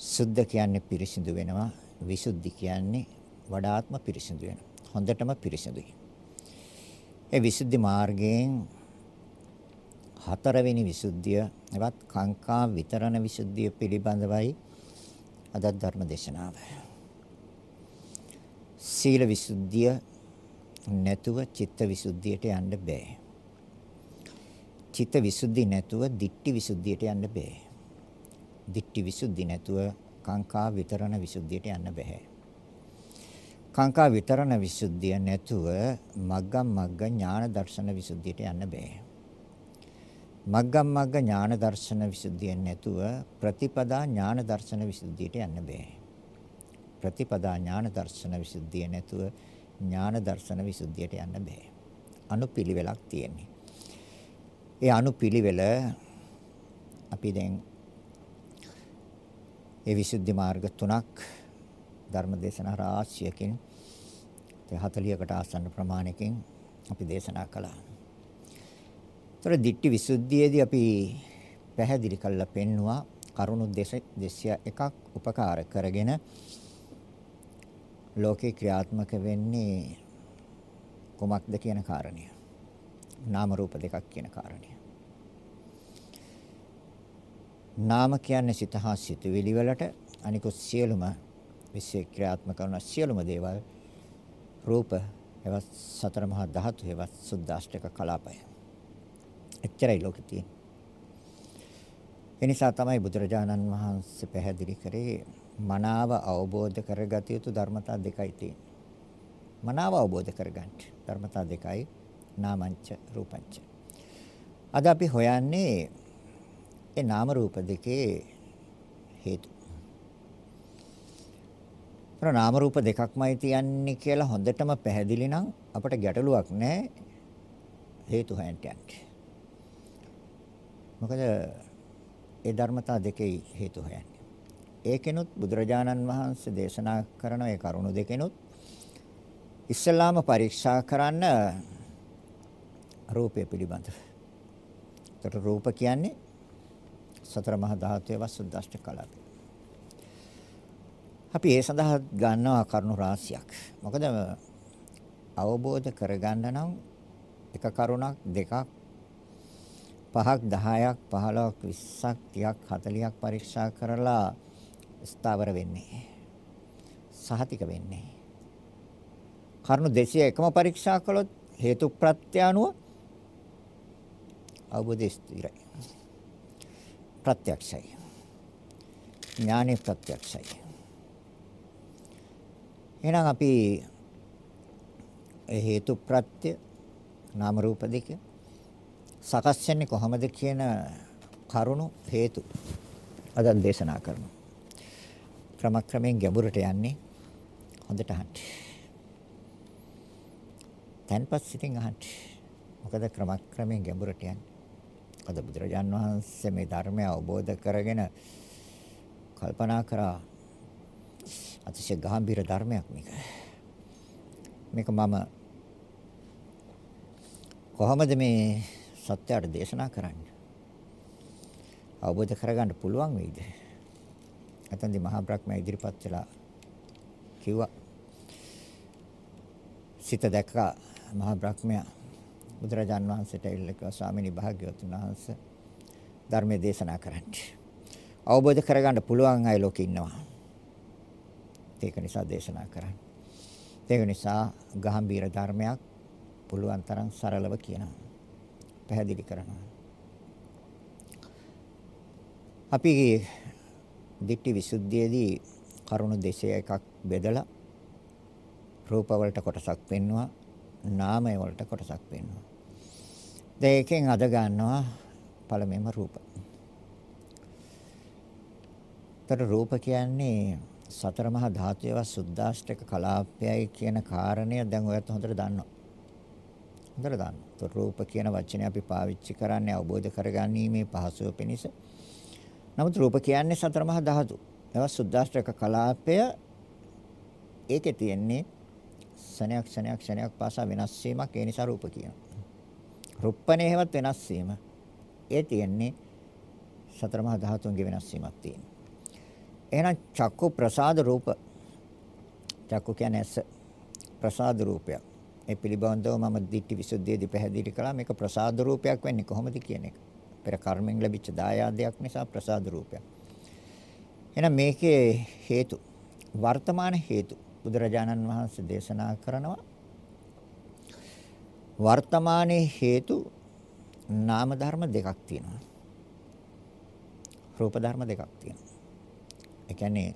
සුද්ධ කියන්නේ පිරිසිදු වෙනවා. විසුද්ධි කියන්නේ වඩාත්ම පිරිසිදු වෙනවා. හොඳටම පිරිසිදුයි. ඒ විසුද්ධි මාර්ගයෙන් හතරවෙනි විසුද්ධිය එවත් කාංකා විතරණ විසුද්ධිය පිළිබඳවයි අද ධර්ම දේශනාව. සීල විසුද්ධිය නැතුව චිත්ත විසුද්ධියට යන්න බෑ. චිත්ත විසුද්ධි නැතුව දිට්ඨි විසුද්ධියට යන්න බෑ. දිට්ඨි විසුද්ධි නැතුව කාංකා විතරණ විසුද්ධියට යන්න බෑ. කාංකා විතරණ විසුද්ධිය නැතුව මග්ගම් මග්ග ඥාන දර්ශන විසුද්ධියට යන්න බෑ. මග්ගම් මග්ග ඥාන දර්ශන විසුද්ධිය නැතුව ප්‍රතිපදා ඥාන දර්ශන විසුද්ධියට යන්න බෑ. ප්‍රතිපදා ඥාන දර්ශන විසුද්ධිය නැතුව ඥාන දර්ශන විසුද්ධියට යන්න බෑ. අනුපිළිවෙලක් තියෙන්නේ. ඒ අනුපිළිවෙල අපි දැන් ඒ විසුද්ධි මාර්ග තුනක් ධර්ම දේශනා රාශියකින් 40කට ආසන්න ප්‍රමාණයකින් අපි දේශනා කළා. ତොර දිට්ඨි විසුද්ධියේදී අපි පැහැදිලි කළා පෙන්නවා කරුණු 201ක් උපකාර කරගෙන ලෝකේ ක්‍රියාත්මක වෙන්නේ කුමක්ද කියන කාරණය. නාම රූප දෙකක් කියන කාරණය. නාම කියන්නේ සිත හා සිතුවිලි වලට අනිකුත් සියලුම විශ්ව ක්‍රියාත්මක කරන සියලුම දේවල් රූප එවත් සතර මහා ධාතු එවත් සුද්දාෂ්ටක කලාපය. එච්චරයි ලෝකෙ තියෙන්නේ. එනිසා තමයි බුදුරජාණන් වහන්සේ පැහැදිලි කරේ මනාව අවබෝධ කරගත යුතු ධර්මතා දෙකයි තියෙන්නේ. මනාව අවබෝධ කරගන්න ධර්මතා දෙකයි නාමංච රූපංච. අද අපි හොයන්නේ ඒ නාම රූප දෙකේ හේතු. තර නාම රූප දෙකක්මයි තියන්නේ කියලා හොඳටම පැහැදිලි නම් අපට ගැටලුවක් නැහැ හේතු හොයන්න යන්න. මොකද ඒ ධර්මතා දෙකේ හේතු හොයන්නේ. ඒකෙනුත් බුදුරජාණන් වහන්සේ දේශනා කරන ඒ කරුණු දෙකෙනුත් ඉස්සලාම පරීක්ෂා කරන්න රූපය පිළිබඳව. ඒතර රූප කියන්නේ සතර මහා ධාතුවේ වසුද්දාෂ්ට කලාපය. අපි ඒ සඳහා ගන්නවා කරුණු රාශියක්. මොකද අවබෝධ කරගන්න නම් එක කරුණක් දෙකක් පහක් 10ක් 15ක් 20ක් 30ක් 40ක් පරීක්ෂා කරලා ස්ථාවර වෙන්නේ. සහතික වෙන්නේ. කරුණු 200 එකම පරීක්ෂා කළොත් හේතු ප්‍රත්‍ය අනුව අවබෝධය ස්ථිරයි. ප්‍රත්‍යක්ෂයි. ඥානෙ ප්‍රත්‍යක්ෂයි. එහෙනම් අපි හේතු ප්‍රත්‍ය නාම රූප දෙක සකස් වෙන්නේ කොහොමද කියන කරුණු හේතු අද දේශනා කරනවා. ක්‍රමක්‍රමයෙන් ගැඹුරට යන්නේ හොඳට අහන්න. තැන්පත් සිටින් අහන්න. මොකද ක්‍රමක්‍රමයෙන් ගැඹුරට යන්නේ. අද බුදුරජාන් වහන්සේ මේ ධර්මය අවබෝධ කරගෙන කල්පනා කරා අතිශය ගැඹීර ධර්මයක් මේක. මේක මම කොහොමද මේ සත්‍යයට දේශනා කරන්නේ? අවබෝධ කරගන්න පුළුවන් වෙයිද? එතෙන්දී මහා බ්‍රහ්ම ඉදිරිපත් වෙලා කිව්වා සිත දැක්කා මහා බ්‍රහ්මයා බුදුරජාන් වහන්සේට එල්ලක ස්වාමිනී භාග්‍යවතුන් වහන්සේ ධර්මයේ දේශනා කරන්න. අවබෝධ කරගන්න පුළුවන් අය ලෝකේ ඉන්නවා. ඒක නිසා දේශනා කරන්නේ. ඒක නිසා ගාම්භීර ධර්මයක් පුළුවන් තරම් සරලව කියනවා. පැහැදිලි කරනවා. අපි දිට්ඨි විසුද්ධියේදී කරුණු 201ක් බෙදලා රූප වලට කොටසක් පෙන්වුවා නාමය වලට කොටසක් පෙන්වුවා. දෙකෙන් අද ගන්නවා පළමුවෙන්ම රූප. ତර රූප කියන්නේ සතර මහා ධාතුවේ සුද්දාෂ්ටක කලාපයයි කියන කාරණය දැන් ඔයත් හොඳට දන්නවා. හොඳට දන්නවා. තොර රූප කියන වචනේ අපි පාවිච්චි කරන්නේ අවබෝධ කරගැනීමේ පහසුව පිණිස. නමුත් රූප කියන්නේ සතර මහා ධාතු. ඒවා සුද්දාෂ්ටක කලාපය ඒකේ තියෙන්නේ ක්ෂණයක් ක්ෂණයක් ක්ෂණයක් පාසා වෙනස් වීමක් ඒ නිසා රූප කියනවා. රුප්පණේ හැවත් වෙනස් වීම. ඒ තියෙන්නේ සතර මහා ධාතුන්ගේ වෙනස් වීමක් තියෙනවා. එහෙනම් චක්කු ප්‍රසාද රූප චක්කු කියන්නේ ඇස ප්‍රසාද රූපයක්. ඒ පිළිබඳව මම ditthi visuddhiයේදී පැහැදිලි කළා මේක ප්‍රසාද රූපයක් වෙන්නේ කොහොමද කියන එක. පෙර කර්මෙන් ලැබිච්ච දායාදයක් නිසා ප්‍රසාද රූපයක්. එහෙනම් මේකේ හේතු වර්තමාන හේතු බුදුරජාණන් වහන්සේ දේශනා කරනවා වර්තමානයේ හේතු නාම ධර්ම දෙකක් තියෙනවා. රූප ධර්ම දෙකක් තියෙනවා. ඒ කියන්නේ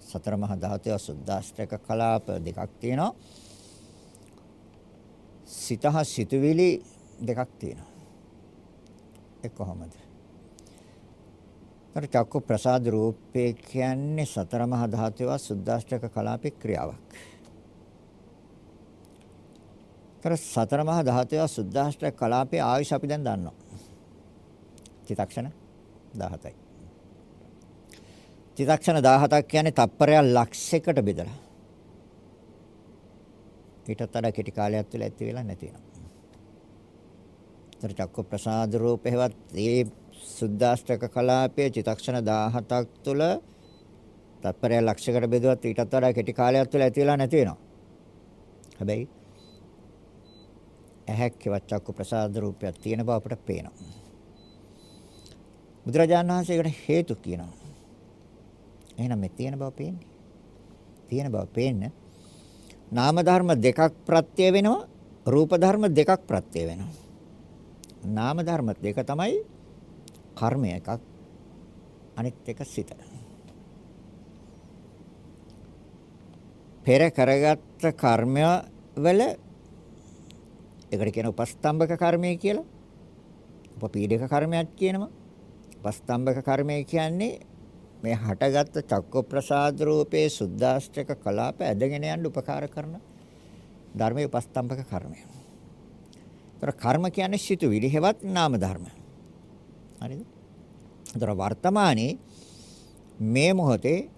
සතර මහා ධාතුව සුද්දාස්ත්‍රක කලාප දෙකක් තියෙනවා. සිතහ සිතුවිලි දෙකක් තියෙනවා. ඒ කොහොමද? අර චක්කු ප්‍රසාද රූපේ කියන්නේ සතර මහා ධාතුව සුද්දාස්ත්‍රක කලාපේ ක්‍රියාවක්. තර සතර මහා ධාතුව සුද්දාස්ත්‍රක කලාපේ ආයුෂ අපි දැන් දන්නවා. චිතක්ෂණ 17යි. චිතක්ෂණ 17ක් කියන්නේ තප්පරයක් ලක්ෂයකට බෙදලා. ඊටත් වඩා කෙටි කාලයක් තුළ ඇති වෙලා නැති වෙනවා. ତර චක්ක ප්‍රසාද රූපේවත් ඒ සුද්දාෂ්ටක කලාපයේ චිතක්ෂණ 17ක් තුළ තත්පරය ලක්ෂයකට බෙදුවත් ඊටත් වඩා කෙටි කාලයක් තුළ ඇති වෙලා නැති වෙනවා. හැබැයි ඇහැක්කවත් චක්ක ප්‍රසාද රූපයක් තියෙන බව අපට පේනවා. බුදුරජාණන් වහන්සේ ඒකට හේතු කියනවා. එහෙනම් මේ තියෙන බව පේන්නේ. තියෙන බව පේන්න නාම ධර්ම දෙකක් ප්‍රත්‍ය වෙනවා රූප ධර්ම දෙකක් ප්‍රත්‍ය වෙනවා. නාම ධර්ම දෙක තමයි කර්මය එකක් අනිත් එක සිත. පෙර කරගත්ත කර්මය වල ඒකට කියන උපස්තම්භක කර්මය කියලා. උපපීඩක කර්මයක් කියනවා. උපස්තම්භක කර්මය කියන්නේ මේ හටගත්ත චක්ක ප්‍රසාද රූපේ සුද්දාෂ්ටක කලාප ඇදගෙන යන්න උපකාර කරන ධර්මයේ උපස්තම්භක කර්මය. ඒතර කර්ම කියන්නේ සිතුවිලි හෙවත් නාම ධර්ම. හරිද? ඒතර වර්තමානයේ මේ මොහොතේ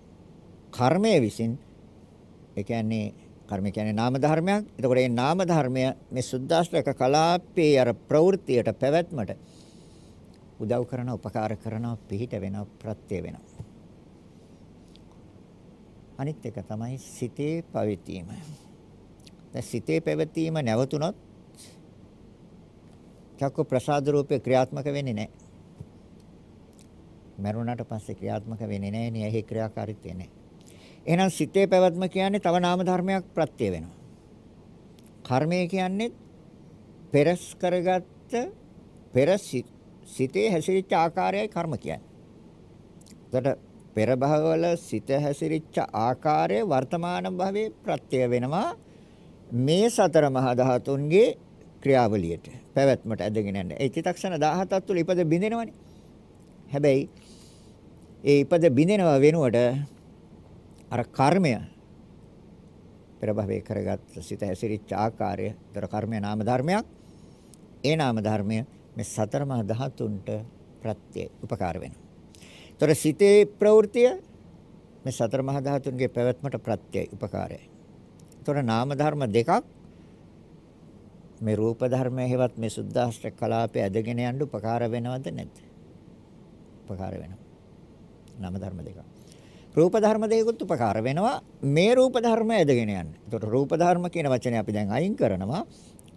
කර්මය විසින් ඒ කියන්නේ කර්ම කියන්නේ නාම ධර්මයක්. එතකොට මේ නාම ධර්මය මේ සුද්දාෂ්ටක කලාපේ අර ප්‍රවෘත්තියට පැවැත්මට උදව් කරන උපකාර කරන පිහිට වෙන ප්‍රත්‍ය වෙනවා. අනිත් එක තමයි සිතේ පවතිීම. දැන් සිතේ පැවතීම නැවතුනොත් චක්ක ප්‍රසාද රූපේ ක්‍රියාත්මක වෙන්නේ නැහැ. මරුණාට පස්සේ ක්‍රියාත්මක වෙන්නේ නැහැ නේ. එහි ක්‍රියාකාරීත්වය නැහැ. එහෙනම් සිතේ පැවැත්ම කියන්නේ තව නාම ධර්මයක් ප්‍රත්‍ය වෙනවා. කර්මය කියන්නේ පෙරස් කරගත්ත පෙර සිතේ හැසිරිච්ච ආකාරයයි කර්ම කියන්නේ. එතකොට පෙර භවවල සිත හැසිරිච්ච ආකාරය වර්තමාන භවයේ ප්‍රත්‍ය වෙනවා මේ සතර මහා ධාතුන්ගේ ක්‍රියාවලියට පැවැත්මට ඇදගෙන යන. ඒ චිතක්ෂණ 17ක් තුළ ඉපද බිඳිනවනේ. හැබැයි ඒ ඉපද බිඳිනව වෙනුවට අර කර්මය පෙර භවයේ කරගත් සිත හැසිරිච්ච ආකාරය, දර කර්මය නාම ධර්මයක්. ඒ නාම ධර්මය මේ සතර මහා ධාතුන්ට ප්‍රත්‍ය උපකාර වෙනවා. ତොර සිතේ ප්‍රවෘත්තිය මේ සතර මහා ධාතුන්ගේ පැවැත්මට ප්‍රත්‍යයි උපකාරයයි. ତොර නාම ධර්ම දෙකක් මේ රූප ධර්මයේ හෙවත් මේ සුද්ධාෂ්ටක කලාපය ඇදගෙන යන්න උපකාර වෙනවද නැද්ද? උපකාර වෙනවා. නාම ධර්ම දෙකක්. රූප ධර්ම දෙකකුත් උපකාර වෙනවා මේ රූප ධර්ම ඇදගෙන යන්න. ඒතකොට රූප ධර්ම කියන වචනේ අපි දැන් අයින් කරනවා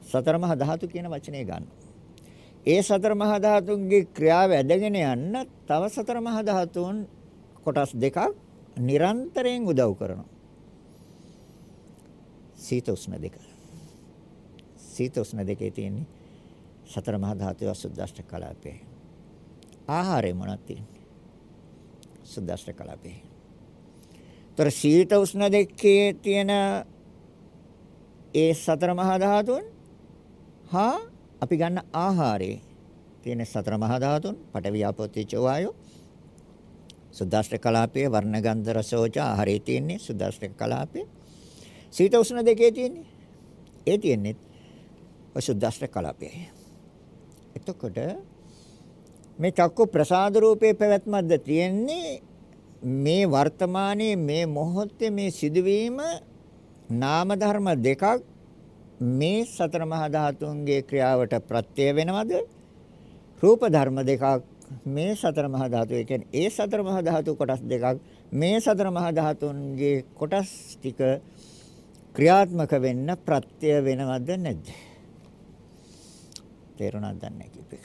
සතර මහා ධාතු කියන වචනේ ගන්නවා. ඒ සතර මහා ධාතුන්ගේ ක්‍රියාව ඇදගෙන යන්න තව සතර මහා ධාතුන් කොටස් දෙකක් නිරන්තරයෙන් උදව් කරනවා. සීත උෂ්ණ දෙක. සීත උෂ්ණ දෙකේ තියෙන්නේ සතර මහා ධාතු අසුද්දාෂ්ට කලාපේ. ආහාරය මොනවද තියෙන්නේ? සුද්දාෂ්ට කලාපේ. ତොර සීත උෂ්ණ දෙකේ තියෙන ඒ සතර මහා ධාතුන්? හා අපි ගන්න ආහාරයේ තියෙන සතර මහා ධාතුන් පඨවි ආපෝ තේජෝ වායෝ සුද්දාෂ්ට කලාපයේ වර්ණ ගන්ධ රසෝච ආහාරයේ තියෙන්නේ සුද්දාෂ්ට කලාපයේ. සීත උෂ්ණ දෙකේ තියෙන්නේ? ඒ තියෙන්නේ ඔය සුද්දාෂ්ට කලාපයේ. එතකොට මේ චක්කු ප්‍රසාද රූපේ පැවැත්මක්ද තියෙන්නේ? මේ වර්තමානයේ මේ මොහොතේ මේ සිදුවීම නාම ධර්ම දෙකක් මේ සතර මහා ධාතුන්ගේ ක්‍රියාවට ප්‍රත්‍ය වෙනවද? රූප ධර්ම දෙකක් මේ සතර මහා ධාතු ඒ කියන්නේ ඒ සතර මහා ධාතු කොටස් දෙකක් මේ සතර මහා ධාතුන්ගේ කොටස් ටික ක්‍රියාත්මක වෙන්න ප්‍රත්‍ය වෙනවද නැද්ද? තේරුණාද නැහැ කිව්වේ.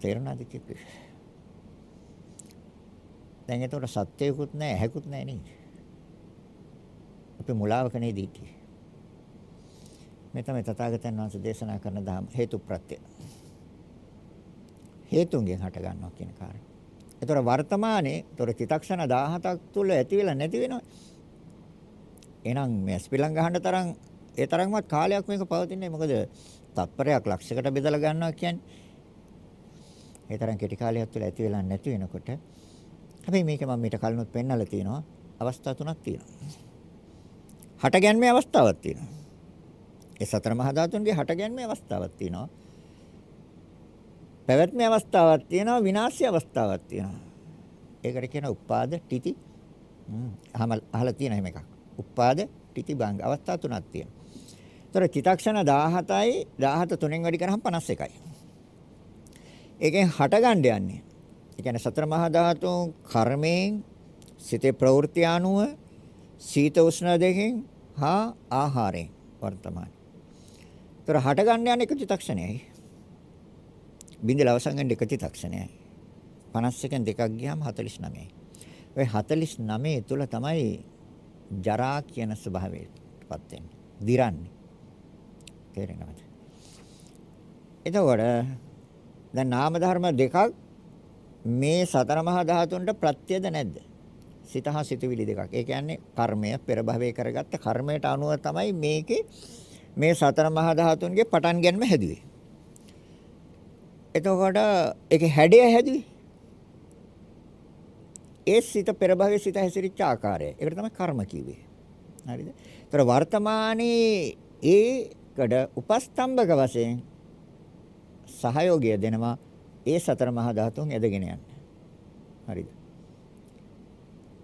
තේරුණාද කිව්වේ. දැන් එතකොට සත්‍යයකුත් නැහැ, ඇහැකුත් නැහැ නේද? අපි මුලාවක නේද ඉන්නේ. මේ තමයි තථාගතයන් වහන්සේ දේශනා කරන ධම් හේතු ප්‍රත්‍ය. හේතුන්ගෙන් හට ගන්නවා කියන කාරණා. ඒතර වර්තමානයේ ඒතර චිතක්ෂණ 17ක් තුල ඇති වෙලා නැති වෙනවා. එහෙනම් මේ ස්පිලං ගහන්න තරම් ඒ තරම්වත් කාලයක් මේක පවතින්නේ මොකද තත්පරයක් ලක්ෂයකට බෙදලා ගන්නවා කියන්නේ. ඒ තරම් කෙටි කාලයක් තුළ ඇති වෙලා නැති වෙනකොට හැබැයි මේක මම මීට කලිනුත් පෙන්නලා තියෙනවා අවස්ථා තුනක් තියෙනවා. හටගැන්මේ අවස්ථාවක් තියෙනවා. ඒ සතර මහා ධාතුන්ගේ හටගැන්මේ අවස්ථාවක් තියෙනවා. පැවැත්මේ අවස්ථාවක් තියෙනවා විනාශයේ අවස්ථාවක් තියෙනවා. ඒකට කියන උපාද තితి හ්ම් අහලා තියෙන හැම එකක්. උපාද තితి බංග අවස්ථා තුනක් තියෙනවා. ඒතර චිතක්ෂණ 17යි 17 තුනෙන් වැඩි කරාම 51යි. ඒකෙන් හටගන්න යන්නේ. ඒ කියන්නේ සතර මහා ධාතුන් කර්මයෙන් සිතේ ප්‍රවෘත්ති අනුව සීත උෂ්ණ දෙකෙන් හා ආහාරයෙන් වර්තමාන. ඒතර හටගන්න යන්නේ එක චිතක්ෂණයයි. බින්දල අවසන් ගන්න එක චිතක්ෂණයයි. 51න් දෙකක් ගියාම 49යි. ඔය 49 තුල තමයි ජරා කියන ස්වභාවයටපත් වෙන්නේ. දිරන්නේ. තේරෙනවද? එතකොට දැන් නාම ධර්ම දෙකක් මේ සතර මහා ධාතුන්ට ප්‍රත්‍යද නැද්ද? සිත හා සිතුවිලි දෙකක්. ඒ කියන්නේ කර්මය පෙර භවයේ කරගත්ත කර්මයට අනුව තමයි මේකේ මේ සතර මහා ධාතුන්ගේ පටන් ගැනීම හැදුවේ. එතකොට ඒකේ හැඩය හැදුවේ. ඒ සිත පෙර භවයේ සිත හැසිරිච්ච ආකාරය. ඒකට තමයි කර්ම කිව්වේ. හරිද? ඒතර වර්තමානයේ ඒකඩ උපස්තම්භක වශයෙන් සහයෝගය දෙනවා ඒ සතර මහා ධාතුන් එදගෙන යන්න. හරිද?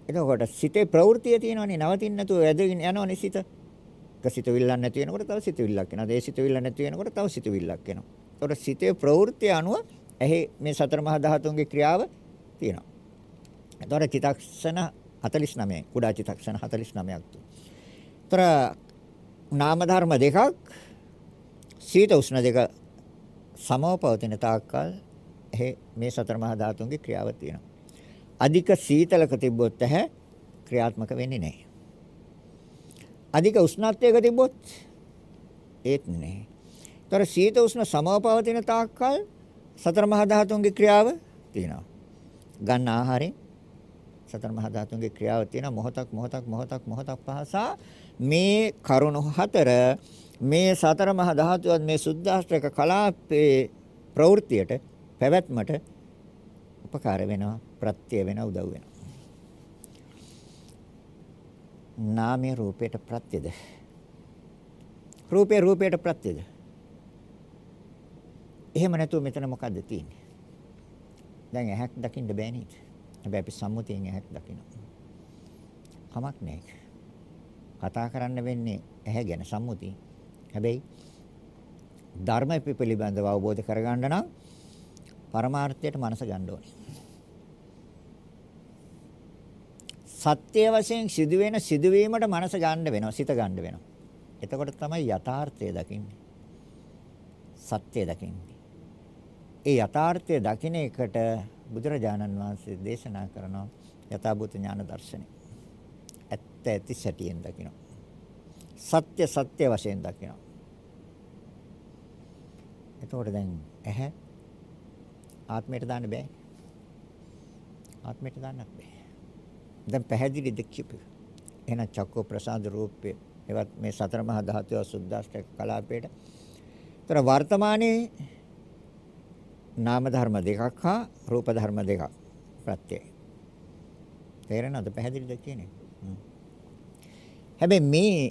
එතකොට සිතේ ප්‍රවෘත්තිය තියෙනවනේ නවතින්න නැතුව ඇදගෙන යනවනේ සිත. කසිතවිල්ලක් නැති වෙනකොට තව සිතවිල්ලක් එනවා. ඒ සිතවිල්ල නැති වෙනකොට තව සිතවිල්ලක් එනවා. එතකොට සිතේ ප්‍රවෘත්තිය අනුව එහි මේ සතර මහා ධාතුන්ගේ ක්‍රියාව තියෙනවා. එතකොට චිතක්ෂණ 49 කුඩා චිතක්ෂණ 49ක් තු. එතකොට නාම ධර්ම දෙකක් සීත උෂ්ණ දෙක සමව පවතින තාක්කල් මේ සතර මහා ධාතුන්ගේ ක්‍රියාව තියෙනවා. අධික සීතලක තිබ්බොත් ඇහැ ක්‍රියාත්මක වෙන්නේ නැහැ. අධික උෂ්ණත්වයක තිබ්බොත් ඒත් නැහැ. ඒතර සීත උෂ්ණ සමව පවතින තාක්කල් සතර මහා ධාතුන්ගේ ක්‍රියාව තියෙනවා. ගන්න ආහාරයෙන් සතර මහා ධාතුන්ගේ ක්‍රියාව තියෙන මොහොතක් මොහොතක් මොහොතක් මොහොතක් පහසා මේ කරුණු හතර මේ සතර මහා ධාතුවත් මේ සුද්ධාෂ්ටක කලාපේ ප්‍රවෘත්තියට පැවැත්මට උපකාර වෙනවා ප්‍රත්‍ය වෙන උදව් වෙනවා. නාමයේ රූපයට ප්‍රත්‍යද? රූපේ රූපයට ප්‍රත්‍යද? එහෙම නැතුව මෙතන මොකද්ද තියෙන්නේ? දැන් ඇහක් දකින්න බෑ නේද? හැබැයි අපි සම්මුතියෙන් ඇහක් දකිනවා. කමක් නැහැ කතා කරන්න වෙන්නේ ඇහැ ගැන සම්මුතිය. හැබැයි ධර්ම පිළිබඳව අවබෝධ කරගන්න නම් පරමාර්ථයට මනස ගන්න ඕනේ. සත්‍ය වශයෙන් සිදුවෙන සිදුවීමට මනස ගන්න වෙනවා, සිත ගන්න වෙනවා. එතකොට තමයි යථාර්ථය දකින්නේ. සත්‍ය දකින්නේ. ඒ යථාර්ථය දකින්න එකට බුදුරජාණන් වහන්සේ දේශනා කරන යථාභූත ඥාන දර්ශනය. ඇත්ත ඇති සැටියෙන් දකිනවා. සත්‍ය සත්‍ය වශයෙන් දකිනවා. එතකොට දැන් ඇහැ ආත්මයට දාන්න බෑ. ආත්මයට දාන්නත් බෑ. දැන් පැහැදිලි දෙකියපු. එහෙනම් චක්කෝ ප්‍රසාද රූපේ එවත් මේ සතර මහා ධාතුව සුද්දාෂ්ටක කලාපේට. ඒතර වර්තමානයේ නාම ධර්ම දෙකක් හා රූප ධර්ම දෙකක් ප්‍රත්‍යය. තේරෙනවද පැහැදිලිද කියන්නේ? හැබැයි මේ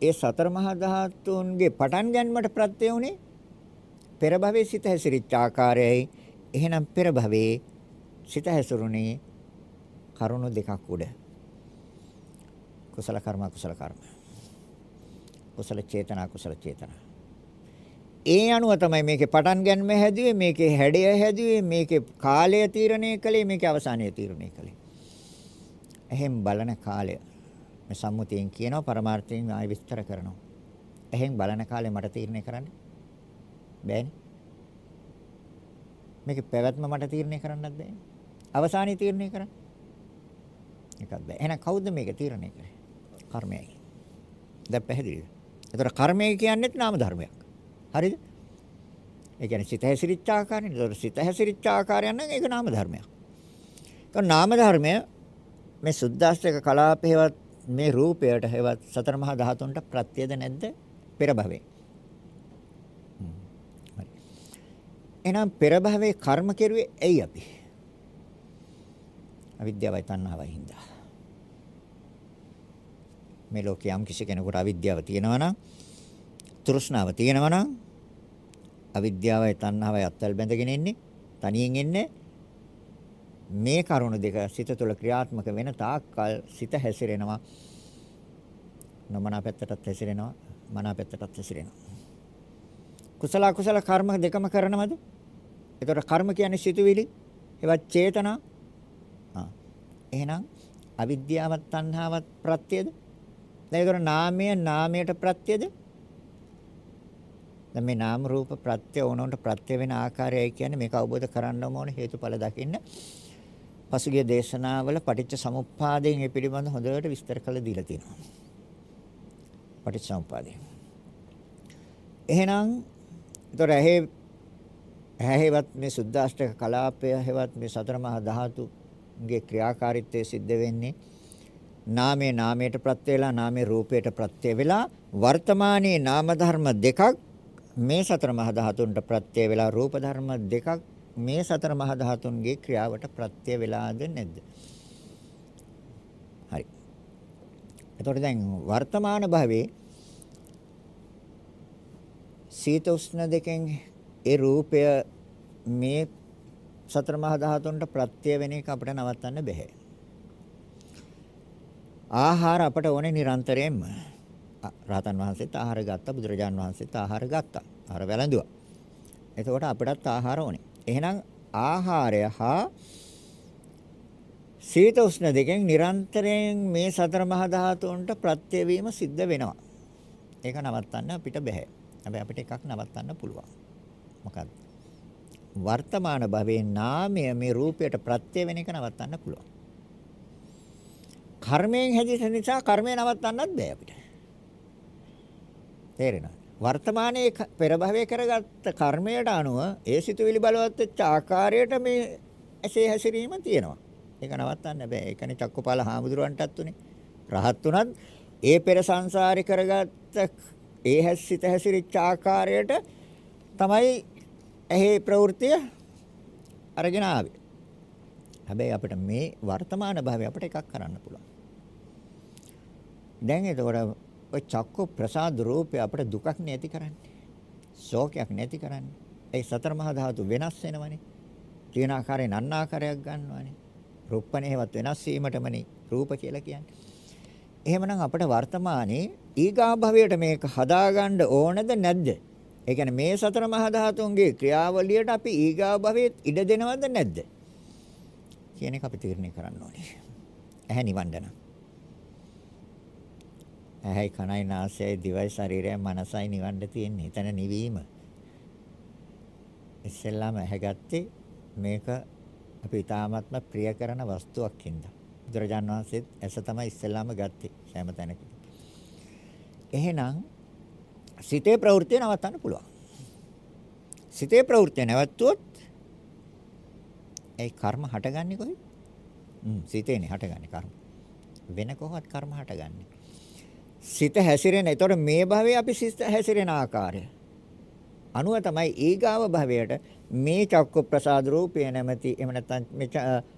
ඒ සතර මහා ධාතුන්ගේ පටන් ගැනීමට ප්‍රත්‍ය උනේ පෙර භවයේ සිත හැසිරිච්ච ආකාරයයි. එහෙනම් පෙර භවයේ සිත හැසිරුනේ කරුණු දෙකක් උඩ. කුසල කර්ම කුසල කර්ම. කුසල චේතනා කුසල චේතනා. ඒ අනුව තමයි මේකේ පටන් ගැනීම හැදුවේ මේකේ හැඩය හැදුවේ මේකේ කාලය තීරණය කළේ මේකේ අවසානය තීරණය කළේ. එහෙන් බලන කාලය. මේ සම්මුතියෙන් කියනවා පරමාර්ථයෙන් ආයෙ විස්තර කරනවා. එහෙන් බලන කාලේ මට තීරණය කරන්න. බෑනේ. මේකේ පැවැත්ම මට තීරණය කරන්නත් බෑනේ. අවසානයේ තීරණය කරන්න. එකක් බෑ. එහෙනම් කවුද මේක තීරණය කරේ? කර්මයයි. දැන් පැහැදිලිද? ඒතර කර්මය කියන්නේත් නාම ධර්මයක්. හරිද? ඒ කියන්නේ සිත හැසිරිච්ච ආකාරයෙන්. ඒතර සිත හැසිරිච්ච ආකාරයන් නම් ඒක නාම ධර්මයක්. ඒක නාම ධර්මය මේ සුද්දාස්ත්‍රක කලාපේවත් මේ රූපයට හේවත් සතර මහා ධාතුන්ට ප්‍රත්‍යද නැද්ද පෙර භවයේ? එහෙනම් පෙර භවයේ කර්ම කෙරුවේ ඇයි අපි? අවිද්‍යාවයි තණ්හාවයි හින්දා. මේ ලෝකයේ යම් කිසි කෙනෙකුට අවිද්‍යාව තියෙනවා නම් තෘෂ්ණාව තියෙනවා නම් අවිද්‍යාවයි තණ්හාවයි අත්වල බැඳගෙන ඉන්නේ තනියෙන් ඉන්නේ මේ කරුණ දෙක සිත තුළ ක්‍රියාත්මක වෙන තාක්කල් සිත හැසිරෙනවා නොමනා පැත්තටත් හැසිරෙනවා මනා පැත්තටත් හැසිරෙනවා කුසල අකුසල කර්ම දෙකම කරනවද එතකොට කර්ම කියන්නේ සිතුවිලි ඒවත් චේතනා ආ එහෙනම් අවිද්‍යාවත් තණ්හාවත් ප්‍රත්‍යද දැන් ඒතර නාමය නාමයට ප්‍රත්‍යද දැන් මේ නාම රූප ප්‍රත්‍ය ඕනොන්ට ප්‍රත්‍ය වෙන ආකාරයයි කියන්නේ මේක අවබෝධ කරගන්න ඕනේ හේතුඵල දකින්න. පසුගිය දේශනාවල පටිච්ච සමුප්පාදයෙන් මේ පිළිබඳ හොඳට විස්තර කළ දීලා තියෙනවා. පටිච්ච සමුප්පාදය. එහෙනම් ඒතර ඇහි ඇහිවත් මේ සුද්දාෂ්ටක කලාපය හැවත් මේ සතර මහා ධාතුගේ ක්‍රියාකාරීත්වය සිද්ධ වෙන්නේ නාමයේ නාමයට ප්‍රත්‍ය වෙලා නාමයේ රූපයට ප්‍රත්‍ය වෙලා වර්තමානයේ නාම ධර්ම දෙකක් මේ සතර මහා ධාතුන්ට ප්‍රත්‍ය වෙලා රූප ධර්ම දෙකක් මේ සතර මහා ධාතුන්ගේ ක්‍රියාවට ප්‍රත්‍ය වෙලාද නැද්ද? හරි. එතකොට දැන් වර්තමාන භවයේ සීත උෂ්ණ දෙකෙන් ඒ රූපය මේ සතර මහා ධාතුන්ට ප්‍රත්‍ය වෙන එක අපිට නවත්තන්න බෑ. ආහාර අපට ඕනේ නිරන්තරයෙන්ම. රාතන් වහන්සේත් ආහාර ගත්තා බුදුරජාන් වහන්සේත් ආහාර ගත්තා. ආහාර වැළඳුවා. එතකොට අපිටත් ආහාර ඕනේ. එහෙනම් ආහාරය හා සීත උෂ්ණ දෙකෙන් නිරන්තරයෙන් මේ සතර මහා ධාතුන්ට ප්‍රත්‍ය වීම සිද්ධ වෙනවා. ඒක නවත්තන්න අපිට බෑ. හැබැයි අපිට එකක් නවත්තන්න පුළුවන්. මොකක්ද? වර්තමාන භවයේ නාමය මේ රූපයට ප්‍රත්‍ය වෙන එක නවත්තන්න පුළුවන්. කර්මයෙන් හැදිච්ච නිසා කර්මය නවත්තන්නත් බෑ අපිට. තේරෙනවද? වර්තමානයේ පෙර භවයේ කරගත්ත කර්මයට අනුව ඒ සිතුවිලි බලවත් වෙච්ච ආකාරයට මේ ඇසේ හැසිරීම තියෙනවා. ඒක නවත්තන්න බෑ. ඒකනේ චක්කපාල හාමුදුරුවන්ටත් උනේ. රහත් උනත් ඒ පෙර සංසාරේ කරගත්ත ඒ හැසිත හැසිරිච්ච ආකාරයට තමයි ඇහි ප්‍රවෘත්තිය අරගෙන ආවේ. හැබැයි අපිට මේ වර්තමාන භාවය අපිට එකක් කරන්න පුළුවන්. දැන් එතකොට ඔය චක්ක ප්‍රසාද රූපය අපිට දුකක් නැති කරන්නේ. ශෝකයක් නැති කරන්නේ. ඒ සතර මහා ධාතු වෙනස් වෙනවනේ. තියෙන ආකාරයෙන් අන්න ආකාරයක් ගන්නවනේ. රූපණේවත් වෙනස් වීමටමනේ රූප කියලා කියන්නේ. එහෙමනම් අපිට වර්තමානයේ ඊගා භවයට මේක හදාගන්න ඕනද නැද්ද? ඒ කියන්නේ මේ සතර මහා ධාතුන්ගේ ක්‍රියාවලියට අපි ඊගා භවයේ ඉඩ දෙනවද නැද්ද? කියන එක අපි තීරණය කරන්න ඕනේ. ඇහැ නිවන්න නම්. ඇහැයි කනයි නාසයයි දිවයි ශරීරයයි මනසයි නිවන්න තියෙන්නේ. එතන නිවීම. ඉස්සෙල්ලාම ඇහැ ගත්තේ මේක අපි ඊ타ත්ම ප්‍රිය කරන වස්තුවක් හින්දා. බුදුරජාන් වහන්සේත් ඇස තමයි ඉස්සෙල්ලාම ගත්තේ සෑම තැනකදී. එහෙනම් සිතේ ප්‍රවෘත්තිය නවත්තන්න පුළුවන්. සිතේ ප්‍රවෘත්තිය නැවතුවොත් ඒ කර්ම හටගන්නේ කොහෙද? හ්ම් සිතේනේ හටගන්නේ කර්ම. වෙන කොහොමද කර්ම හටගන්නේ? සිත හැසිරෙන. ඒතකොට මේ භවයේ අපි සිත හැසිරෙන ආකාරය. අනුව තමයි ඊගාව භවයට මේ චක්ක ප්‍රසාද රූපය නැමැති එහෙම නැත්නම් මේ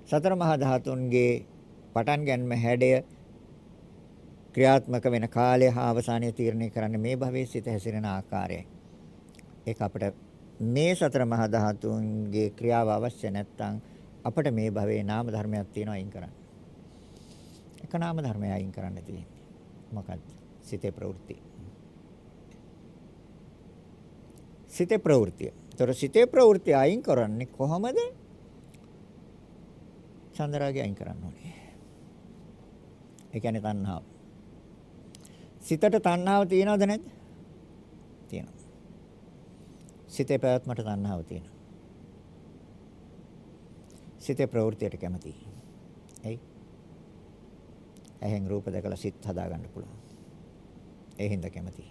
සතර මහා ධාතුන්ගේ පටන් ගැනීම හැඩය ක්‍රියාත්මක වෙන කාලය හා අවසානය තීරණය කරන්නේ මේ භවයේ සිත හැසිරෙන ආකාරයයි. ඒක අපිට මේ සතර මහා ධාතුන්ගේ ක්‍රියාව අවශ්‍ය නැත්නම් අපිට මේ භවයේ නාම ධර්මයක් තියෙනවා අයින් කරන්න. එක නාම ධර්මයක් අයින් කරන්න තියෙන්නේ. මොකක්ද? සිතේ ප්‍රවෘත්ති. සිතේ ප්‍රවෘත්තිය. ඒතර සිතේ ප්‍රවෘත්තිය අයින් කරන්නේ කොහොමද? චන්දරාගය අයින් කරන්න ඕනේ. ඒ කියන්නේ තණ්හාව. සිතට තණ්හාව තියෙනවද නැද්ද? තියෙනවා. සිතේ පැවැත්මට තණ්හාව තියෙනවා. සිතේ ප්‍රවෘත්තියට කැමතියි. එයි. එහෙන් රූප දැකලා සිත් හදා ගන්න පුළුවන්. ඒ හින්දා කැමතියි.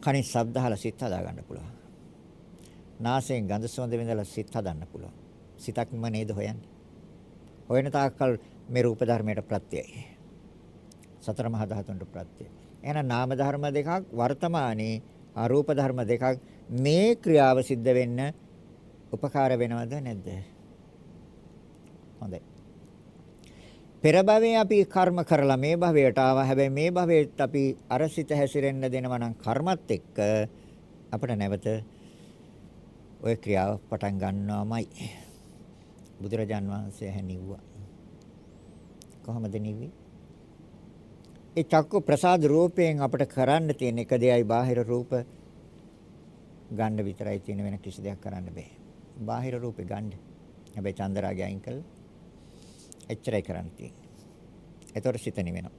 කනින් ශබ්ද අහලා සිත් හදා ගන්න පුළුවන්. නාසයෙන් ගඳ සුවඳ විඳලා සිත් හදන්න පුළුවන්. සිතක්ම නේද හොයන්නේ. හොයන තාක්කල් මේ රූප ධර්මයට ප්‍රත්‍යයයි. සතර මහා ධාතුන්ට ප්‍රත්‍යයයි. එහෙනම් නාම ධර්ම දෙකක් වර්තමානයේ අරූප ධර්ම දෙකක් මේ ක්‍රියාව සිද්ධ වෙන්න උපකාර වෙනවද නැද්ද? හොඳයි. පෙර භවයේ අපි කර්ම කරලා මේ භවයට ආවා. හැබැයි මේ භවයේත් අපි අරසිත හැසිරෙන්න දෙනවා නම් කර්මත් එක්ක අපිට නැවත ওই ක්‍රියාව පටන් ගන්නවාමයි. බුදුරජාන් වහන්සේ හැනිව්වා. කොහොමද නිවි? ඒ චක්ක ප්‍රසාද රූපයෙන් අපිට කරන්න තියෙන එක දෙයයි බාහිර රූප ගන්න විතරයි තියෙන වෙන කිසි දෙයක් කරන්න බෑ. බාහිර රූපේ ගන්න. හැබැයි චන්දරාගය අයින් කළා එච්චරයි කරන්න තියෙන්නේ. එතකොට සිත නිවෙනවා.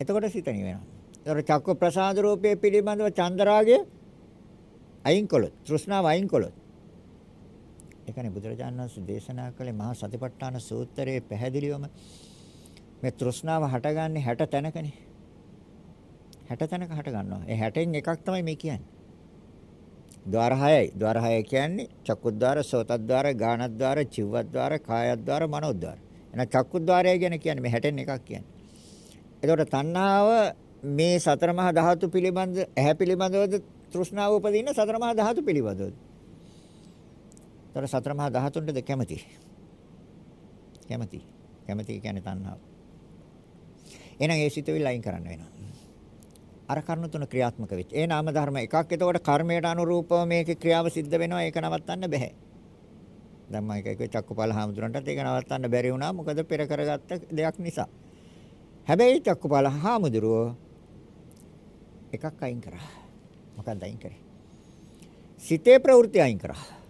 එතකොට සිත නිවෙනවා. එතකොට චක්ක ප්‍රසාද රූපයේ පිළිබඳව චන්දරාගය අයින් කළොත්, තෘෂ්ණාව අයින් කළොත්. ඒකනේ බුදුරජාණන් වහන්සේ දේශනා කළේ මහා සතිපට්ඨාන සූත්‍රයේ පැහැදිලිවම මේ තෘෂ්ණාව හටගන්නේ 60 තැනකනේ. 60 තැනක හට ගන්නවා. ඒ 60න් එකක් තමයි මේ කියන්නේ. ద్వාර 6යි. ద్వාර 6 කියන්නේ චක්කුද්්වාර, සෝතද්්වාර, ගානද්්වාර, චිව්වද්්වාර, කායද්්වාර, මනෝද්්වාර. එහෙනම් චක්කුද්්වාරය ගැන කියන්නේ මේ 60න් එකක් කියන්නේ. එතකොට තණ්හාව මේ සතර මහා ධාතු පිළිබඳ ඇහැ පිළිබඳවද තෘෂ්ණාව උපදින සතර මහා ධාතු පිළිබඳවද? එතකොට සතර මහා ධාතුන්ටද කැමති? කැමති. කැමති කියන්නේ තණ්හාව. එහෙනම් ඒ සිතුවිල්ල අයින් කරන්න වෙනවා. අර කරුණු තුන ක්‍රියාත්මක වෙච්ච. ඒ නාම ධර්ම එකක්. එතකොට කර්මයට අනුරූපව මේකේ ක්‍රියාව සිද්ධ වෙනවා. ඒක නවත්තන්න බෑ. දැන් මම එකක චක්කපාල හාමුදුරන්ටත් ඒක නවත්තන්න බැරි වුණා. මොකද පෙර කරගත්ත දෙයක් නිසා. හැබැයි චක්කපාල හාමුදුරුව එකක් අයින් කරා. මොකක්ද අයින් කරේ? සිතේ ප්‍රවෘත්ති අයින් කරා.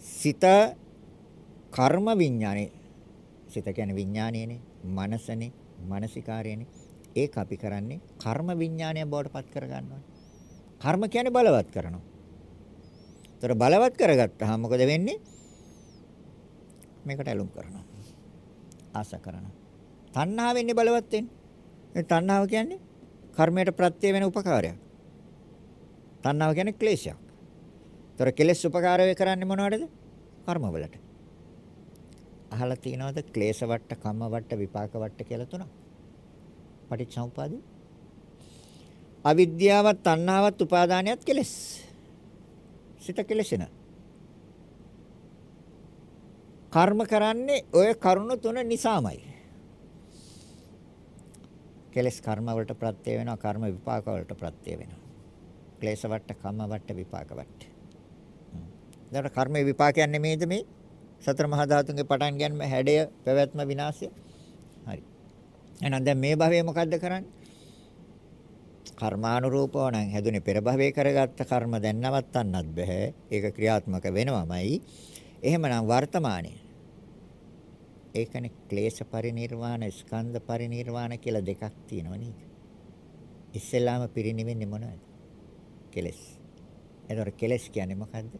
සිත කර්ම විඥානේ සිත කියන්නේ විඥානයනේ මනසනේ මානසිකාරයනේ ඒක අපි කරන්නේ කර්ම විඥානය බවට පත් කර ගන්නවා. කර්ම කියන්නේ බලවත් කරනවා. ඒතර බලවත් කරගත්තාම මොකද වෙන්නේ? මේකට ඇලුම් කරනවා. ආස කරනවා. තණ්හාව වෙන්නේ බලවත් වෙන්නේ. ඒ තණ්හාව කියන්නේ කර්මයට ප්‍රත්‍ය වෙන උපකාරයක්. තණ්හාව කියන්නේ ක්ලේශයක්. ඒතර කෙලෙස් උපකාර වේ කරන්නේ මොනවටද? කර්මවලට. අහලා තියෙනවද ක්ලේශ වට, කම්ම වට, විපාක වට කියලා තුනක්? පටිච්චසමුපාදේ. අවිද්‍යාවත් තණ්හාවත් උපාදානයත් කෙලස්. සිත කෙලසෙන. කර්ම කරන්නේ ඔය කරුණ තුන නිසාමයි. කෙලස් කර්ම වලට ප්‍රත්‍ය වෙනවා කර්ම විපාක වලට ප්‍රත්‍ය වෙනවා. ක්ලේශ වට කම්ම වට විපාක වට. දැන් කර්ම විපාකයන් නෙමෙයිද මේ සතර මහා ධාතුන්ගේ පටන් ගැනීම හැඩය පැවැත්ම විනාශය. හරි. එහෙනම් දැන් මේ භවයේ මොකද්ද කරන්නේ? කර්මානුරූපව නම් හැදුනේ පෙර භවයේ කරගත්ත කර්ම දැන් නවත්තන්නත් බෑ. ඒක ක්‍රියාත්මක වෙනවමයි. එහෙමනම් වර්තමානයේ ඒකනේ ක්ලේශ පරිණිරවාණ ස්කන්ධ පරිණිරවාණ කියලා දෙකක් තියෙනවා නේද? ඉස්සෙල්ලාම පිරිනිවෙන්නේ මොනවද? කෙලස්. එතකොට කෙලස් කියන්නේ මොකද්ද?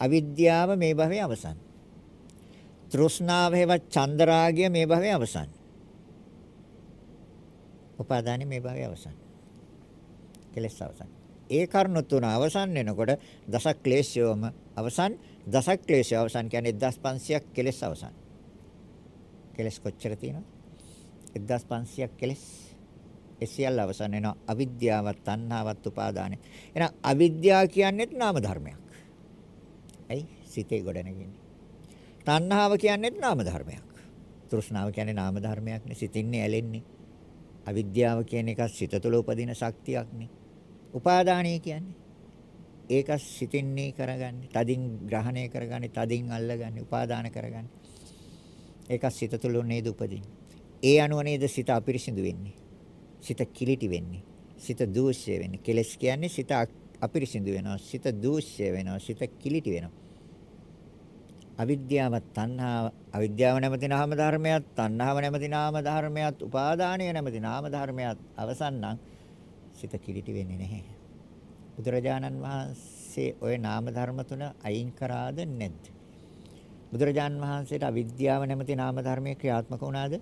අවිද්‍යාව මේ භවයේ අවසන්. තෘෂ්ණාව හේවත් චන්දරාගය මේ භවයේ අවසන්. උපාදානෙ මේ භවයේ අවසන්. කෙලස් අවසන්. ඒ කරුණු තුන අවසන් වෙනකොට දස ක්ලේශයම අවසන් දස ක්ලේශය අවසන් කියන්නේ 1500ක් කෙලස් අවසන්. කෙලස් කොච්චර තියෙනවද? 1500ක් කෙලස් ඒ සියල්ල අවසන් වෙනවා අවිද්‍යාවත් තණ්හාවත් උපාදානෙ. එහෙනම් අවිද්‍යාව කියන්නේත් නාම ධර්මයක්. ඇයි? සිතේ ගොඩනගන්නේ. තණ්හාව කියන්නේත් නාම ධර්මයක්. තෘෂ්ණාව කියන්නේ නාම ධර්මයක් නේ සිතින්නේ ඇලෙන්නේ. අවිද්‍යාව කියන එක සිත තුළ උපදින ශක්තියක්නේ. උපාදානය කියන්නේ. ඒක සිතින්නේ කරගන්නේ. තදින් ග්‍රහණය කරගන්නේ, තදින් අල්ලගන්නේ, උපාදාන කරගන්නේ. ඒක සිත තුළ නේද උපදින්නේ. ඒ අනුව නේද සිත අපිරිසිදු වෙන්නේ. සිත කිලිටි වෙන්නේ. සිත දූෂ්‍ය වෙන්නේ. කෙලස් කියන්නේ සිත අපිරිසිදු වෙනවා. සිත දූෂ්‍ය වෙනවා. සිත කිලිටි වෙනවා. අවිද්‍යාව තණ්හාව අවිද්‍යාව නැමැති නාම ධර්මයක් තණ්හාව නැමැති නාම ධර්මයක් උපාදානය නැමැති නාම ධර්මයක් අවසන් නම් සිත කිලිටි වෙන්නේ නැහැ. බුදුරජාණන් වහන්සේ ওই නාම ධර්ම තුන අයින් කරාද නැද්ද? බුදුරජාණන් වහන්සේට අවිද්‍යාව නැමැති නාම ධර්මයේ ක්‍රියාත්මක වුණාද?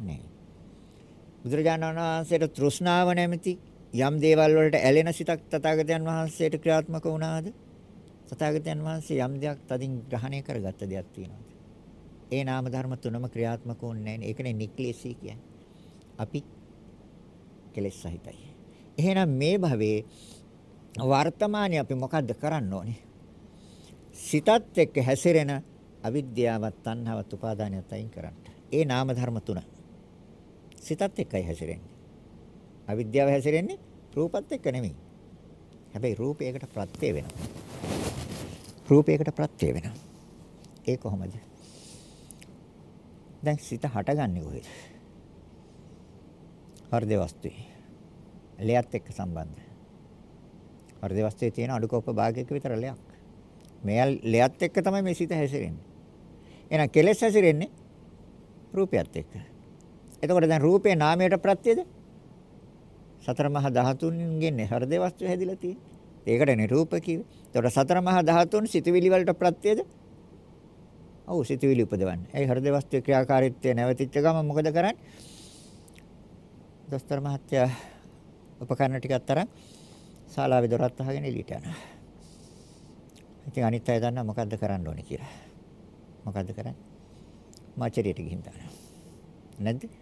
නැහැ. බුදුරජාණන් වහන්සේට තෘෂ්ණාව නැමැති යම් දේවල් වලට ඇලෙන සිතක් තථාගතයන් වහන්සේට ක්‍රියාත්මක වුණාද? තථාගතයන් වහන්සේ යම් දෙයක් තදින් ග්‍රහණය කරගත්ත දෙයක් තියෙනවාද? ඒ නාම ධර්ම තුනම ක්‍රියාත්මක වුණේ නැහැ. ඒකනේ නික්ලේශී කියන්නේ. අපි කෙලෙස් සහිතයි. එහෙනම් මේ භවයේ වර්තමානයේ අපි මොකද්ද කරන්න ඕනේ? සිතත් එක්ක හැසිරෙන අවිද්‍යාවත් තණ්හාවත් උපාදානයත් අයින් කරන්න. ඒ නාම ධර්ම තුන. සිතත් එක්කයි හැසිරෙන්නේ. අවිද්‍යාව හැසිරෙන්නේ රූපත් එක්ක නෙමෙයි. හැබැයි රූපයකට ප්‍රත්‍ය වෙනවා. රූපයකට ප්‍රත්‍ය වෙනවා. ඒ කොහොමද? දැන් සිත හටගන්නේ කොහෙද? හෘද වස්තුවේ. ලෙයත් එක්ක සම්බන්ධ. හෘද වස්තුවේ තියෙන අඩුකෝප භාගයක විතර ලෙයක්. මේ ලෙයත් එක්ක තමයි මේ සිත හැසිරෙන්නේ. එහෙනම් කෙලෙස් හැසිරෙන්නේ රූපයත් එක්ක. එතකොට දැන් රූපේ නාමයට ප්‍රත්‍යද? සතර මහා ධාතුන්ගෙන් හෘද වස්තුව හැදිලා තියෙන්නේ. ඒකට නිරූප කිව්වේ. එතකොට සතර මහා ධාතුන් සිතවිලි වලට ප්‍රත්‍යද? ඔව් සිතවිලි උපදවන්නේ. ඒ හෘද වස්තුවේ ක්‍රියාකාරීත්වය නැවතිච්ච ගමන් මොකද කරන්නේ? දොස්තර මහත්තයා උපකරණ ටිකක් තරම් ශාලාවේ දොරත් අහගෙන එළියට යනවා. ඉතින් අනිත් අය දන්නා මොකද්ද කරන්න ඕනේ කියලා. මොකද්ද කරන්නේ? මාචරියට ගිහින් දානවා. නැද්ද?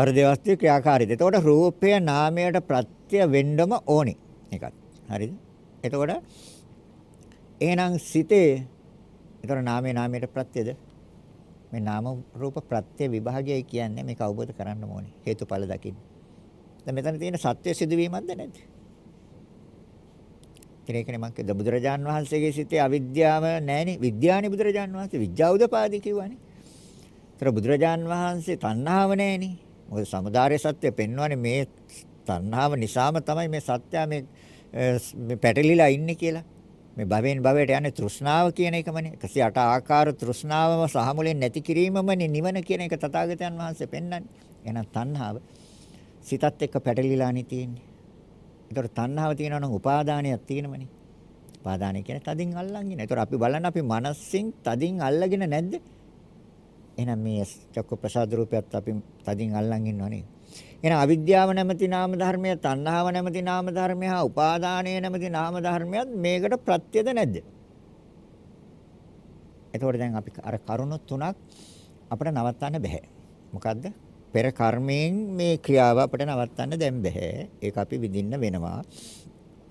හෘද වස්තුවේ ක්‍රියාකාරීත්වය. එතකොට රූපය නාමයට ප්‍රත්‍ය වෙන්නම ඕනේ. ඒකත්. හරිද? එතකොට එහෙනම් සිතේ එතකොට නාමයේ නාමයට ප්‍රත්‍යද? මේ නාම රූප ප්‍රත්‍ය විභාගයයි කියන්නේ මේක අවබෝධ කරන්න ඕනේ. හේතුඵල දකින්න. දැන් මෙතන තියෙන සත්‍ය සිදුවීමක්ද නැද්ද? ඒකනේ මම කිව්ද බුදුරජාන් වහන්සේගේ සිතේ අවිද්‍යාව නැහෙනේ. විද්‍යානේ බුදුරජාන් වහන්සේ විද්‍යාව උදපාදි කිව්වනේ. ඒතර බුදුරජාන් වහන්සේ තණ්හාව නැහෙනේ. මොකද සමුදාය සත්‍ය පෙන්වන්නේ මේ තණ්හාව නිසාම තමයි මේ සත්‍ය මේ මේ පැටලිලා ඉන්නේ කියලා. මේ භවෙන් භවයට යන්නේ තෘෂ්ණාව කියන එකමනේ 108 ආකාර තෘෂ්ණාවම සහ මුලින් නැති කිරීමමනේ නිවන කියන එක තථාගතයන් වහන්සේ පෙන්වන්නේ එහෙනම් තණ්හාව සිතත් එක්ක පැටලිලානේ තියෙන්නේ ඒතර තණ්හාව තියෙනවා නම් උපාදානයක් තියෙනවනේ උපාදානය කියන්නේ තදින් අල්ලන් ඉන්න. ඒතර අපි බලන්න අපි මනසින් තදින් අල්ලගෙන නැද්ද? එහෙනම් මේ චක්ක ප්‍රසාද රූපයත් අපි තදින් අල්ලන් ඉන්නවනේ. එහෙනම් අවිද්‍යාව නැමැති නාම ධර්මය, තණ්හාව නැමැති නාම ධර්මය හා උපාදානය නැමැති නාම ධර්මයත් මේකට ප්‍රත්‍යද නැද්ද? එතකොට දැන් අපි අර කරුණු තුනක් අපිට නවත්තන්න බෑ. මොකද්ද? පෙර කර්මයෙන් මේ ක්‍රියාව අපිට නවත්තන්න දැන් බෑ. ඒක අපි විඳින්න වෙනවා.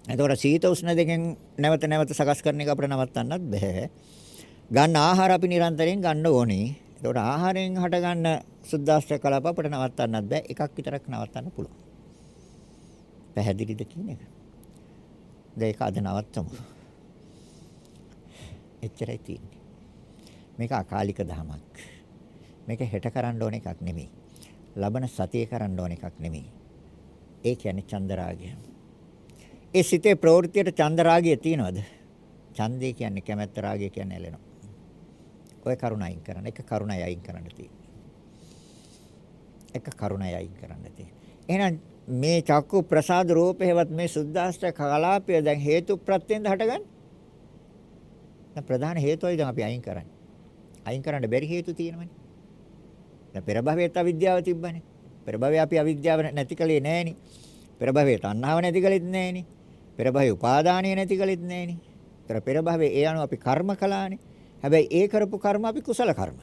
එතකොට සීත උෂ්ණ දෙකෙන් නැවත නැවත සකස් කරන එක අපිට නවත්තන්නත් බෑ. ගන්න ආහාර අපි නිරන්තරයෙන් ගන්න ඕනේ. එතකොට ආහාරයෙන් හටගන්න සුද්දාස්ත්‍ර කලාප අපිට නවත්තන්නත් බෑ. එකක් විතරක් නවත්තන්න පුළුවන්. පැහැදිලිද කියන එක? දැන් ඒක අද නවත්තමු. එච්චරයි තියෙන්නේ. මේක අකාලික ධමයක්. මේක හෙට කරන්න ඕන එකක් නෙමෙයි. ලබන සතියේ කරන්න ඕන එකක් නෙමෙයි. ඒ කියන්නේ චන්දරාගය. ඒ සිතේ ප්‍රවෘත්තියට චන්දරාගය තියනවද? ඡන්දේ කියන්නේ කැමැත්ත රාගය කියන්නේ ඇලෙනවා. ඔය කරුණ අයින් කරන්න. එක කරුණයි අයින් කරන්න තියෙන්නේ. එක කරුණයි අයින් කරන්න තියෙන්නේ. එහෙනම් මේ චක්කු ප්‍රසාද රූපේවත් මේ සුද්දාස්ත්‍ර කලාපය දැන් හේතු ප්‍රත්‍යෙන්ද හටගන්නේ? දැන් ප්‍රධාන හේතුවයි දැන් අපි අයින් කරන්නේ. අයින් කරන්න බැරි හේතු තියෙනවනේ. දැන් පෙර භවයේත් අවිද්‍යාව තිබ්බනේ. පෙර භවයේ අපි අවිද්‍යාව නැති කලේ නෑනේ. පෙර භවයේ තණ්හාව නැති කලෙත් නෑනේ. පෙර භවයේ උපාදානිය නැති කලෙත් නෑනේ. ඒතර පෙර භවයේ ඒ අනුව අපි කර්ම කළානේ. හැබැයි ඒ කරපු කර්ම අපි කුසල කර්ම.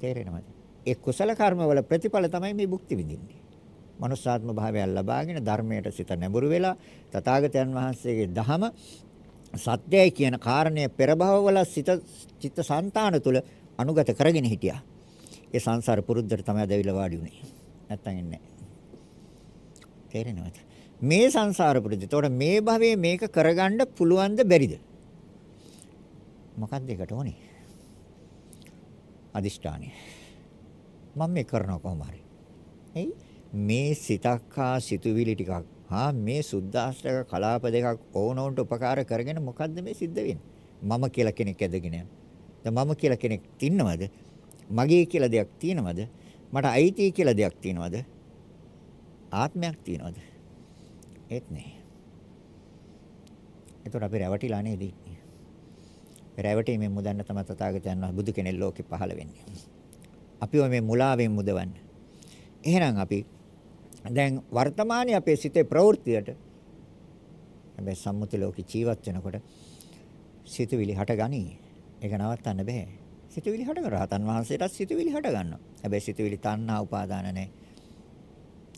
තේරෙනවද? ඒ කුසල කර්ම වල ප්‍රතිඵල තමයි මේ භුක්ති විඳින්නේ. මනුස්සාත්ම භාවය ලබාගෙන ධර්මයට සිත නැඹුරු වෙලා තථාගතයන් වහන්සේගේ දහම සත්‍යයි කියන කාරණය පෙර භවවල සිත චිත්ත સંතාන තුල අනුගත කරගෙන හිටියා. ඒ සංසාර පුරුද්දට තමයි දැවිලා වාඩි උනේ. නැත්තම් එන්නේ තේරෙනවද? මේ සංසාර පුරුද්ද. ඒතකොට මේ භවයේ මේක කරගන්න පුළුවන්ද බැරිද? මොකක්ද ඒකට ඕනේ? අදිෂ්ඨානය. මම මේ කරනවා කොහොම හරි. එයි මේ සිතක් හා සිතුවිලි ටිකක් හා මේ සුද්දාස්ත්‍රක කලාප දෙකක් ඕනෝන්ට උපකාර කරගෙන මොකද්ද මේ සිද්ධ වෙන්නේ? මම කියලා කෙනෙක් ඇදගෙන යන. දැන් මම කියලා කෙනෙක් තින්නවද? මගේ කියලා දෙයක් තියෙනවද? මට අයිති කියලා දෙයක් තියෙනවද? ආත්මයක් තියෙනවද? ඒත් නෑ. ඒතර අපි රැවටිලා නේද ඉන්නේ? රැවටීමෙන් මුදන්න තමයි තථාගතයන් වහන්සේ බුදු කෙනෙක් ලෝකෙ පහළ වෙන්නේ. අපිව මේ මුලාවෙන් මුදවන්න. එහෙනම් අපි දැන් වර්තමානයේ අපේ සිතේ ප්‍රවෘත්තියට හැබැයි සම්මුති ලෝකේ ජීවත් වෙනකොට සිතුවිලි හට ගනී. ඒක නවත්තන්න බෑ. සිතුවිලි හට ගන්න රහතන් වහන්සේටත් සිතුවිලි හට ගන්නවා. හැබැයි සිතුවිලි තණ්හා උපාදාන නැහැ.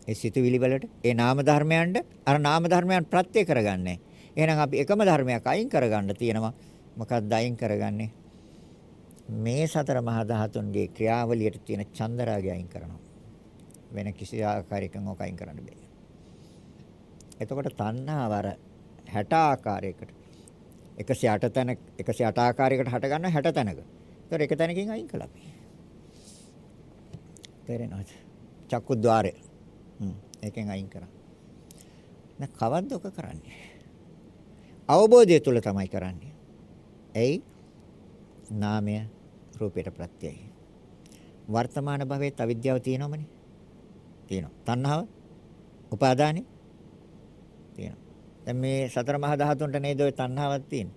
ඒ සිතුවිලි වලට ඒ නාම ධර්මයන්ට අර නාම ධර්මයන් ප්‍රත්‍ය කරගන්නේ. එහෙනම් අපි එකම ධර්මයක් අයින් කරගන්න තියෙනවා. මොකක්ද අයින් කරගන්නේ? මේ සතර මහා ධාතුන්ගේ ක්‍රියාවලියට තියෙන චන්දරාගය අයින් කරනවා. වෙන කිසි ආකාරයකින් ඕක අයින් කරන්න බෑ. එතකොට තණ්හාව අර 60 ආකාරයකට 108 තැන 108 ආකාරයකට හට ගන්න 60 තැනක. ඒතර එක තැනකින් අයින් කළා අපි. තේරෙනවද? චක්කුද්්වාරය. හ්ම් ඒකෙන් අයින් කරා. දැන් කවද්ද ඔක කරන්නේ? අවබෝධය තුල තමයි කරන්නේ. එයි නාමය රූපයට ප්‍රත්‍යයයි. වර්තමාන භවයේ අවිද්‍යාව තියෙනවමනේ. තියෙනවා. තණ්හාව, උපාදානෙ තියෙනවා. දැන් මේ සතර මහා ධාතුන්ට නේද ඔය තණ්හාවක් තියෙන්නේ.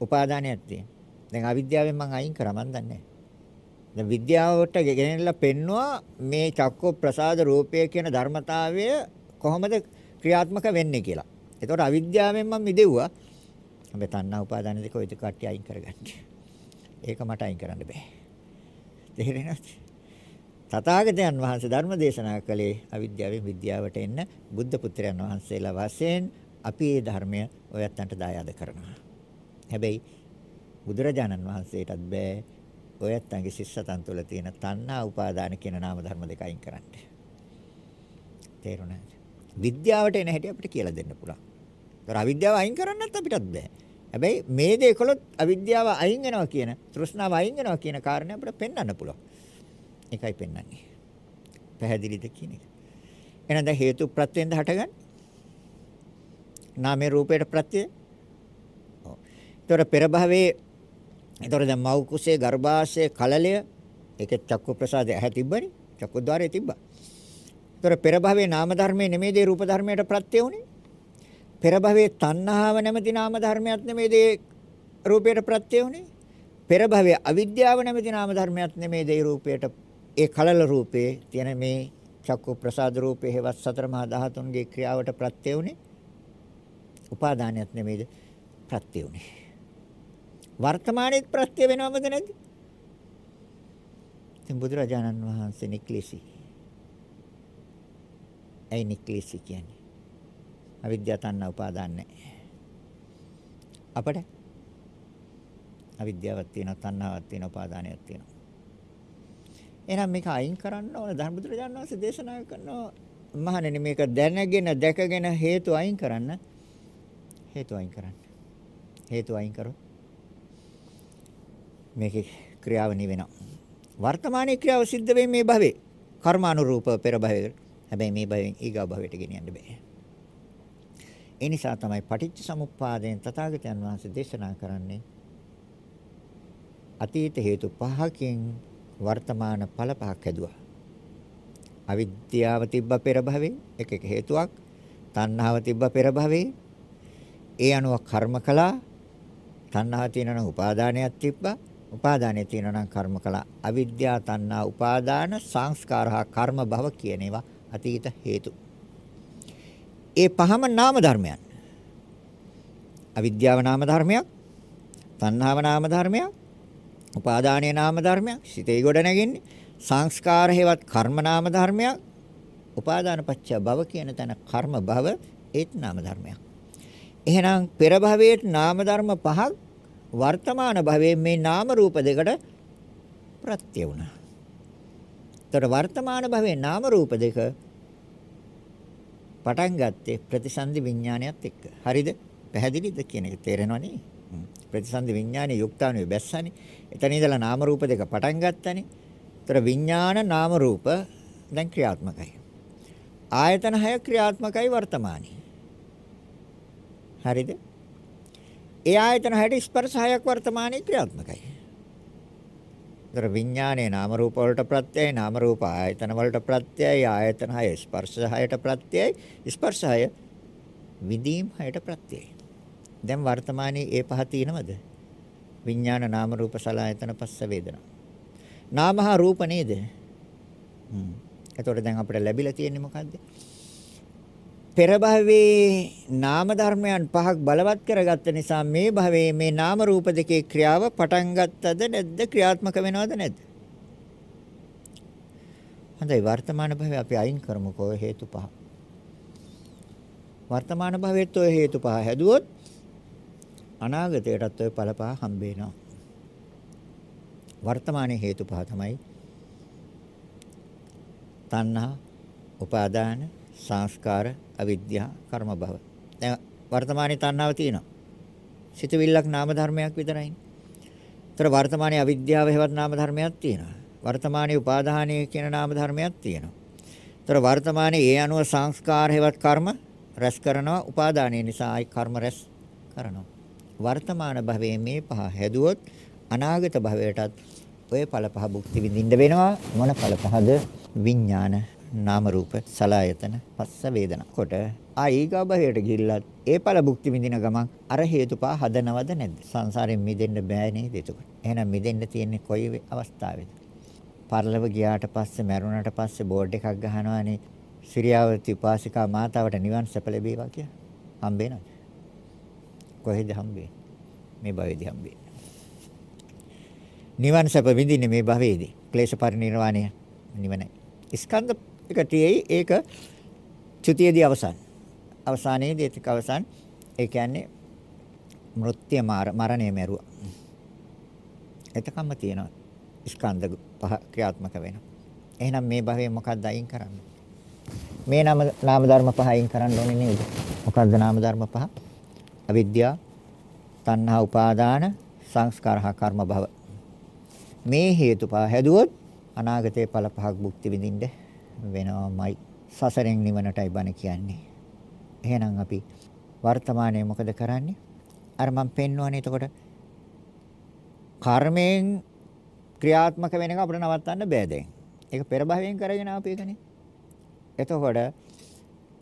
උපාදානයක් තියෙන්නේ. දැන් අවිද්‍යාවෙන් මම අයින් කරා මන් දන්නේ දැන් විද්‍යාවට ගෙනෙලා පෙන්නවා මේ චක්කෝ ප්‍රසාද රූපය කියන ධර්මතාවය කොහොමද ක්‍රියාත්මක වෙන්නේ කියලා. ඒතකොට අවිද්‍යාවෙන් මම මිදෙව්වා. හැබැයි තණ්හා උපාදාන දෙක ඔය දෙක කට්ටි අයින් කරගන්න. ඒක මට අයින් කරන්න බෑ. තේරෙනවද? තථාගතයන් වහන්සේ ධර්ම දේශනා කළේ අවිද්‍යාවෙන් විද්‍යාවට එන්න බුද්ධ පුත්‍රයන් වහන්සේලා වශයෙන් අපි මේ ධර්මය ඔයත්තන්ට දායාද කරනවා. හැබැයි බුදුරජාණන් වහන්සේටත් බෑ ඔයත්තන්ගේ ශිෂ්‍යතන් තුළ තියෙන තණ්හා උපාදාන කියන නාම ධර්ම දෙක අයින් කරන්න. තේරුණාද? විද්‍යාවට එන හැටි අපිට කියලා දෙන්න පුළුවන්. ඒතර අවිද්‍යාව අයින් කරන්නත් අපිටත් බෑ. හැබැයි මේ දේ කළොත් අවිද්‍යාව අයින් වෙනවා කියන, තෘෂ්ණාව අයින් වෙනවා කියන කාරණේ අපිට පෙන්වන්න පුළුවන්. ඒකයි පෙන්වන්නේ. පැහැදිලිද කියන එක. එහෙනම් දැන් හේතු ප්‍රත්‍යෙන්ද හටගන්නේ? නාමයේ රූපයට ප්‍රත්‍ය. ඔව්. ඒතර පෙර භවයේ ඒතර දැන් මව් කුසේ ගර්භාෂයේ කලලය ඒකේ චක්කු ප්‍රසාදය ඇහැ තිබ්බනේ. චක්කු ద్వාරයේ තිබ්බා. ඒතර පෙර භවයේ නාම ධර්මයේ නෙමෙයිද රූප ධර්මයට ප්‍රත්‍ය උනේ? පෙර භවයේ තණ්හාව නැමැති නාම ධර්මයක් නෙමෙයිද රූපයට ප්‍රත්‍ය උනේ? පෙර භවයේ අවිද්‍යාව නැමැති නාම ධර්මයක් නෙමෙයිද රූපයට ඒ කලල රූපේ තියෙන මේ චක්කු ප්‍රසාද රූපේ හේවත් සතර මහා ධාතුන්ගේ ක්‍රියාවට ප්‍රත්‍ය උනේ? උපාදානයක් නෙමෙයිද ප්‍රත්‍ය උනේ. වර්තමානයේත් ප්‍රත්‍ය වෙනවද නැද්ද? ඉතින් බුදුරජාණන් වහන්සේ නික්ලිසි. ඇයි නික්ලිසි කියන්නේ? අවිද්‍යාව තණ්හා උපාදාන නැහැ. අපට අවිද්‍යාවක් තියෙනවා තණ්හාවක් තියෙනවා උපාදානයක් තියෙනවා. එහෙනම් මේක අයින් කරන්න ඕන ධර්මබුදුරජාණන් වහන්සේ දේශනා කරනවා මහණෙනි මේක දැනගෙන දැකගෙන හේතු අයින් කරන්න හේතු අයින් කරන්න. හේතු අයින් කරොත් මේකේ ක්‍රියාව නිවෙනවා. වර්තමානයේ ක්‍රියාව සිද්ධ වෙන්නේ මේ භවයේ. කර්මානුරූප පෙර භවයකට. හැබැයි මේ භවයෙන් ඊගා භවයට ගෙනියන්න බෑ. ඒ නිසා තමයි පටිච්ච සමුප්පාදයෙන් තථාගතයන් වහන්සේ දේශනා කරන්නේ අතීත හේතු පහකින් වර්තමාන ඵල පහක් හැදුවා. අවිද්‍යාව තිබ්බ පෙර භවයේ එක එක හේතුවක්, තණ්හාව තිබ්බ පෙර භවයේ ඒ අනුව කර්ම කළා. තණ්හාව තියෙනවා නම් උපාදානයක් තිබ්බා. උපාදානය තියෙනවා නම් කර්ම කළා. අවිද්‍යාව, තණ්හා, උපාදාන, සංස්කාර හා කර්ම භව කියන ඒවා අතීත හේතු. ඒ පහම නාම ධර්මයන්. අවිද්‍යාව නාම ධර්මයක්, තණ්හාව නාම ධර්මයක්, උපාදානයේ නාම ධර්මයක්, සිතේ ගොඩ නැගෙන්නේ සංස්කාර හේවත් කර්ම නාම ධර්මයක්, උපාදාන පත්‍ය භව කියන තැන කර්ම භව ඒත් නාම ධර්මයක්. එහෙනම් පෙර භවයේ නාම ධර්ම පහක් වර්තමාන භවයේ මේ නාම රූප දෙකට ප්‍රත්‍ය වුණා. ତර වර්තමාන භවයේ නාම රූප දෙක පටන් ගත්තේ ප්‍රතිසන්දි විඥානයත් එක්ක. හරිද? පැහැදිලිද කියන එක තේරෙනවනේ? ප්‍රතිසන්දි විඥානේ යුක්තාණුවේ බැස්සනේ. එතන ඉඳලා නාම රූප දෙක පටන් ගත්තනේ. ତර විඥාන නාම රූප දැන් ක්‍රියාත්මකයි. ආයතන හය ක්‍රියාත්මකයි වර්තමානයේ. හරිද? ඒ ආයතන හයට ස්පර්ශ හයක් වර්තමානයේ ක්‍රියාත්මකයි. තර විඥානයේ නාම රූප වලට ප්‍රත්‍යයයි නාම රූප ආයතන වලට ප්‍රත්‍යයයි ආයතන හය ස්පර්ශ හයට ප්‍රත්‍යයයි ස්පර්ශ හය විදීම් හයට ප්‍රත්‍යයයි. දැන් වර්තමානයේ ඒ පහ තියෙනවද? විඥාන නාම රූප සලආයතන පස්ස වේදනා. නාමහා රූප නේද? හ්ම්. එතකොට දැන් අපිට ලැබිලා තියෙන්නේ මොකද්ද? පෙර භවයේ නාම ධර්මයන් පහක් බලවත් කරගත්ත නිසා මේ භවයේ මේ නාම රූප දෙකේ ක්‍රියාව පටන් ගත්තද නැද්ද ක්‍රියාත්මක වෙනවද නැද්ද? හොඳයි වර්තමාන භවයේ අපි අයින් කරමුකෝ හේතු පහ. වර්තමාන භවයේත් ඔය හේතු පහ හැදුවොත් අනාගතයටත් ඔය ඵල පහ හම්බ වෙනවා. වර්තමානයේ හේතු පහ තමයි තණ්හා, උපාදාන, සංස්කාර, අවිද්‍යාව, කර්ම භව. දැන් වර්තමානයේ තණ්හාව තියෙනවා. සිතවිල්ලක් නාම ධර්මයක් විතරයි. ඒතර වර්තමානයේ අවිද්‍යාව හේවත් නාම ධර්මයක් තියෙනවා. වර්තමානයේ උපාදානයේ කියන නාම ධර්මයක් තියෙනවා. ඒතර වර්තමානයේ ඒ අනුව සංස්කාර හේවත් කර්ම රැස් කරනවා. උපාදානයේ නිසා ආයි කර්ම රැස් කරනවා. වර්තමාන භවයේ මේ පහ හැදුවොත් අනාගත භවයටත් ඔය ඵල පහ භුක්ති විඳින්න වෙනවා මොන ඵල පහද විඥාන නාම රූප සලආයතන පස්ස වේදනා. කොට ආ ඊගා භවයට ගිහිල්ලත් ඒ ඵල භුක්ති විඳින ගමන් අර හේතුපා හදනවද නැද්ද? සංසාරයෙන් මිදෙන්න බෑ නේද එතකොට? එහෙනම් මිදෙන්න තියෙන්නේ කොයි අවස්ථාවේද? පරලව ගියාට පස්සේ මරුණාට පස්සේ බෝඩ් එකක් ගහනවානේ සිරියාවති උපාසිකා මාතාවට නිවන් සැප ලැබේවා කියලා හම්බෙනවද? කොහෙද හම්බෙන්නේ? මේ භවයේදී හම්බෙන්නේ. නිවන් සැප විඳින්නේ මේ භවයේදී. ක්ලේශ පරිණිරවාණය නිවනයි. ස්කන්ධ එක තියෙයි ඒක චුතියේදී අවසන්. අවසානයේදී ඒක අවසන්. ඒ කියන්නේ මෘත්‍ය මරණය මෙරුවා. එතකම්ම තියෙනවා ස්කන්ධ පහ ක්‍රියාත්මක වෙනවා. එහෙනම් මේ භවයේ මොකක්ද අයින් කරන්නේ? මේ නාම නාම ධර්ම පහ අයින් කරන්න ඕනේ නේද? මොකක්ද නාම ධර්ම පහ? අවිද්‍යාව, තණ්හා, උපාදාන, සංස්කාර හා කර්ම භව. මේ හේතුපහ හැදුවොත් අනාගතයේ ඵල පහක් භුක්ති විඳින්න වෙනවමයි. සසරෙන් නිවනටයි බණ කියන්නේ. එහෙනම් අපි වර්තමානයේ මොකද කරන්නේ? අර මම පෙන්වන්නේ එතකොට කර්මයෙන් ක්‍රියාත්මක වෙන එක අපිට නවත්තන්න බෑ දැන්. ඒක පෙර භවයෙන් කරගෙන ආපු එකනේ. එතකොට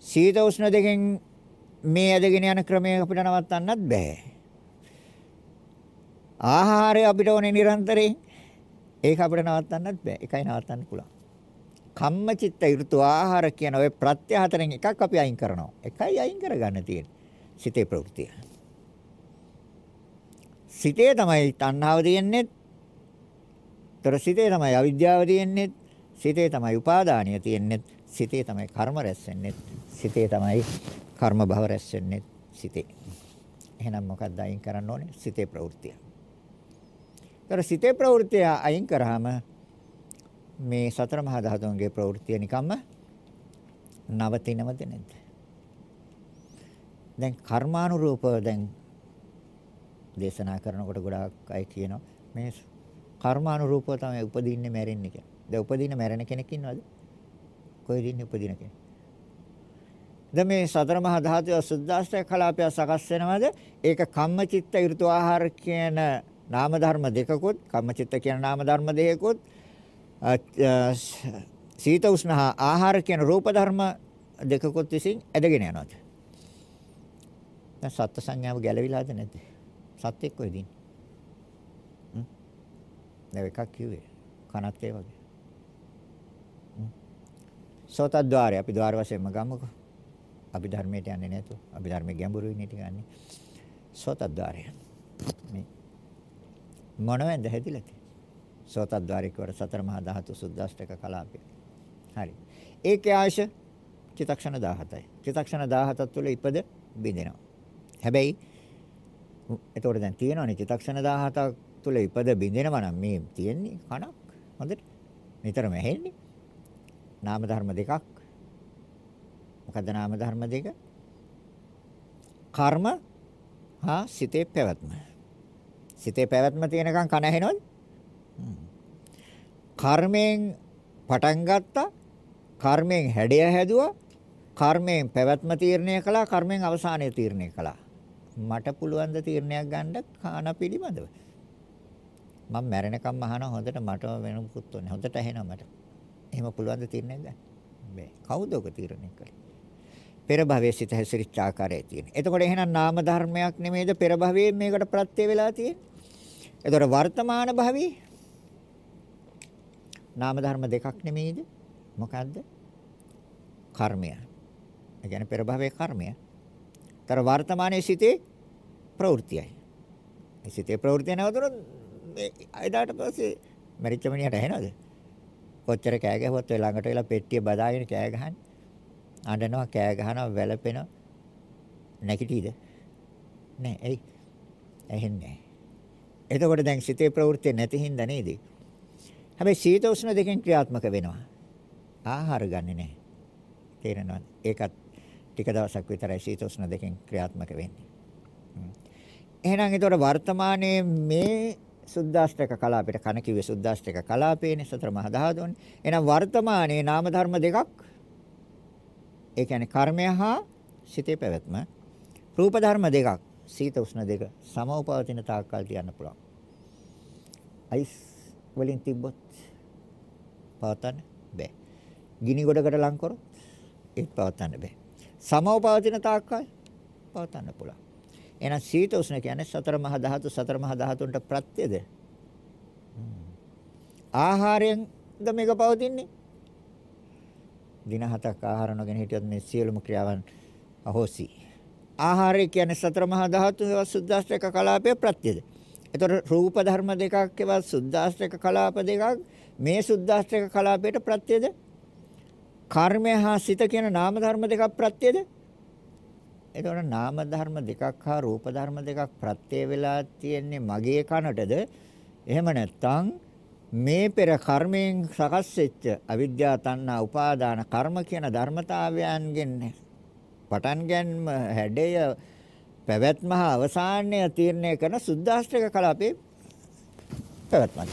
සීත උෂ්ණ දෙකෙන් මේ ඇදගෙන යන ක්‍රමය අපිට නවත්තන්නත් බෑ. ආහාරය අපිට ඕනේ නිරන්තරයෙන් ඒක අපිට නවත්තන්නත් බෑ. එකයි නවත්තන්න පුළුවන්. කම්මචිත්ත ඍතු ආහාර කියන ওই ප්‍රත්‍ය හතරෙන් එකක් අපි අයින් කරනවා. එකයි අයින් කරගන්න තියෙන්නේ. සිතේ ප්‍රවෘත්තිය. සිතේ තමයි තණ්හාව තියෙන්නේ. ତොර සිතේ තමයි අවිද්‍යාව තියෙන්නේ. සිතේ තමයි උපාදානිය තියෙන්නේ. සිතේ තමයි කර්ම රැස් වෙන්නේ. සිතේ තමයි කර්ම භව රැස් වෙන්නේ සිතේ. එහෙනම් මොකක්ද අයින් කරන්න ඕනේ? සිතේ ප්‍රවෘත්තිය. ତොර සිතේ ප්‍රවෘත්තිය අයින් කරාම මේ සතර මහා ධාතුන්ගේ ප්‍රවෘත්තිය නිකම්ම නවතිනවද නැද්ද? දැන් කර්මානුරූපව දැන් දේශනා කරනකොට ගොඩාක් අය කියනවා මේ කර්මානුරූපව තමයි උපදින්නේ මැරෙන්නේ කියලා. දැන් උපදින මැරෙන කෙනෙක් ඉන්නවද? කොහෙද ඉන්නේ උපදින කෙනෙක්? දැන් මේ සතර මහා ධාතුව සුද්දාස්ත්‍ය කලාපය සකස් වෙනවද? ඒක කම්මචිත්ත ඍතු ආහාර කියන නාම ධර්ම දෙකකුත් කම්මචිත්ත කියන නාම ධර්ම දෙකකුත් සීත උෂ්ණ හා ආහාර කියන රූප ධර්ම දෙකකුත් විසින් ඇදගෙන යනවා. දැන් සත්ත්ව සංඥාව ගැලවිලාද නැද්ද? සත්‍යෙක් කොහෙද ඉන්නේ? හ්ම්. දැන් එකක් කිව්වේ. කනත් ඒ වගේ. හ්ම්. සෝතද්්වාරය අපි ద్వාර වශයෙන්ම ගමුකෝ. අපි ධර්මයට යන්නේ නැතු. අපි ධර්මයේ ගැඹුරුයි නේ ටික ගන්න. සෝතද්්වාරය. මේ මොනවද හැදිලා තියෙන්නේ? සෝතද්්වාරික වර සතර මහා ධාතු සුද්දාෂ්ටක කලාපය. හරි. ඒකේ ආයශ චිතක්ෂණ 17යි. චිතක්ෂණ 17 තුළ ඉපද බිඳෙනවා. හැබැයි එතකොට දැන් තියෙනවනේ චිතක්ෂණ 17ක් තුළ ඉපද බිඳෙනවා නම් මේ තියෙන්නේ කණක්. හොඳට. නිතරම ඇහෙන්නේ. නාම ධර්ම දෙකක්. මොකද නාම ධර්ම දෙක? කර්ම හා සිතේ පැවැත්ම. සිතේ පැවැත්ම තියෙනකන් කන ඇහෙනවද? කර්මයෙන් පටන් ගත්තා. කර්මයෙන් හැඩය හැදුවා. කර්මයෙන් පැවැත්ම තීරණය කළා. කර්මයෙන් අවසානය තීරණය කළා. මට පුළුවන් ද තීරණයක් ගන්න කාන පිළිබඳව. මම මැරෙනකම් අහන හොඳට මට වෙන මුකුත් ඕනේ. හොඳට ඇහෙනවා මට. එහෙම පුළුවන් ද තීරණයක් ගන්න? බෑ. කවුද ඔක තීරණය කළේ? පෙර භවයේ සිට හැසිරිච්ච ආකාරය තියෙන. එතකොට එහෙනම් නාම ධර්මයක් නෙමෙයිද පෙර භවයේ මේකට ප්‍රත්‍ය වෙලා තියෙන්නේ? එතකොට වර්තමාන භවයේ නාම ධර්ම දෙකක් නෙමෙයිද? මොකද්ද? කර්මය. ඒ කියන්නේ පෙර භවයේ කර්මය. තර වර්තමානයේ සිටේ ප්‍රවෘත්තියයි. ඒ සිටේ ප්‍රවෘත්තිය නැවතුනොත් එදාට පස්සේ මරිච්ච මිනිහට ඇහෙනවද? කොච්චර කෑ ගැහුවත් ඔය ළඟට වෙලා පෙට්ටිය බදාගෙන කෑ ගහන්නේ. අඬනවා කෑ ගහනවා වැළපෙනවා. නැගිටීද? නෑ එයි. ඇහෙන්නේ එතකොට දැන් සිතේ ප්‍රවෘත්ති නැති හින්දා නේද? හැබැයි සීත උෂ්ණ දෙකෙන් ක්‍රියාත්මක වෙනවා. ආහාර ගන්නෙ නෑ. තේරෙනවද? ඒකත් ටික දවසක් විතරයි සීත උෂ්ණ දෙකෙන් ක්‍රියාත්මක වෙන්නේ. එහෙනම් ඒතකොට වර්තමානයේ මේ සුද්දාෂ්ටක කලාපයට කන කිව්වේ සුද්දාෂ්ටක කලාපේනේ සතර මහා ධාතුනේ. එහෙනම් වර්තමානයේ නාම ධර්ම දෙකක් ඒ කියන්නේ කර්මය හා සිතේ පැවැත්ම රූප ධර්ම දෙකක් සීත උෂ්ණ දෙක සමෝපවතින තාක්කල් තියන්න පුළුවන්. අයිස් වලින් තිබ්බොත් පවතන්න බෑ. ගිනි ගොඩකට ලං කරොත් ඒත් පවතන්න බෑ. සමෝපවතින තාක්කල් පවතන්න පුළුවන්. එහෙනම් සීත උෂ්ණ කියන්නේ සතර මහා ධාතු සතර මහා ධාතුන්ට ප්‍රත්‍යද? ආහාරයෙන්ද මේක පවතින්නේ? දින හතක් ආහාර නොගෙන හිටියොත් මේ සියලුම ක්‍රියාවන් අහෝසි. ආහාරය කියන්නේ සතර මහා ධාතු ඒවා සුද්දාස්ත්‍රක කලාපයේ ප්‍රත්‍යද. ඒතකොට රූප ධර්ම දෙකක් ඒවා සුද්දාස්ත්‍රක කලාප දෙකක් මේ සුද්දාස්ත්‍රක කලාපයට ප්‍රත්‍යද? කර්මය හා සිත කියන නාම ධර්ම දෙකක් ප්‍රත්‍යද? එතකොට නාම ධර්ම දෙකක් හා රූප ධර්ම දෙකක් ප්‍රත්‍ය වෙලා තියෙන්නේ මගේ කනටද? එහෙම නැත්නම් මේ පෙර කර්මයෙන් සකස් වෙච්ච අවිද්‍යා තණ්හා උපාදාන කර්ම කියන ධර්මතාවයන්ගෙන් පටන් ගැනීම හැඩය පැවැත්ම හා අවසානය තීරණය කරන සුද්දාස්ත්‍රික කලාපේ පැවැත්මක්.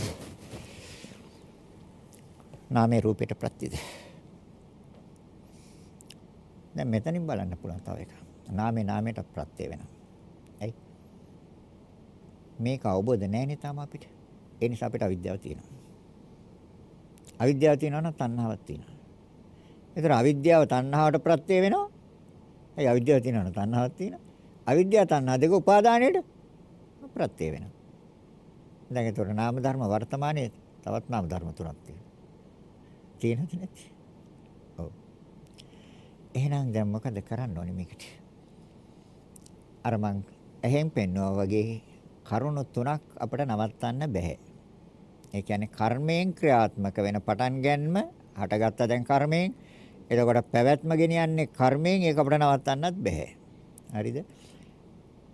නාමයේ රූපයට ප්‍රත්‍යද. දැන් මෙතනින් බලන්න පුළුවන් තව එකක්. නාමේ නාමයට ප්‍රත්‍ය වෙනවා. ඇයි? මේක අවබෝධ නැහැ නේ තාම අපිට. ඒ නිසා අපිට අවිද්‍යාව තියෙනවා. අවිද්‍යාව තියෙනවා නම් තණ්හාවක් තියෙනවා. ඒතර අවිද්‍යාව තණ්හාවට ප්‍රත්‍ය වෙනවා. ඒ අවිද්‍යාව තියෙනවා නම් තණ්හාවක් තියෙනවා. අවිද්‍යාව තණ්හා දෙක උපාදානයේට ප්‍රත්‍ය වෙනවා. දැන් ඒතර නාම ධර්ම වර්තමානයේ තවත් නාම ධර්ම තුනක් තියෙනවා. තියෙනවද නැති? ඔව්. එහෙනම් දැන් මොකද කරන්න ඕනේ මේකට? අර මං එහෙන් පෙන්නවා වගේ කරුණු තුනක් අපිට නවත්තන්න බෑ. ඒ කියන්නේ කර්මයෙන් ක්‍රියාත්මක වෙන පටන් ගැනීම හටගත්ත දැන් කර්මයෙන්. එතකොට පැවැත්ම ගෙනියන්නේ කර්මයෙන් ඒක අපිට නවත්තන්නත් බෑ. හරිද?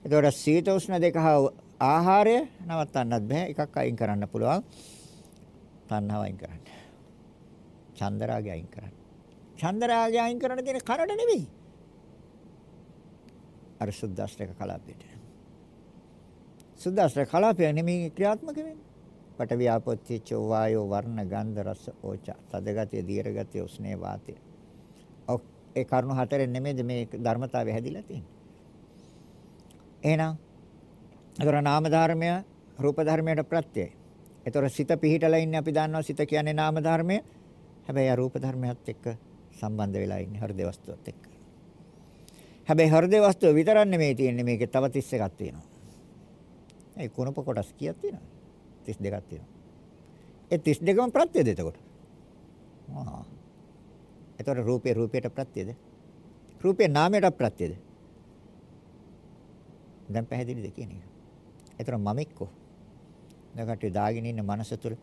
එතකොට සීත උෂ්ණ දෙක හා ආහාරය නවත්තන්නත් බෑ. එකක් අයින් කරන්න පුළුවන්. තණ්හාව අයින් කරන්න. චන්දරාගය අයින් කරන්න. චන්දරාගය අයින් කරන්න තියෙන කරඩ නෙවෙයි. අර සුද්දාස්ත්‍රක කලාපයට. සුද්දාස්ත්‍රක කලාපය නෙමෙයි ක්‍රියාත්මක වෙන්නේ. පට ව්‍යාපොත්තිච වායෝ වර්ණ ගන්ධ රස ඕච තදගතිය දීර්ඝගතිය උස්නේ වාතය. ඔව් ඒ කරුණු හතරෙන් නෙමෙයිද මේ ධර්මතාවය හැදිලා තියෙන්නේ. එහෙනම් අතර නාම ධර්මය රූප ධර්මයට ප්‍රත්‍යයයි. ඒතර සිත පිහිටලා ඉන්නේ අපි දන්නවා සිත කියන්නේ නාම ධර්මය. හැබැයි ආ රූප ධර්මයත් එක්ක සම්බන්ධ වෙලා ඉන්නේ හෘද වස්තුවත් එක්ක. හැබැයි හෘද වස්තුව විතරක් නෙමෙයි තියෙන්නේ මේකේ තව 31ක් තියෙනවා. ඒ කුණප කොටස් කීයක් තියෙනවද? 32ක් තියෙනවා. ඒ 32ම ප්‍රත්‍යද එතකොට? ආ. එතකොට රූපේ රූපයට ප්‍රත්‍යද? රූපේ නාමයට ප්‍රත්‍යද? දැන් පැහැදිලිද කියන එක? එතකොට මම එක්කෝ. දැන් කට්ටිය දාගෙන ඉන්න මනස තුල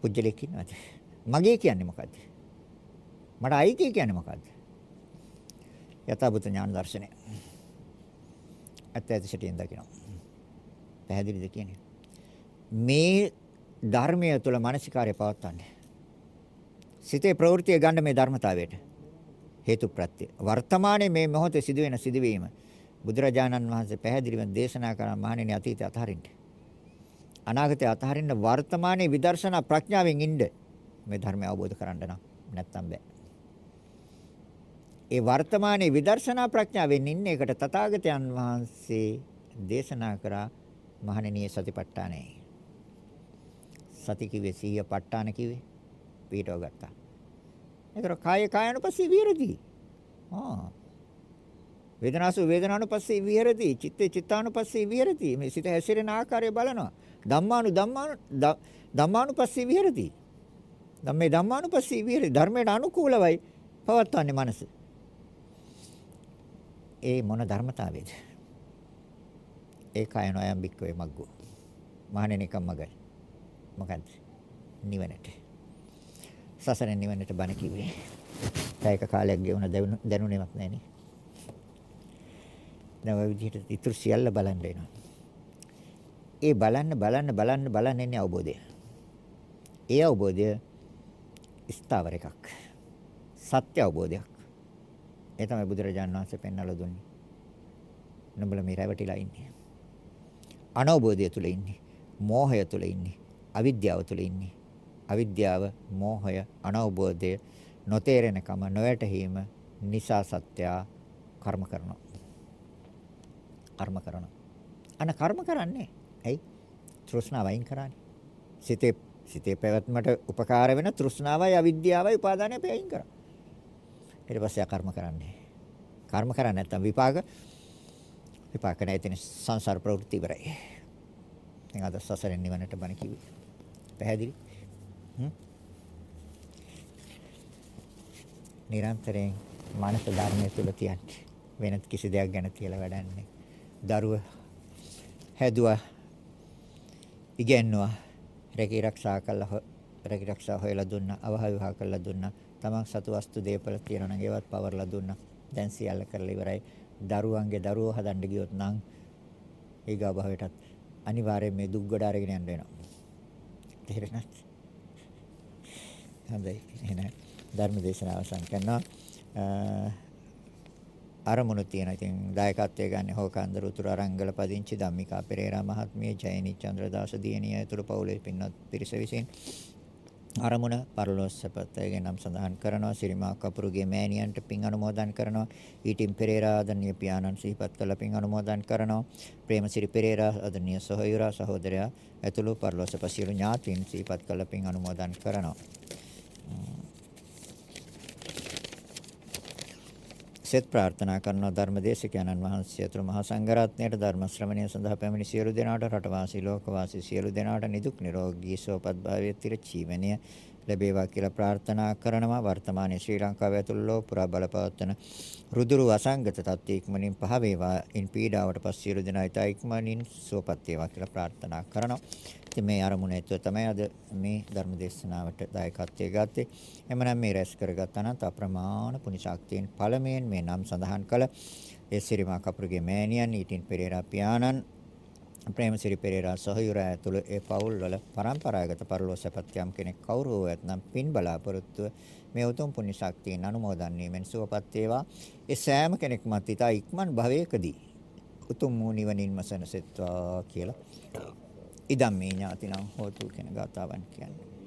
පුජ්‍යලෙක් ඉන්නවද? මගේ කියන්නේ මොකද්ද? මට අයිති කියන්නේ මොකද්ද? යථාභූත ඥාන දර්ශනය. ඇත්ත ඇති සිටින් දකිනවා. පැහැදිලිද කියන්නේ? මේ ධර්මය තුළ මානසිකාර්ය පවත්වන්නේ. සිතේ ප්‍රවෘත්තිය ගන්න මේ ධර්මතාවයට හේතු ප්‍රත්‍ය. වර්තමානයේ මේ මොහොතේ සිදුවෙන සිදුවීම බුදුරජාණන් වහන්සේ පැහැදිලිව දේශනා කරන මහණෙනි අතීතය අතහරින්න. අනාගතය අතහරින්න වර්තමානයේ විදර්ශනා ප්‍රඥාවෙන් ඉන්න මේ ධර්මය අවබෝධ කරගන්න නම් නැත්තම් බෑ. ඒ වර්තමානයේ විදර්ශනා ප්‍රඥාවෙන් ඉන්නේ ඒකට තථාගතයන් වහන්සේ දේශනා කරා මහණෙනිය සතිපට්ඨානයි. සති කිව්වේ සීය ප ဋ ාණ කිව්වේ පිටව ගත්තා. ඒතර කාය කායනුපස්සී විහෙරති. ආ වේදනාසු වේදනානුපස්සී විහෙරති. චිත්තේ චිත්තානුපස්සී විහෙරති. මේ සිත හැසිරෙන ආකාරය බලනවා. ධම්මානු ධම්මානු ධම්මානුපස්සී විහෙරති. ධම්මේ ධම්මානුපස්සී විහෙරති. ධර්මයට අනුකූලවයි පවත්වන්නේ මනස. ඒ මොන ධර්මතාවයේද? ඒ කයන අයම් බික්කවේ මග්ගෝ. මහණෙනිකම් මගයි. මොකද්ද? නිවනට. සසරෙන් නිවනට බණ කිව්වේ. ඒක කාලයක් ගෙවුන දැනුනේවත් නැහැ නේ. දැන් ඔය විදිහට ඉතුරු සියල්ල බලන්න එනවා. ඒ බලන්න බලන්න බලන්න බලන්න එන්නේ අවබෝධය. ඒ අවබෝධය ස්ථාවර එකක්. සත්‍ය අවබෝධයක්. ඒ තමයි බුදුරජාණන් වහන්සේ පෙන්වලා දුන්නේ. නුඹලා මේ රැවටිලා ඉන්නේ. අනවබෝධය තුල ඉන්නේ. මෝහය තුල ඉන්නේ. අවිද්‍යාව තුල ඉන්නේ. අවිද්‍යාව, මෝහය, අනවබෝධය, නොතේරෙනකම, නොවැටහීම නිසා සත්‍යා කර්ම කරනවා. කර්ම කරනවා. අන කර්ම කරන්නේ ඇයි? තෘෂ්ණාව වයින් කරන්නේ. සිතේ සිතේ පැවැත්මට උපකාර වෙන තෘෂ්ණාවයි අවිද්‍යාවයි උපාදානය පෙයින් කරා. ඊට පස්සේ කර්ම කරන්නේ. කර්ම කරන්නේ නැත්නම් විපාක විපාක නැතින සංසාර ප්‍රවෘත්ති ඉවරයි. දැන් අද සසරෙන් නිවනට බණ කිව්වේ. පැහැදිලි? හ්ම්. නිරන්තරයෙන් මානස ධර්මයේ තුල තියන්නේ. වෙනත් කිසි දෙයක් ගැන කියලා වැඩන්නේ. දරුව හැදුවා ඉගෙනුවා රැකී ආරක්ෂා කළා රැකී ආරක්ෂා හොයලා දුන්නා අවහ විවාහ කළා දුන්නා. තමන් සතු වස්තු දේපල තියෙනවා නම් ඒවත් පවර්ලා දුන්නා. දැන් සියල්ල කරලා ඉවරයි. දරුවන්ගේ දරුවෝ හදන්න ගියොත් නම් ඊගා භවයටත් අනිවාර්යයෙන් මේ දුක් ගොඩ අරගෙන යන්න වෙනවා. තේරෙනවද? හොඳයි. එහෙනම් ධර්ම දේශනාව අවසන් කරනවා. අරමුණු තියෙනවා. ඉතින් දායකත්වයේ ගන්න හොකන්දර උතුරු අරංගල පදිංචි ධම්මිකා පෙරේරා මහත්මිය ජයනි චන්ද්‍රදාස දියණිය ඇතුළු පවුලේ පින්වත් පිරිස විසින් අරමුණ පරලෝස්සපතයගේ නම් සඳහන් කරනවා. සිරිමා කපුරුගේ මෑණියන්ට පින් අනුමෝදන් කරනවා. ඊටින් පෙරේරා ආදරණීය පියාණන් සිහිපත් කළ පින් අනුමෝදන් කරනවා. ප්‍රේමසිරි පෙරේරා ආදරණීය සහෝදරයා සහෝදරයා ඇතුළු පරලෝස්සප සියලු ඥාතීන් සිහිපත් කළ පින් අනුමෝදන් කරනවා. සෙත් ප්‍රාර්ථනා කරන ධර්මදේශකයන්න් වහන්සේ අතුරු මහා සංඝරත්නයට ධර්ම ශ්‍රවණය සඳහා පැමිණි සියලු දෙනාට රටවාසී ලෝකවාසී සියලු දෙනාට නිදුක් නිරෝගී සුවපත් භාවයේ තිර ජීවනය ලැබේවා කියලා ප්‍රාර්ථනා කරනවා. වර්තමානයේ ශ්‍රී ලංකාව ඇතුළු පුරා බලපවත්වන රුදුරු අසංගත තත්ත්ව ඉක්මනින් පහ වේවා ඉන් පීඩාවට පස් සියලු දෙනා ඊට ඉක්මනින් සුවපත් වේවා කියලා ප්‍රාර්ථනා කරනවා. ඉතින් මේ අරමුණ ඇතුව තමයි අද මේ ධර්ම දේශනාවට දායකත්වයේ ගත්තේ. එමනම් මේ රැස් කරගත් අනන්ත අප්‍රමාණ පුණ්‍ය ශක්තියෙන් පළමුවෙන් මේ නම් සඳහන් කළ ඒ සිරිමා කපුරුගේ මෑණියන් ඊටින් පෙරේරා පියාණන් ප්‍රේමසිරි පෙරේරා සහයුරා ඇතුළු ඒ පවුල් වල පරම්පරාගත පරිලෝසපත් යම් කෙනෙක් කවුරු වූ ඇතනම් පින් බලාපොරොත්තුව මේ උතුම් පුණ්‍ය ශක්තියෙන් අනුමෝදන් වීමෙන් සුවපත් වේවා. ඒ සෑම කෙනෙක්මත් ඊට ඉක්මන් භවයකදී උතුම් වූ නිවනින්ම සැනසෙත්වා කියලා ඉදම් මේ ඥාතිනම් හෝතු කියන ගාතාවන් කියන්නේ.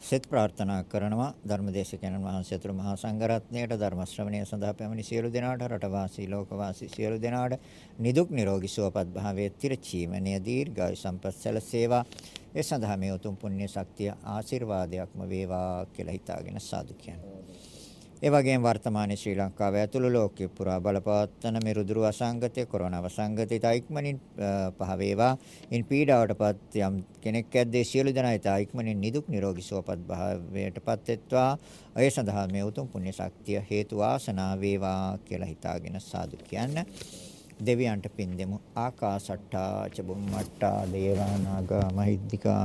සෙත් ප්‍රාර්ථනා කරනවා ධර්මදේශකයන්න් වහන්සේ අතුරු මහා සංඝරත්නයට ධර්ම ශ්‍රවණය සඳහා පැමිණි සියලු දෙනාට රටවාසී ලෝකවාසී සියලු දෙනාට නිදුක් නිරෝගී සුවපත් භාවයේ තිර ජීවනය දීර්ඝායු සම්පත් සැලසේවා ඒ සඳහා මේ උතුම් පුණ්‍ය ශක්තිය ආශිර්වාදයක්ම වේවා කියලා හිතාගෙන සාදු කියන්නේ. ඒ වගේම වර්තමානයේ ශ්‍රී ලංකාව ඇතුළු ලෝකෙ පුරා බලපවත්වන මේ රුදුරු අසංගතය කොරෝනා වසංගතය ඉක්මනින් පහ වේවා. ඉන් පීඩාවටපත් යම් කෙනෙක් ඇද්දේ සියලු දෙනා ඊට ඉක්මනින් නිදුක් නිරෝගී සුවපත් භාවයටපත් වෙත්වා. ඒ සඳහා මේ උතුම් පුණ්‍ය ශක්තිය හේතු වාසනා වේවා කියලා හිතාගෙන සාදු කියන්න. දෙවියන්ට පින් දෙමු. ආකාසට්ටා චබුම්මට්ටා දේවානාගා මහිද්దికා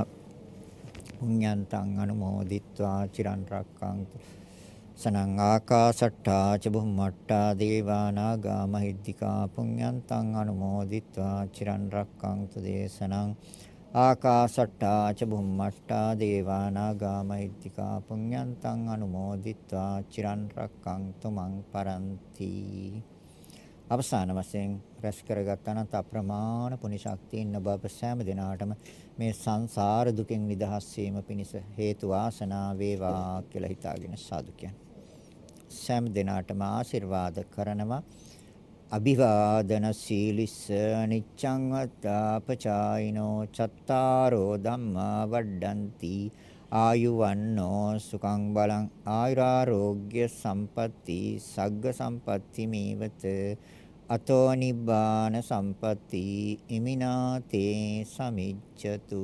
පුඤ්ඤන්තං අනුමෝදිත්වා චිරන් රක්ඛන්තු සනං ආකාශට්ටා ච බුම්මට්ටා දේවානාගා මහිද්దికා පුඤ්ඤන්තං අනුමෝදිත්වා චිරන් රක්ඛන්තු දේශනං ආකාශට්ටා ච බුම්මට්ටා දේවානාගා මහිද්దికා පුඤ්ඤන්තං අනුමෝදිත්වා චිරන් රක්ඛන්තු මං පරන්ති. අවසාන වශයෙන් රැස් කරගත් අනන්ත අප්‍රමාණ පුණ්‍ය ශක්තිය ඉන්න බව සෑම දිනාටම මේ සංසාර දුකෙන් නිදහස් වීම පිණිස හේතු වාසනා වේවා කියලා හිතාගෙන සාදු කියන්නේ. සෑම දිනාටම ආශිර්වාද කරනවා. අභිවාදන සීලිස්ස නිච්ඡං වත්තාපචායිනෝ චත්තාරෝ ධම්මා වඩ්ඩಂತಿ ආයුවන්නෝ සුඛං බලං ආයුරාෝග්‍ය සම්පatti සග්ග සම්පatti මේවත අතෝ නිබ්බාන සම්පatti ඉමිනාතේ සමිච්ඡතු.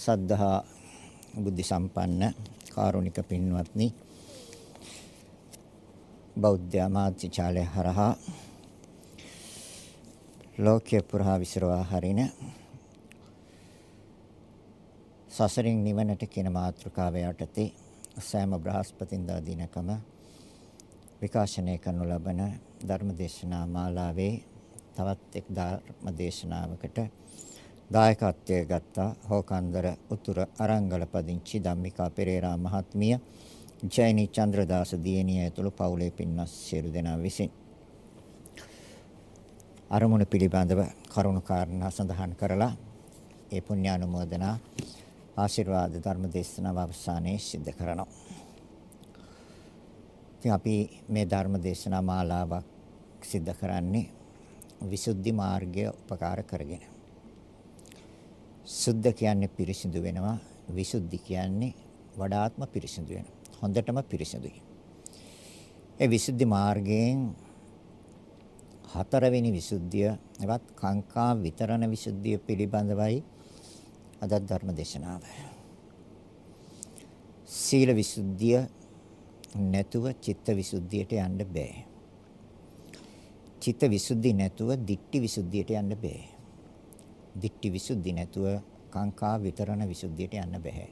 සද්ධා බුද්ධ සම්පන්න කාරුණික පින්වත්නි බෞද්ධ මාත්‍චාලය හරහා ලෝකයේ පුරා විසිරවා හරින සසරින් නිවනට කියන මාතෘකාව යටතේ සෑම බ්‍රහස්පතින්දා දිනකම විකාශනය කරනු ලබන ධර්මදේශනා මාලාවේ තවත් එක් ධර්මදේශනාවකට දායකත්වයේ ගත්තා හෝකන්දර උතුර අරංගල පදිංචි ධම්මිකා පෙරේරා මහත්මිය ජයනි චන්ද්‍රදාස දියණිය ඇතුළු පවුලේ පින්වත් සියලු දෙනා විසින් අරමුණ පිළිබඳව කරුණු කාරණා සඳහන් කරලා ඒ පුණ්‍යානුමෝදනා ආශිර්වාද ධර්ම දේශනාව අවසානයේ සිද්ධ කරනවා. ඉතින් අපි මේ ධර්ම දේශනා මාලාවක් සිද්ධ කරන්නේ විසුද්ධි මාර්ගය උපකාර කරගෙන. සුද්ධ කියන්නේ පිරිසිදු වෙනවා. විසුද්ධි කියන්නේ වඩාත්ම පිරිසිදු වෙනවා. හොඳටම පිරිසිදුයි. ඒ විසුද්ධි මාර්ගයෙන් හතරවෙනි විසුද්ධිය එවත් කාංකා විතරණ විසුද්ධිය පිළිබඳවයි අද ධර්ම දේශනාව. සීල විසුද්ධිය නැතුව චිත්ත විසුද්ධියට යන්න බෑ. චිත්ත විසුද්ධි නැතුව දිට්ඨි විසුද්ධියට යන්න බෑ. දිට්ඨි විසුද්ධි නැතුව කාංකා විතරණ විසුද්ධියට යන්න බෑ.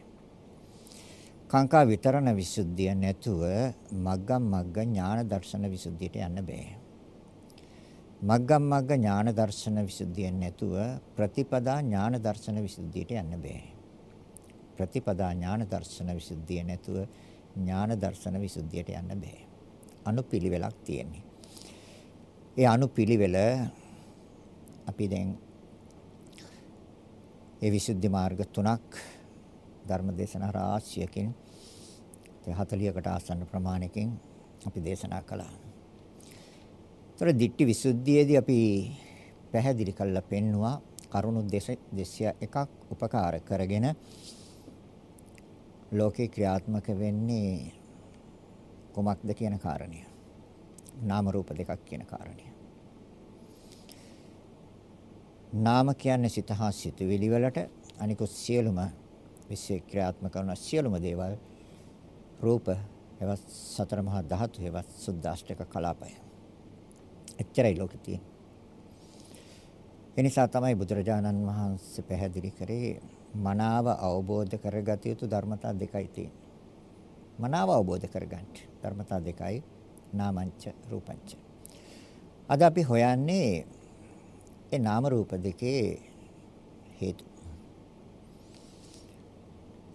කාංකා විතරණ විසුද්ධිය නැතුව මග්ගම් මග්ග ඥාන දර්ශන විසුද්ධියට යන්න බෑ. මග්ගම් මග්ග ඥාන දර්ශන විසුද්ධිය නැතුව ප්‍රතිපදා ඥාන දර්ශන විසුද්ධියට යන්න බෑ. ප්‍රතිපදා ඥාන දර්ශන විසුද්ධිය නැතුව ඥාන දර්ශන විසුද්ධියට යන්න බෑ. අනුපිළිවෙලක් තියෙන්නේ. ඒ අනුපිළිවෙල අපි දැන් ඒ විසුද්ධි මාර්ග තුනක් ධර්ම දේශනා රාශියකින් 40කට ආසන්න ප්‍රමාණයකින් අපි දේශනා කළා. ඒතර දිට්ඨි විසුද්ධියේදී අපි පැහැදිලි කළා පෙන්නවා කරුණු දෙසිය එකක් උපකාර කරගෙන ලෝකේ ක්‍රියාත්මක වෙන්නේ කොමක්ද කියන කාරණය. නාම රූප දෙකක් කියන කාරණය. නාම කියන්නේ සිත හා සිතුවිලි වලට අනිකුත් සියලුම විශ්ව ක්‍රියාත්මක කරන සියලුම දේවල් රූප එවත් සතර මහා ධාතු එවත් සුද්දාෂ්ටක කලාපය. එච්චරයි ලෝකේ තියෙන්නේ. එනිසා තමයි බුදුරජාණන් වහන්සේ පැහැදිලි කරේ මනාව අවබෝධ කරගත යුතු ධර්මතා දෙකයි තියෙන්නේ. මනාව අවබෝධ කරගන්න ධර්මතා දෙකයි නාමංච රූපංච. අද අපි හොයන්නේ ඒ නාම රූප දෙකේ හේතු.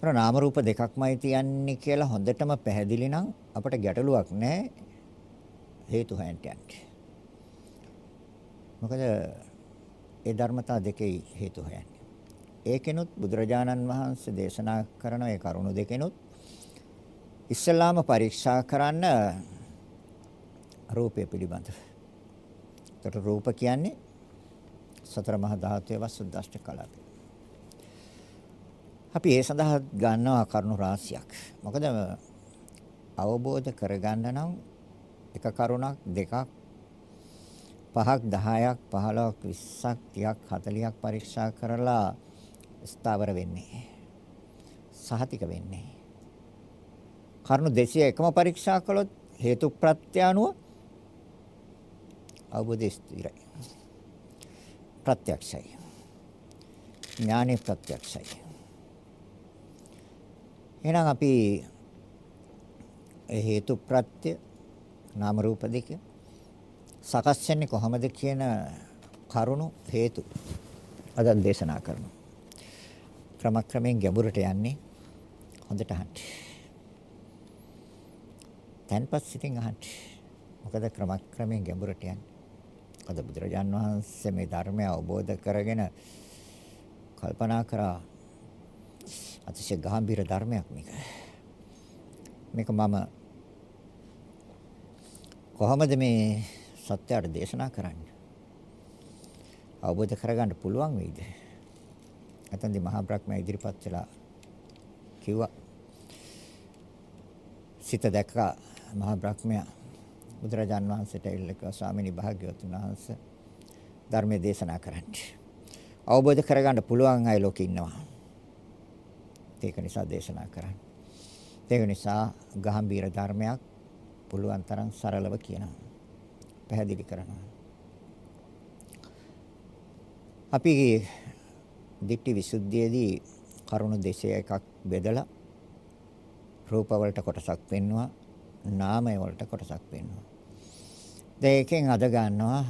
අර නාම රූප දෙකක්මයි තියන්නේ කියලා හොඳටම පැහැදිලි නම් අපට ගැටලුවක් නැහැ හේතු හොයන්න යන්නේ. මොකද ඒ ධර්මතා දෙකේ හේතු හොයන්නේ. ඒකෙනුත් බුදුරජාණන් වහන්සේ දේශනා කරන ඒ කරුණු දෙකෙනුත් ඉස්සලාම පරීක්ෂා කරන්න රූපය පිළිබඳව. ඒතර රූප කියන්නේ සතර මහා ධාතුවේ වසුද්දාෂ්ට කලාපය. අපි ඒ සඳහා ගන්නවා කරුණු රාශියක්. මොකද අවබෝධ කරගන්න නම් එක කරුණක් දෙකක් පහක් 10ක් 15ක් 20ක් 30ක් 40ක් පරීක්ෂා කරලා ස්ථාවර වෙන්නේ. සහතික වෙන්නේ. කරුණු 201ම පරීක්ෂා කළොත් හේතු ප්‍රත්‍ය අනුව අවබෝධය ස්ථිරයි. ප්‍රත්‍යක්ෂයි. ඥානෙ ප්‍රත්‍යක්ෂයි. එහෙනම් අපි හේතු ප්‍රත්‍ය නාම රූප දෙක සකස් වෙන්නේ කොහොමද කියන කරුණු හේතු අද දේශනා කරනවා. ක්‍රමක්‍රමයෙන් ගැඹුරට යන්නේ හොඳට අහන්න. තැන්පත් සිටින් අහන්න. මොකද ක්‍රමක්‍රමයෙන් ගැඹුරට යන්නේ. අද බුදුරජාන් වහන්සේ මේ ධර්මය අවබෝධ කරගෙන කල්පනා කරා අතිශය ගැඹීර ධර්මයක් මේක. මේක මම කොහොමද මේ සත්‍යයට දේශනා කරන්නේ? අවබෝධ කරගන්න පුළුවන් වෙයිද? එතෙන්දී මහා බ්‍රහ්මයා ඉදිරිපත් වෙලා කිව්වා සිත දැක්කා මහා බ්‍රහ්මයා බුදුරජාන් වහන්සේට එල්ලක ස්වාමිනී භාග්‍යවතුන් වහන්සේ ධර්මයේ දේශනා කරන්න. අවබෝධ කරගන්න පුළුවන් අය ලෝකේ ඉන්නවා. ඒක නිසා දේශනා කරන්න. ඒක නිසා ගාම්භීර ධර්මයක් පුළුවන් තරම් සරලව කියනවා. පැහැදිලි කරනවා. අපි දිට්ඨි විසුද්ධියේදී කරුණු 201ක් බෙදලා රූප වලට කොටසක් පෙන්වුවා නාමය වලට කොටසක් පෙන්වුවා දෙකෙන් අද ගන්නවා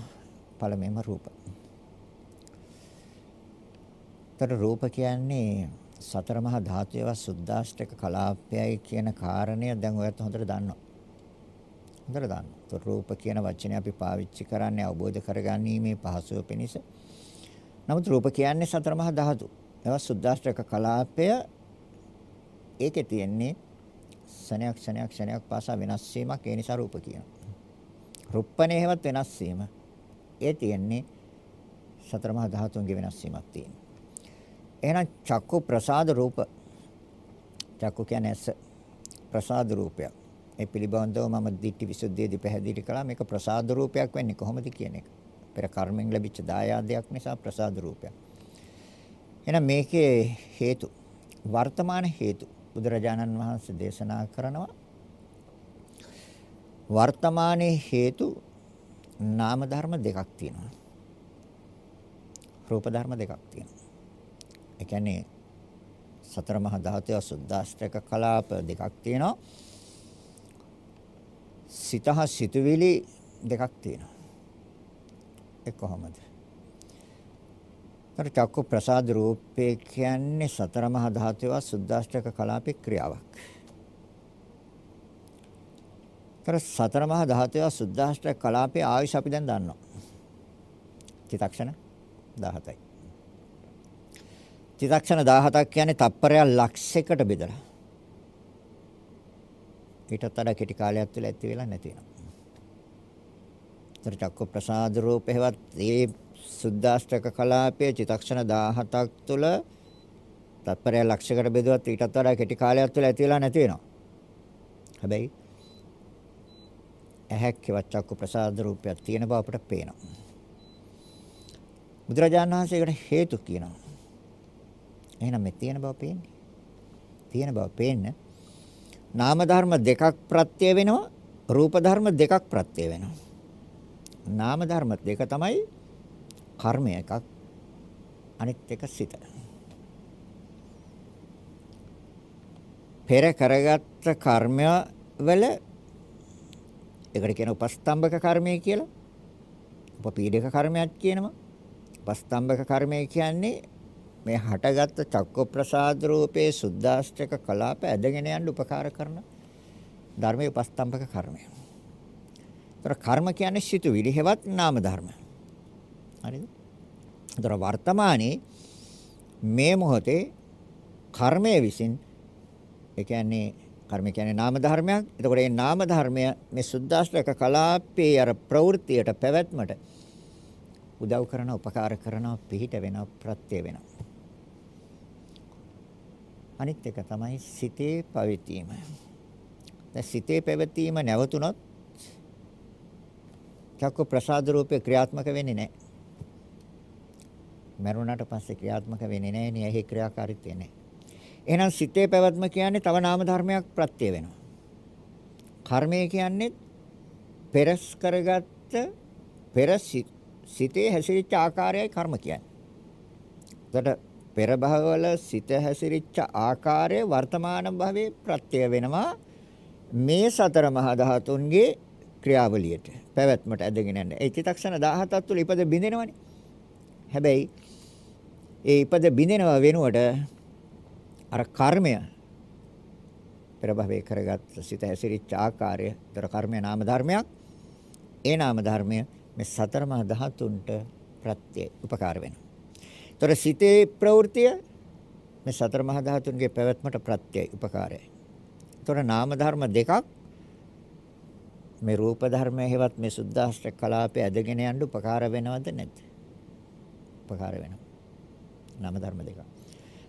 පළමුවෙන්ම රූප ତර රූප කියන්නේ සතර මහා ධාතුයව සුද්දාෂ්ටක කලාපයයි කියන කාරණය දැන් ඔයත් හොඳට දන්නවා. හොඳට දන්නවා. તો රූප කියන වචනේ අපි පාවිච්චි කරන්නේ අවබෝධ කරගැනීමේ පහසුව පිණිස. නමුත් රූප කියන්නේ සතර මහා ධාතු. ඒවා සුද්දාෂ්ටක කලාපය ඒකේ තියෙන්නේ ක්ෂණයක් ක්ෂණයක් ක්ෂණයක් පාසා වෙනස් වීමක් ඒ නිසා රූප කියනවා. රුප්පණේ හැවත් වෙනස් වීම. ඒ තියෙන්නේ සතර මහා ධාතුන්ගේ වෙනස් වීමක් තියෙනවා. එහෙනම් චක්කු ප්‍රසාද රූප චක්කු කියන්නේ ඇස ප්‍රසාද රූපයක්. ඒ පිළිබඳව මම දිට්ඨි විසුද්ධියේදී පැහැදිලි කළා මේක ප්‍රසාද රූපයක් වෙන්නේ කොහොමද කියන එක. පෙර කර්මෙන් ලැබිච්ච දායාදයක් නිසා ප්‍රසාද රූපයක්. එහෙනම් මේකේ හේතු වර්තමාන හේතු බුදුරජාණන් වහන්සේ දේශනා කරනවා වර්තමානයේ හේතු නාම ධර්ම දෙකක් තියෙනවා. රූප ධර්ම දෙකක් තියෙනවා. ඒ කියන්නේ සතර මහා ධාතුය සුද්දාස්ත්‍රක කලාප දෙකක් තියෙනවා. සිතහ සිතුවිලි දෙකක් තියෙනවා. ඒ කොහොමද? තර චක්කු ප්‍රසාද රූපේ කියන්නේ සතර මහා ධාතුව සුද්දාස්ත්‍රක කලාපේ ක්‍රියාවක්. තර සතර මහා ධාතුව සුද්දාස්ත්‍රක කලාපේ ආයුෂ අපි දැන් දන්නවා. චිතක්ෂණ 17යි. චිතක්ෂණ 17ක් කියන්නේ තප්පරයක් ලක්ෂයකට බෙදලා. ඊටත් වඩා කෙටි කාලයක් තුළ ඇති වෙලා නැති වෙනවා. තර චක්කු ප්‍රසාද රූපේවත් ඒ සුද්දාෂ්ටක කලාපයේ චිතක්ෂණ 17ක් තුළ තත්පරය ලක්ෂයකට බෙදුවත් ඊටත් වඩා කෙටි කාලයක් තුළ ඇති වෙලා නැති වෙනවා. හැබැයි ඇහැක් කෙවච්චක්කු ප්‍රසාද රූපයක් තියෙන බව අපට පේනවා. බුදුරජාණන් වහන්සේ ඒකට හේතු කියනවා. එහෙනම් මේ තියෙන බව පේන්නේ. තියෙන බව පේන්න නාම ධර්ම දෙකක් ප්‍රත්‍ය වෙනවා රූප ධර්ම දෙකක් ප්‍රත්‍ය වෙනවා. නාම ධර්ම දෙක තමයි කර්මය එකක් අනිත් එක සිත. පෙර කරගත්ත කර්මය වල ඒකට කියන උපස්තම්භක කර්මය කියලා. උපපීඩක කර්මයක් කියනවා. උපස්තම්භක කර්මය කියන්නේ මේ හටගත්ත චක්ක ප්‍රසාද රූපේ සුද්දාෂ්ටක කලාප ඇදගෙන යන්න උපකාර කරන ධර්මයේ උපස්තම්භක කර්මය. ඒතර කර්ම කියන්නේ සිතුවිලි හෙවත් නාම ධර්ම. හරිද? ඒතර වර්තමානයේ මේ මොහොතේ කර්මය විසින් ඒ කියන්නේ කර්ම කියන්නේ නාම ධර්මයක්. එතකොට මේ නාම ධර්මය මේ සුද්දාස්ලක කලාපේ අර ප්‍රවෘත්තියට පැවැත්මට උදව් කරන උපකාර කරන පිහිට වෙන ප්‍රත්‍ය වෙනවා. අනිත් එක තමයි සිතේ පවතිීම. දැන් සිතේ පැවතීම නැවතුනොත් චක්ක ප්‍රසාද රූපේ ක්‍රියාත්මක වෙන්නේ නැහැ. මරුණාට පස්සේ ක්‍රියාත්මක වෙන්නේ නැහැ නේ. එහි ක්‍රියාකාරීත්වය නැහැ. එහෙනම් සිතේ පැවැත්ම කියන්නේ තව නාම ධර්මයක් ප්‍රත්‍ය වෙනවා. කර්මය කියන්නේ පෙරස් කරගත්ත පෙර සිතේ හැසිරිච්ච ආකාරයයි කර්ම කියන්නේ. එතකොට පෙර භවවල සිත හැසිරිච්ච ආකාරය වර්තමාන භවයේ ප්‍රත්‍ය වෙනවා මේ සතර මහා ධාතුන්ගේ ක්‍රියාවලියට පැවැත්මට ඇදගෙන යන. ඒ චිතක්ෂණ 17ක් තුළ ඉපද බිඳිනවනේ. හැබැයි ඒ ඉපද බිඳිනව වෙනුවට අර කර්මය පෙර භවයේ කරගත් සිත හැසිරිච්ච ආකාරය, දර කර්මය නාම ධර්මයක්. ඒ නාම ධර්මය මේ සතර මහා ධාතුන්ට ප්‍රත්‍ය උපකාර වෙනවා. ତොර සිතේ ප්‍රවෘතිය මේ සතර මහා ධාතුන්ගේ පැවැත්මට ප්‍රත්‍යයි උපකාරයයි. ତොර නාම ධර්ම දෙකක් මේ රූප ධර්මයේ හෙවත් මේ සුද්ධාෂ්ටක කලාපය ඇදගෙන යන්න උපකාර වෙනවද නැද්ද? උපකාර වෙනවා. නාම ධර්ම දෙක.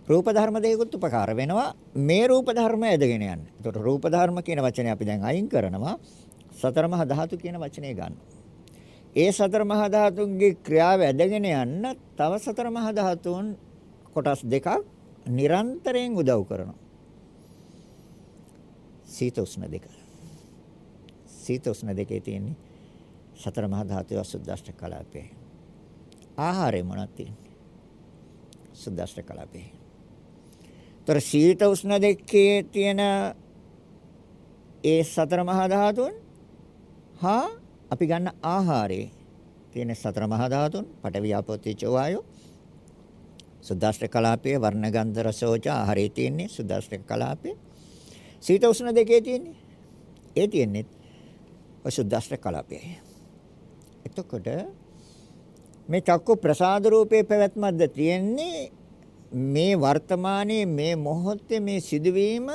රූප ධර්ම දෙකකුත් උපකාර වෙනවා මේ රූප ධර්ම ඇදගෙන යන්න. ඒතකොට රූප ධර්ම කියන වචනේ අපි දැන් අයින් කරනවා සතර මහා ධාතු කියන වචනේ ගන්න. ඒ සතර මහා ධාතුන්ගේ ක්‍රියාව ඇදගෙන යන්න තව සතර මහා ධාතුන් කොටස් දෙකක් නිරන්තරයෙන් උදව් කරනවා. සීත උෂ්ණ දෙක. සීත උෂ්ණ දෙකේ තියෙන්නේ සතර මහා ධාතු අසුද්දාෂ්ට කලාපේ. ආහාරය මොනවද තියෙන්නේ? සුද්දාෂ්ට කලාපේ. ତොර සීත උෂ්ණ දෙකේ තියෙන ඒ සතර මහා ධාතුන් හා අපි ගන්න ආහාරයේ තියෙන සතර මහා ධාතුන් පඨවි ආපෝ තේජෝ වායෝ සුද්දාස්ත්‍ර කලාපයේ වර්ණ ගන්ධ රසෝච ආහාරයේ තියෙන්නේ සුද්දාස්ත්‍ර කලාපයේ. සීත උෂ්ණ දෙකේ තියෙන්නේ. ඒ තියෙන්නේ ඔය සුද්දාස්ත්‍ර කලාපයේ. එතකොට මේ චක්කු ප්‍රසාද රූපේ පැවැත්මක්ද තියෙන්නේ මේ වර්තමානයේ මේ මොහොතේ මේ සිදුවීම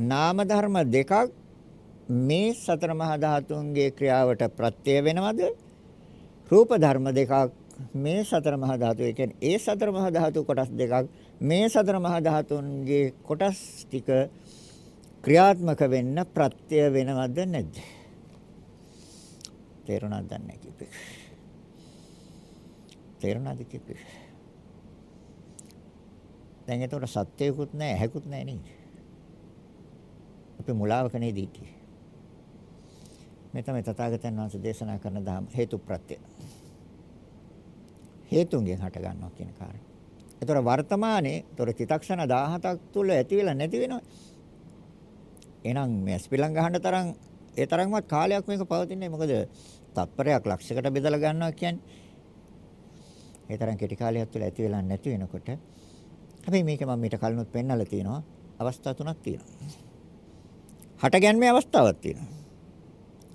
නාම ධර්ම දෙකක් මේ සතර මහා ධාතුන්ගේ ක්‍රියාවට ප්‍රත්‍ය වෙනවද? රූප ධර්ම දෙකක් මේ සතර මහා ධාතු ඒ කියන්නේ ඒ සතර මහා ධාතු කොටස් දෙකක් මේ සතර මහා ධාතුන්ගේ කොටස් ටික ක්‍රියාත්මක වෙන්න ප්‍රත්‍ය වෙනවද නැද්ද? තේරුණාද නැහැ කිව්වේ තේරුණාද කිව්වේ? දැන් එතකොට සත්‍යයකුත් නැහැ ඇහැකුත් නැහැ නේද අපි මුලාවක නේද ඉන්නේ මේ තමයි තථාගතයන් වහන්සේ දේශනා කරන ධම් හේතු ප්‍රත්‍ය. හේතුන්ගෙන් හට ගන්නවා කියන කාරණා. ඒතර වර්තමානයේ ඒතර චිතක්ෂණ 17ක් තුල ඇති වෙලා නැති වෙනවා. එහෙනම් මේ ස්පිලං ගහන්න තරම් ඒ තරම්වත් කාලයක් මේක පවතින්නේ මොකද තත්පරයක් ලක්ෂයකට බෙදලා ගන්නවා කියන්නේ. ඒ තරම් කෙටි කාලයක් තුල ඇති වෙලා නැති වෙනකොට හැබැයි මේක මම මීට කලිනුත් පෙන්නලා තියෙනවා අවස්ථා තුනක් තියෙනවා. හටගැන්මේ අවස්ථාවක් තියෙනවා.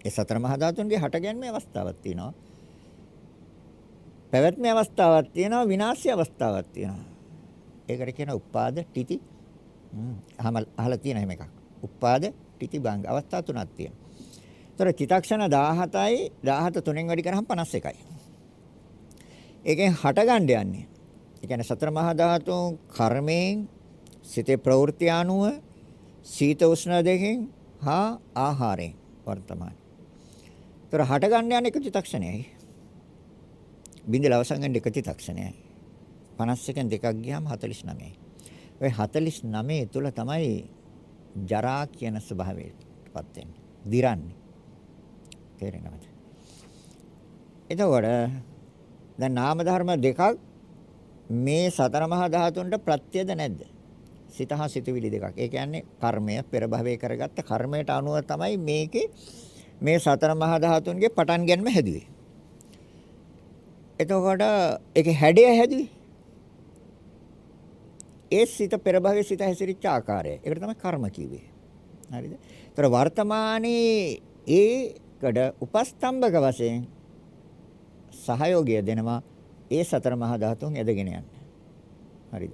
ඒ සතර මහා ධාතුන්ගේ හටගැන්මේ අවස්ථාවක් තියෙනවා. පැවැත්මේ අවස්ථාවක් තියෙනවා විනාශයේ අවස්ථාවක් තියෙනවා. ඒකට කියන උපාද තితి හ්ම් අහලා තියෙන හැම එකක්. උපාද තితి භංග අවස්ථා තුනක් තියෙනවා. ඒතර චිතක්ෂණ 17යි 17 තුනෙන් වැඩි කරාම 51යි. ඒකෙන් හටගන්න යන්නේ. ඒ කියන්නේ සතර මහා ධාතුන් කර්මයෙන් සිතේ ප්‍රවෘත්ති අනුව සීත උෂ්ණ දෙකෙන් හා ආහාරයෙන් වර්තමාන ඒතර හට ගන්න යන එක චිත්තක්ෂණයයි. බින්දල අවසන් ගන්න එක චිත්තක්ෂණයයි. 51න් දෙකක් ගියාම 49යි. ඔය 49 තුල තමයි ජරා කියන ස්වභාවයටපත් වෙන්නේ. දිරන්නේ. තේරෙනවද? එතකොට දැන් නාම ධර්ම දෙකක් මේ සතර මහා ධාතුන්ට ප්‍රත්‍යද නැද්ද? සිත හා සිතුවිලි දෙකක්. ඒ කියන්නේ කර්මය පෙර භවයේ කරගත්ත කර්මයට අනුව තමයි මේකේ මේ සතර මහා ධාතුන්ගේ පටන් ගැනීම හැදුවේ. එතකොට ඒකේ හැඩය හැදුවේ. ඒ සිත පෙර භවයේ සිත හැසිරිච්ච ආකාරය. ඒකට තමයි කර්ම කිව්වේ. හරිද? ඒතර වර්තමානයේ ඒකඩ උපස්තම්භක වශයෙන් සහයෝගය දෙනවා ඒ සතර මහා ධාතුන් එදගෙන යන්න. හරිද?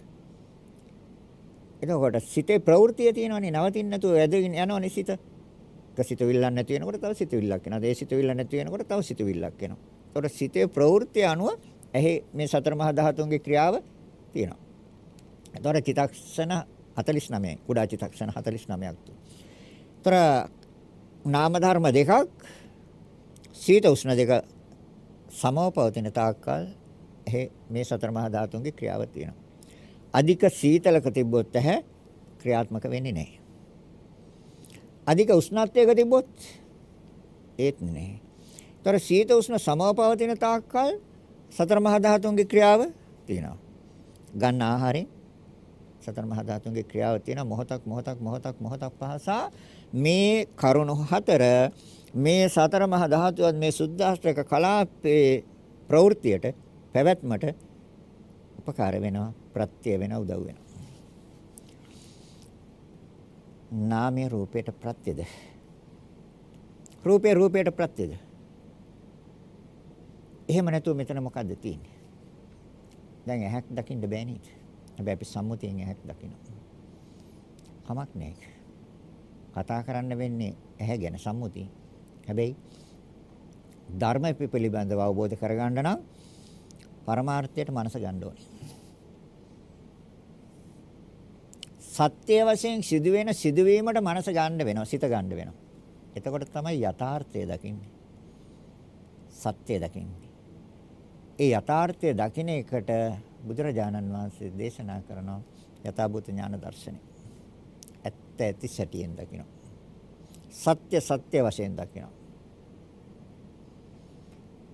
එතකොට සිතේ ප්‍රවෘත්තිය තියෙනවනේ නවතින්න නැතුව ඇදගෙන යනවනේ සිත. එක සිතවිල්ලක් නැති වෙනකොට තව සිතවිල්ලක් එනවා. ඒ සිතවිල්ල නැති වෙනකොට තව සිතවිල්ලක් එනවා. ඒතකොට සිතේ ප්‍රවෘත්ති අනුව එහි මේ සතර මහා ධාතුන්ගේ ක්‍රියාව තියෙනවා. ඒතකොට චිතක්ෂණ 49 කුඩා චිතක්ෂණ 49ක් තු. ඒතර නාම ධර්ම දෙකක් සීත උෂ්ණ දෙක සමව පවතින තාක්කල් එහි මේ සතර මහා ධාතුන්ගේ ක්‍රියාව තියෙනවා. අධික සීතලක තිබ්බොත් ඇහැ ක්‍රියාත්මක වෙන්නේ නැහැ. අධික උෂ්ණත්වයක තිබ්බොත් ඒත් නෑ. ତොර සීත උෂ්ණ සමව පවතින තාක්කල් සතර මහා ධාතුන්ගේ ක්‍රියාව තියෙනවා. ගන්න ආහාරයෙන් සතර මහා ධාතුන්ගේ ක්‍රියාව තියෙන මොහොතක් මොහොතක් මොහොතක් මොහොතක් පහසා මේ කරුණු හතර මේ සතර මහා ධාතුවත් මේ සුද්ධාෂ්ටක කලාපේ ප්‍රවෘත්තියට පැවැත්මට උපකාර වෙනවා ප්‍රත්‍ය වෙනවා උදව් වෙනවා නාමය රූපයට ප්‍රත්‍යද? රූපය රූපයට ප්‍රත්‍යද? එහෙම නැතුව මෙතන මොකද්ද තියෙන්නේ? දැන් ඇහක් දකින්න බෑ නේද? හැබැයි අපි සම්මුතියෙන් ඇහක් දකිනවා. කමක් නැහැ. කතා කරන්න වෙන්නේ ඇහැ ගැන සම්මුතිය. හැබැයි ධර්ම පිළිබඳව අවබෝධ කරගන්න නම් පරමාර්ථයට මනස ගන්න ඕනේ. සත්‍ය වශයෙන් සිදුවෙන සිදුවීමට මනස ගන්න වෙනවා සිත ගන්න වෙනවා. එතකොට තමයි යථාර්ථය දකින්නේ. සත්‍ය දකින්නේ. ඒ යථාර්ථය දකින්න එකට බුදුරජාණන් වහන්සේ දේශනා කරන යථාභූත ඥාන දර්ශනය. ඇත්ත ඇති සැටියෙන් දකිනවා. සත්‍ය සත්‍ය වශයෙන් දකිනවා.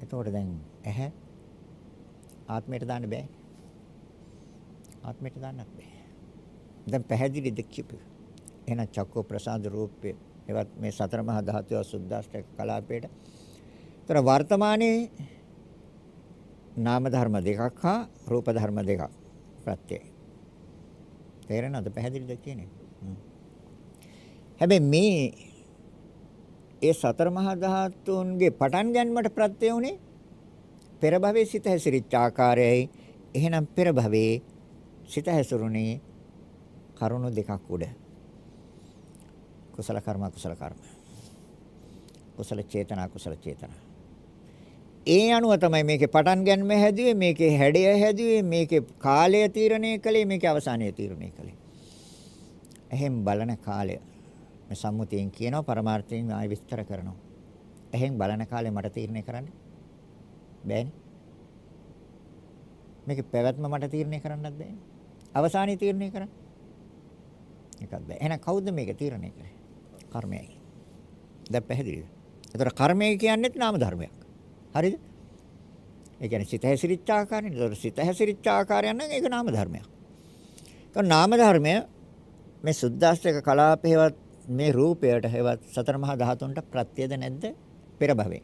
එතකොට දැන් ඇහැ ආත්මයට දාන්න බෑ ආත්මයට දාන්නත් බෑ දැන් පැහැදිලිද කියපු. එහෙනම් චක්කෝ ප්‍රසාද රූපේ එවත් මේ සතර මහා ධාතුව සුද්දාෂ්ටක කලාපේට. ତර වර්තමානයේ නාම ධර්ම දෙකක් හා රූප ධර්ම දෙකක් ප්‍රත්‍යය. තේරෙනවද පැහැදිලිද කියන්නේ? හැබැයි මේ ඒ සතර මහා ධාතුන්ගේ පටන් ගැනීමට ප්‍රත්‍ය උනේ පෙර භවයේ සිත හැසිරිච්ච ආකාරයයි. එහෙනම් පෙර භවයේ සිත හැසිරුණේ කරුණු දෙකක් උඩ. කුසල කර්ම කුසල කර්ම. කුසල චේතනා කුසල චේතනා. ඒ අනුව තමයි මේකේ පටන් ගැනීම හැදුවේ මේකේ හැඩය හැදුවේ මේකේ කාලය තීරණය කළේ මේකේ අවසානය තීරණය කළේ. එහෙන් බලන කාලය. මේ සම්මුතියෙන් කියනවා පරමාර්ථයෙන් ආයෙ විස්තර කරනවා. එහෙන් බලන කාලේ මට තීරණය කරන්න? බෑනේ මේකේ පැවැත්ම මට තීරණය කරන්නත් බෑනේ අවසානයේ තීරණය කරන්න එකක් බෑ එහෙනම් කවුද මේක තීරණය කරේ කර්මයයි දැන් පැහැදිලිද එතකොට කර්මය කියන්නේත් නාම ධර්මයක් හරිද? ඒ කියන්නේ සිත හැසිරිච්ච ආකාරය. ඒතකොට සිත හැසිරිච්ච ආකාරය නම් ඒක නාම ධර්මයක්. ඒතකොට නාම ධර්මය මේ සුද්දාස්තක කලාපේවත් මේ රූපයට හේවත් සතර මහා ධාතුන්ට ප්‍රත්‍යද නැද්ද? පෙර භවයේ.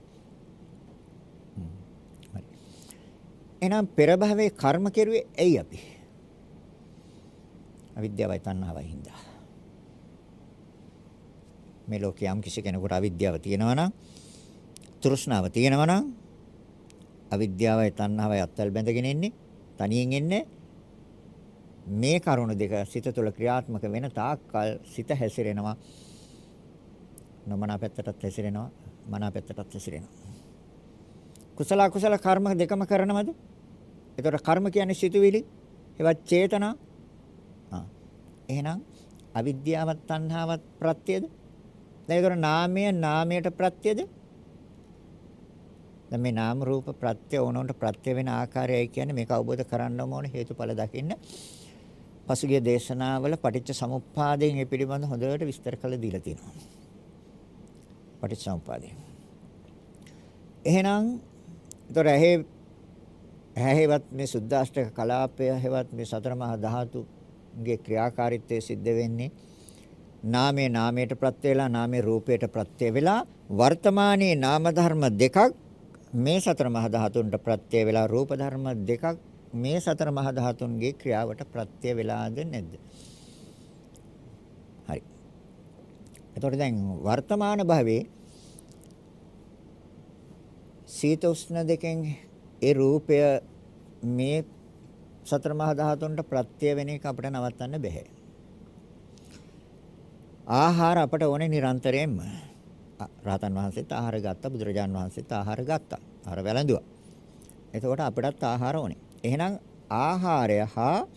හරි. එහෙනම් පෙර භවයේ කර්ම කෙරුවේ ඇයි අපි? අවිද්‍යාවයි තණ්හාවයි හින්දා. මේ ලෝකයේ යම් කිසි කෙනෙකුට අවිද්‍යාව තියෙනවා නම් තෘෂ්ණාව තියෙනවා නම් අවිද්‍යාවයි තණ්හාවයි අත්වල බැඳගෙන ඉන්නේ තනියෙන් ඉන්නේ මේ කරුණු දෙක සිත තුළ ක්‍රියාත්මක වෙන තාක්කල් සිත හැසිරෙනවා නොමනා පැත්තටත් හැසිරෙනවා මනා පැත්තටත් හැසිරෙනවා කුසල අකුසල කර්ම දෙකම කරනවද එතකොට කර්ම කියන්නේ සිතුවිලි ඒවත් චේතනා ආ එහෙනම් අවිද්‍යාවත් තණ්හාවත් ප්‍රත්‍යද දැන් ඒතර නාමය නාමයට ප්‍රත්‍යද දැන් මේ නාම රූප ප්‍රත්‍ය ඕනොන්ට ප්‍රත්‍ය වෙන ආකාරයයි කියන්නේ මේක අවබෝධ කරගන්නම ඕනේ හේතුඵල දකින්න. පසුගිය දේශනාවල පටිච්ච සමුප්පාදයෙන් මේ පිළිබඳ හොඳට විස්තර කළ දීලා තියෙනවා. පටිච්ච සමුප්පාදය. එහෙනම් ඒතර ඇහි ඇහිවත් මේ සුද්දාෂ්ටක කලාපය හැවත් මේ සතර මහා ධාතුගේ ක්‍රියාකාරීත්වය සිද්ධ වෙන්නේ නාමයේ නාමයට ප්‍රත්‍ය වෙලා නාමයේ රූපයට ප්‍රත්‍ය වෙලා වර්තමානයේ නාම ධර්ම දෙකක් මේ සතර මහා ධාතුන්ට ප්‍රත්‍ය වෙලා රූප ධර්ම දෙකක් මේ සතර මහා ධාතුන්ගේ ක්‍රියාවට ප්‍රත්‍ය වෙලාද නැද්ද? හරි. එතකොට දැන් වර්තමාන භවයේ සීත උෂ්ණ දෙකෙන් ඒ රූපය මේ සතර මහා ධාතුන්ට ප්‍රත්‍ය වෙන එක අපිට නවත්තන්න බෑ. ආහාර අපට ඕනේ නිරන්තරයෙන්ම රහතන් වහන්සේත් ආහාර ගත්තා බුදුරජාන් වහන්සේත් ආහාර ගත්තා. ආහාර වැළඳුවා. එතකොට අපිටත් ආහාර ඕනේ. එහෙනම් ආහාරය හා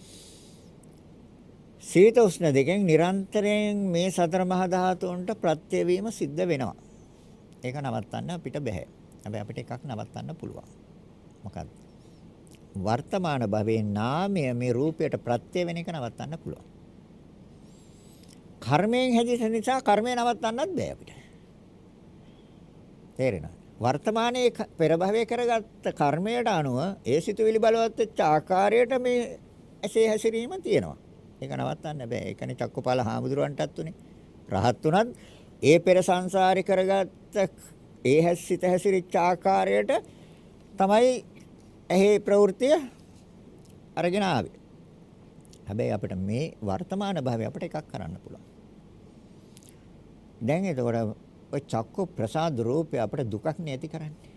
සීත උෂ්ණ දෙකෙන් නිරන්තරයෙන් මේ සතර මහා ධාතුන්ට ප්‍රත්‍ය වීම සිද්ධ වෙනවා. ඒක නවත්තන්න අපිට බෑ. හැබැයි අපිට එකක් නවත්තන්න පුළුවන්. මොකක්ද? වර්තමාන භවයේ නාමය මේ රූපයට ප්‍රත්‍ය වෙන එක නවත්තන්න පුළුවන්. කර්මයෙන් හැදිච්ච නිසා කර්මය නවත්තන්නත් බෑ අපිට. තේරෙනවද? වර්තමානයේ පෙර භවයේ කරගත්ත කර්මයට අනුව ඒ සිතුවිලි බලවත් වෙච්ච ආකාරයට මේ ඇසේ හැසිරීම තියෙනවා. ඒක නවත්තන්න බෑ. ඒකනේ චක්කපාල හාමුදුරුවන්ටත් උනේ. රහත් උනත් ඒ පෙර සංසාරේ කරගත්ත ඒ හැසිත හැසිරිච්ච ආකාරයට තමයි ඇහි ප්‍රවෘත්තිය අරගෙන ආවේ. හැබැයි අපිට මේ වර්තමාන භාවය අපිට එකක් කරන්න පුළුවන්. දැන් එතකොට ඔය චක්කු ප්‍රසාද රූපය අපිට දුකක් නැති කරන්නේ.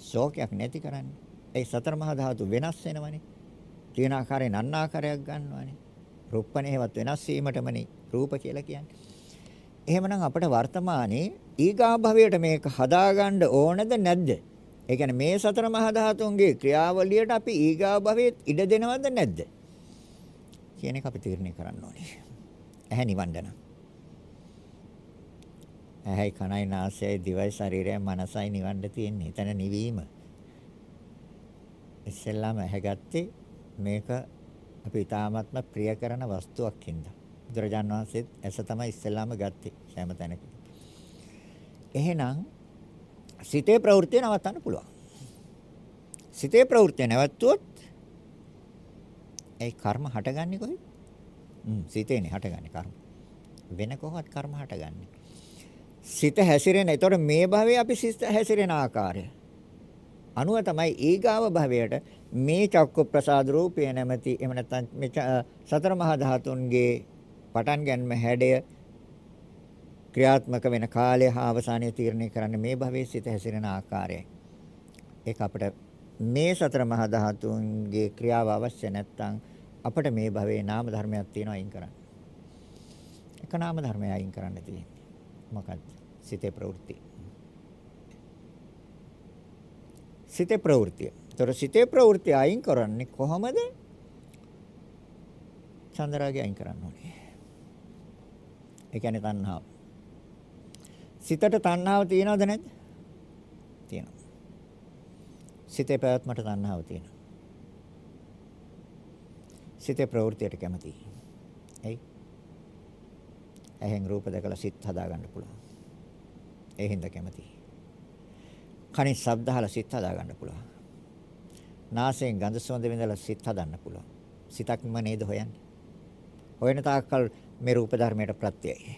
ශෝකයක් නැති කරන්නේ. ඒ සතර මහා ධාතු වෙනස් වෙනවනේ. තියෙන ආකාරයෙන් අන්න ආකාරයක් ගන්නවනේ. රූපණේවත් වෙනස් වීමටමනේ රූප කියලා කියන්නේ. එහෙමනම් අපිට වර්තමානයේ ඊගා භවයට මේක හදාගන්න ඕනද නැද්ද? ඒ කියන්නේ මේ සතර මහා ධාතුන්ගේ ක්‍රියාවලියට අපි ඊගා භවයේ ඉඩ දෙනවද නැද්ද? කියන එක අපි තීරණය කරන්න ඕනේ. ඇහැ නිවන්න නම්. ඇහැයි කනයි නාසයයි දිවයි ශරීරයයි මනසයි නිවන්න තියෙන්නේ. එතන නිවීම. ඉස්සෙල්ලාම ඇහැ ගත්තේ මේක අපි ඊ타ත්ම ප්‍රිය කරන වස්තුවක් හින්දා. බුදුරජාන් වහන්සේත් ඇස තමයි ඉස්සෙල්ලාම ගත්තේ සෑම තැනකදී. එහෙනම් සිතේ ප්‍රවෘත්ති නවත්තන්න පුළුවන්. සිතේ ප්‍රවෘත්ති නැවතුවොත් ඒ කර්ම හටගන්නේ කොහෙද? හ්ම් සිතේනේ හටගන්නේ කර්ම. වෙන කොහොමවත් කර්ම හටගන්නේ. සිත හැසිරෙන. ඒතකොට මේ භවයේ අපි සිත හැසිරෙන ආකාරය. අනුව තමයි ඊගාව භවයට මේ චක්ක ප්‍රසාද රූපය නැමැති එහෙම නැත්නම් මේ සතර මහා ධාතුන්ගේ පටන් ගැනීම හැඩය ක්‍රියාත්මක වෙන කාලය හා අවසානය තීරණය කරන්න මේ භවයේ සිට හැසිරෙන ආකාරයයි. ඒක අපිට මේ සතර මහා ධාතුන්ගේ ක්‍රියාව අවශ්‍ය නැත්නම් අපිට මේ භවයේ නාම ධර්මයක් තියෙනවා අයින් කරන්න. එක නාම ධර්මයක් අයින් කරන්න තියෙන්නේ. මොකක්ද? සිතේ ප්‍රවෘත්ති. සිතේ ප්‍රවෘත්තිය. ඒතර සිතේ ප්‍රවෘත්ති අයින් කරන්නේ කොහොමද? චන්දරාගය අයින් කරන්න ඕනේ. ඒ කියන්නේ තණ්හාව. සිතට තණ්හාව තියෙනවද නැද්ද? තියෙනවා. සිතේ පැවැත්මට තණ්හාව තියෙනවා. සිතේ ප්‍රවෘත්තියට කැමතියි. එයි. ඇහෙන් රූප දැකලා සිත් හදා ගන්න පුළුවන්. ඒ හින්දා කැමතියි. කනින් ශබ්ද අහලා සිත් හදා ගන්න පුළුවන්. නාසයෙන් ගඳ සුවඳ විඳලා සිත් හදන්න පුළුවන්. සිතක්ම නේද හොයන්නේ. හොයන තාක්කල් මේ රූප ධර්මයට ප්‍රත්‍යයයි.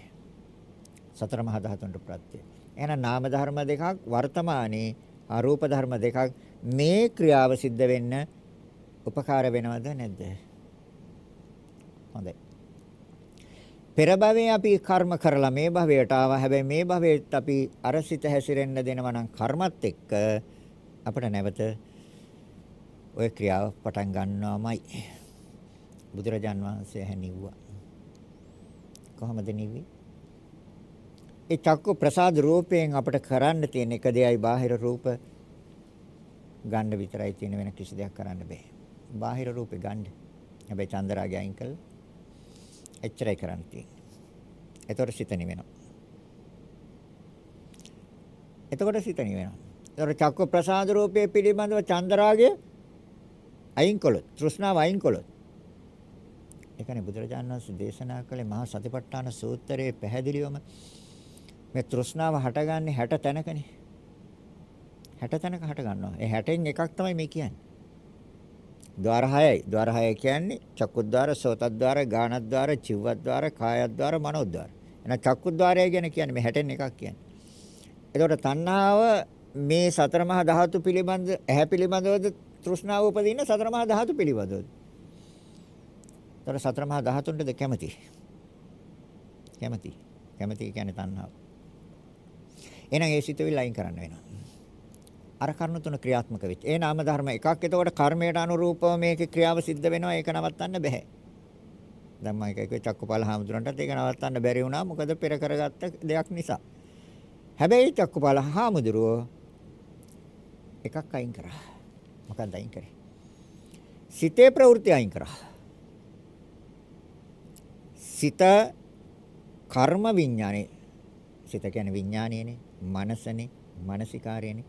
සතර මහා ධාතුන්ට ප්‍රත්‍යය. එහෙනම් නාම ධර්ම දෙකක් වර්තමානයේ අරූප ධර්ම දෙකක් මේ ක්‍රියාව සිද්ධ වෙන්න උපකාර වෙනවද නැද්ද? හොඳයි. පෙර භවයේ අපි කර්ම කරලා මේ භවයට ආවා. හැබැයි මේ භවයේත් අපි අරසිත හැසිරෙන්න දෙනවා නම් කර්මත් එක්ක අපිට නැවත ওই ක්‍රියාව පටන් ගන්නවාමයි. බුදුරජාන් වහන්සේ හැනිව්වා. කොහොමද නිවි? ඒ චක්කු ප්‍රසාද රූපයෙන් අපිට කරන්න තියෙන එක දෙයයි බාහිර රූප ගන්න විතරයි තියෙන වෙන කිසි දෙයක් කරන්න බෑ. බාහිර රූපේ ගන්න. හැබැයි චන්දරාගය අයින් කළා. එච්චරයි කරන්න තියෙන්නේ. එතකොට සිත නිවෙනවා. එතකොට සිත නිවෙනවා. එතකොට චක්ක ප්‍රසාද රූපයේ පිළිබඳව චන්දරාගය අයින් කළොත්, තෘෂ්ණාව අයින් කළොත්. ඒකනේ බුදුරජාණන් වහන්සේ දේශනා කළේ මහා සතිපට්ඨාන සූත්‍රයේ පැහැදිලිවම මේ තෘෂ්ණාව හටගන්නේ 60 තැනකනේ. 60 තැනක හට ගන්නවා. ඒ 60න් එකක් තමයි මේ කියන්නේ. ద్వාර 6යි. ద్వාර 6 කියන්නේ චක්කුද්්වාර, සෝතද්්වාර, ගානද්්වාර, චිව්වද්්වාර, කායද්්වාර, මනෝද්්වාර. එහෙනම් චක්කුද්්වාරය ගැන කියන්නේ මේ 60න් එකක් කියන්නේ. එතකොට තණ්හාව මේ සතර මහා ධාතු පිළිබඳ ඇහැ පිළිබඳවද තෘෂ්ණාව උපදින සතර මහා ධාතු පිළිබඳවද? එතකොට සතර මහා ධාතුන්ටද කැමති? කැමති. කැමති කියන්නේ තණ්හාව. එහෙනම් ඒ සිතුවිල්ල අයින් කරන්න වෙනවා. අර කර්ණ තුන ක්‍රියාත්මක වෙච්ච. ඒ නාම ධර්ම එකක් එතකොට කර්මයට අනුරූපව මේකේ ක්‍රියාව සිද්ධ වෙනවා. ඒක නවත්තන්න බෑ. දැන් මම එකක චක්කපාල හාමුදුරන්ටත් ඒක නවත්තන්න බැරි වුණා. මොකද පෙර කරගත්ත දෙයක් නිසා. හැබැයි චක්කපාල හාමුදුරුව එකක් අයින් කරා. මොකක්ද අයින් කරේ? සිතේ ප්‍රවෘත්ති අයින් කරා. සිත කර්ම විඥානේ සිත කියන්නේ විඥානයනේ මනසනේ, මානසිකාරයනේ.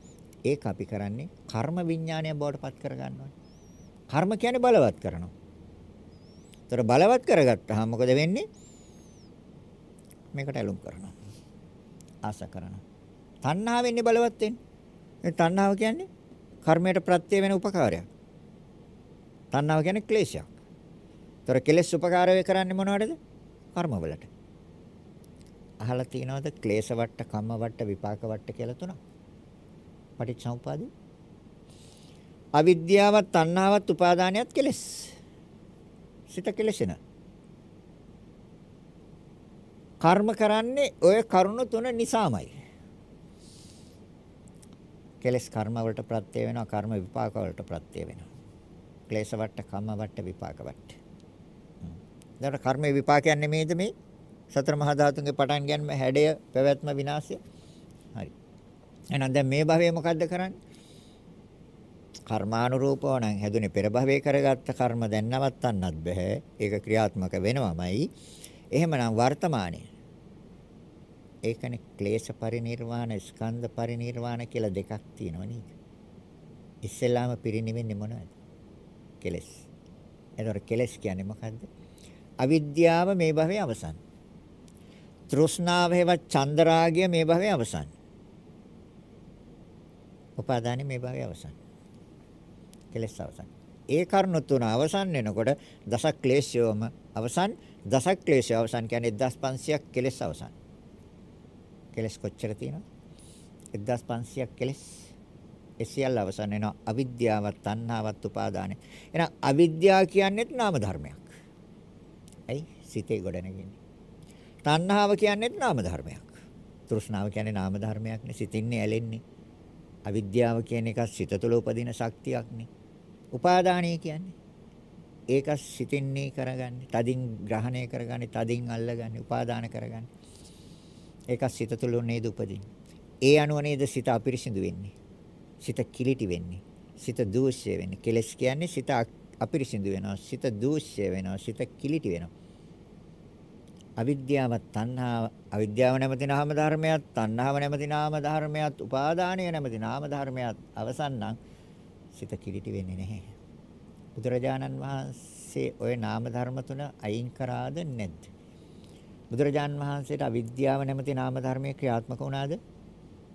ඒක අපි කරන්නේ කර්ම විඥානය බවට පත් කරගන්නවා. කර්ම කියන්නේ බලවත් කරනවා. ඒතර බලවත් කරගත්තාම මොකද වෙන්නේ? මේකට ඇලුම් කරනවා. ආස කරනවා. තණ්හාවෙන්නේ බලවත් වෙන්නේ. ඒ තණ්හාව කියන්නේ කර්මයට ප්‍රත්‍ය වෙන උපකාරයක්. තණ්හාව කියන්නේ ක්ලේශයක්. ඒතර කෙලෙස් උපකාර වේ කරන්නේ මොනවටද? කර්මවලට. අහලා තියෙනවද ක්ලේශ වට, කම්ම වට, විපාක වට කියලා තුනක්? පටිච්චසමුපාදේ. අවිද්‍යාවත්, තණ්හාවත්, උපාදානයත් කෙලෙස්. සිත කෙලෙසෙන. කර්ම කරන්නේ ওই කරුණ තුන නිසාමයි. කෙලස් කර්ම වලට ප්‍රත්‍ය වෙනවා, කර්ම විපාක වලට ප්‍රත්‍ය වෙනවා. ක්ලේශ වට, කම්ම වට, විපාක වට. දැන් කර්ම විපාකයන් නෙමෙයිද මේ? සතර මහා ධාතුන්ගේ පටන් ගැනීම හැඩය පැවැත්ම විනාශය. හරි. එහෙනම් දැන් මේ භවයේ මොකද්ද කරන්නේ? කර්මානුරූපව නම් හැදුනේ පෙර භවයේ කරගත්ත කර්ම දැන් නවත්තන්නත් බෑ. ඒක ක්‍රියාත්මක වෙනවමයි. එහෙමනම් වර්තමානයේ ඒකනේ ක්ලේශ පරිණිරවාණ ස්කන්ධ පරිණිරවාණ කියලා දෙකක් තියෙනවා නේද? ඉස්සෙල්ලාම පිරිනිවෙන්නේ මොනවද? කෙලස්. එතකොට කෙලස් කියන්නේ මොකද්ද? අවිද්‍යාව මේ භවයේ අවසන්. තෘෂ්ණාව හේවත් චන්දරාගය මේ භවයේ අවසන්. උපාදානෙ මේ භවයේ අවසන්. කෙලස් අවසන්. ඒ කරුණු තුන අවසන් වෙනකොට දස ක්ලේශයෝම අවසන් දස ක්ලේශය අවසන් කියන්නේ 1500ක් කෙලස් අවසන්. කෙලස් කොච්චර තියෙනවද? 1500ක් කෙලස් ඒ සියල්ල අවසන් වෙනවා අවිද්‍යාවත් තණ්හාවත් උපාදානෙ. එහෙනම් අවිද්‍යාව කියන්නේත් නාම ධර්මයක්. ඇයි? සිතේ ගොඩනගන්නේ. තණ්හාව කියන්නේත් නාම ධර්මයක්. තෘෂ්ණාව කියන්නේ නාම ධර්මයක්නේ. සිතින්නේ ඇලෙන්නේ. අවිද්‍යාව කියන එක සිත තුළ උපදින ශක්තියක්නේ. උපාදානය කියන්නේ ඒක සිතින්නේ කරගන්නේ. තදින් ග්‍රහණය කරගන්නේ, තදින් අල්ලගන්නේ, උපාදාන කරගන්නේ. ඒක සිත තුළ නේද උපදින්නේ. ඒ අනුව නේද සිත අපිරිසිදු වෙන්නේ. සිත කිලිටි වෙන්නේ. සිත දූෂ්‍ය වෙන්නේ. කෙලස් කියන්නේ සිත අපිරිසිදු වෙනවා. සිත දූෂ්‍ය වෙනවා. සිත කිලිටි වෙනවා. අවිද්‍යාව තණ්හාව අවිද්‍යාව නැමැති නාම ධර්මයක් තණ්හාව නැමැති නාම ධර්මයක් උපාදානය නැමැති නාම ධර්මයක් අවසන් නම් සිත කිලිටි වෙන්නේ නැහැ. බුදුරජාණන් වහන්සේ ওই නාම ධර්ම තුන අයින් කරාද නැද්ද? බුදුරජාණන් වහන්සේට අවිද්‍යාව නැමැති නාම ධර්මයේ ක්‍රියාත්මක වුණාද?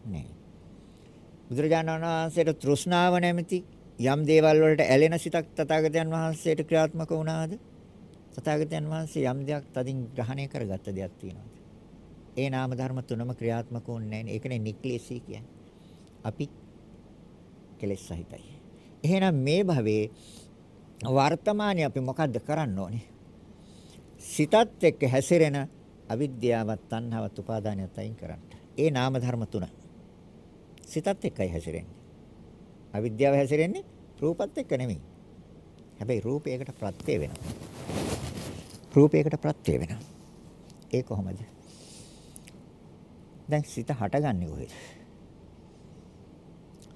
නැහැ. බුදුරජාණන් වහන්සේට තෘෂ්ණාව නැමැති යම් දේවල් වලට ඇලෙන සිතක් තථාගතයන් වහන්සේට ක්‍රියාත්මක වුණාද? තථාගතයන් වහන්සේ යම් දෙයක් තදින් ග්‍රහණය කරගත්ත දෙයක් තියෙනවාද? ඒ නාම ධර්ම තුනම ක්‍රියාත්මක වුණේ නැහැ. ඒකනේ නික්ලේශී කියන්නේ. අපි කෙලෙස් සහිතයි. එහෙනම් මේ භවයේ වර්තමානයේ අපි මොකද්ද කරන්න ඕනේ? සිතත් එක්ක හැසිරෙන අවිද්‍යාවත් තණ්හාවත් උපාදානයත් අයින් කරන්න. ඒ නාම ධර්ම තුන. සිතත් එක්කයි හැසිරෙන්නේ. අවිද්‍යාව හැසිරෙන්නේ රූපත් එක්ක නෙමෙයි. හැබැයි රූපයකට ප්‍රත්‍ය වෙනවා. රූපයකට ප්‍රත්‍ය වෙනවා. ඒ කොහොමද? දැන් සිත හටගන්නේ කොහෙද?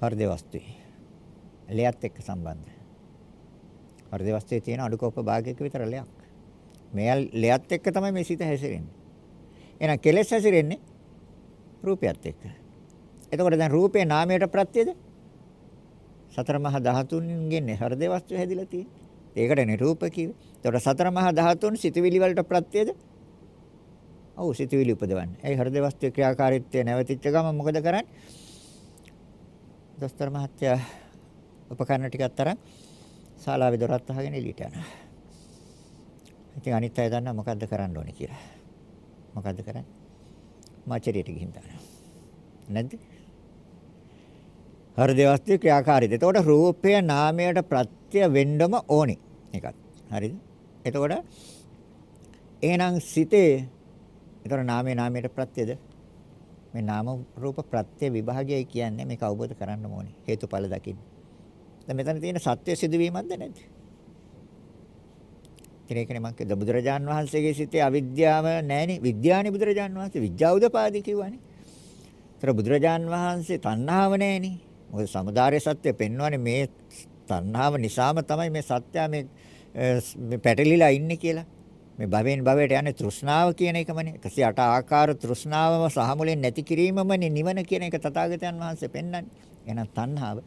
හෘද වස්තුවේ. ලෙයත් එක්ක සම්බන්ධ. හෘද වස්තුවේ තියෙන අඩුකෝප භාගයක විතර ලෙයක්. මේ ලෙයත් එක්ක තමයි මේ සිත හැසිරෙන්නේ. එහෙනම් කෙලෙස් හැසිරෙන්නේ රූපයත් එක්ක. එතකොට දැන් රූපේ නාමයට ප්‍රත්‍යද? සතර මහා ධාතුන්ගෙන් හෘද වස්තුව හැදිලා තියෙන්නේ. ඒකට නිරූප කිව්වේ. එතකොට සතර මහා ධාතුන් සිතවිලි වලට ප්‍රත්‍යද? ඔව් සිතවිලි උපදවන්නේ. ඒ හෘද වස්තුවේ ක්‍රියාකාරීත්වය නැවතිච්ච ගමන් මොකද කරන්නේ? දොස්තර මහත්තයා උපකරණ ටිකක් තරම් ශාලාවේ දොරත් අහගෙන එළියට යනවා. ඉතින් අනිත් අය දන්නා මොකද්ද කරන්න ඕනේ කියලා. මොකද්ද කරන්නේ? මාචරියට ගිහින් දානවා. නැද්ද? හෘද වස්තුවේ ක්‍රියාකාරීත්වය. එතකොට රූපය නාමයට ප්‍රත්‍ය වෙන්නම ඕනේ. ඒකත්. හරිද? එතකොට එහෙනම් සිතේ එතකොට නාමයේ නාමයට ප්‍රත්‍යද? මේ නාම රූප ප්‍රත්‍ය විභාගයයි කියන්නේ මේක අවබෝධ කරන්න ඕනේ. හේතුඵල දකින්න. දැන් මෙතන තියෙන සත්‍ය සිදුවීමක්ද නැද්ද? ඒකනේ මම කිව්ද බුදුරජාන් වහන්සේගේ සිතේ අවිද්‍යාව නැහෙනේ. විද්‍යානේ බුදුරජාන් වහන්සේ විද්‍යාව උදපාදි කිව්වනේ. ඒතර බුදුරජාන් වහන්සේ තණ්හාව නැහෙනේ. මොකද සමුදාය සත්‍ය පෙන්වන්නේ මේ තණ්හාව නිසාම තමයි මේ සත්‍ය මේ මේ පැටලිලා ඉන්නේ කියලා. මේ භවෙන් භවයට යන්නේ තෘෂ්ණාව කියන එකමනේ. 108 ආකාර තෘෂ්ණාවම සහ මුලින් නැති කිරීමමනේ නිවන කියන එක තථාගතයන් වහන්සේ පෙන්වන්නේ. එහෙනම් තණ්හාව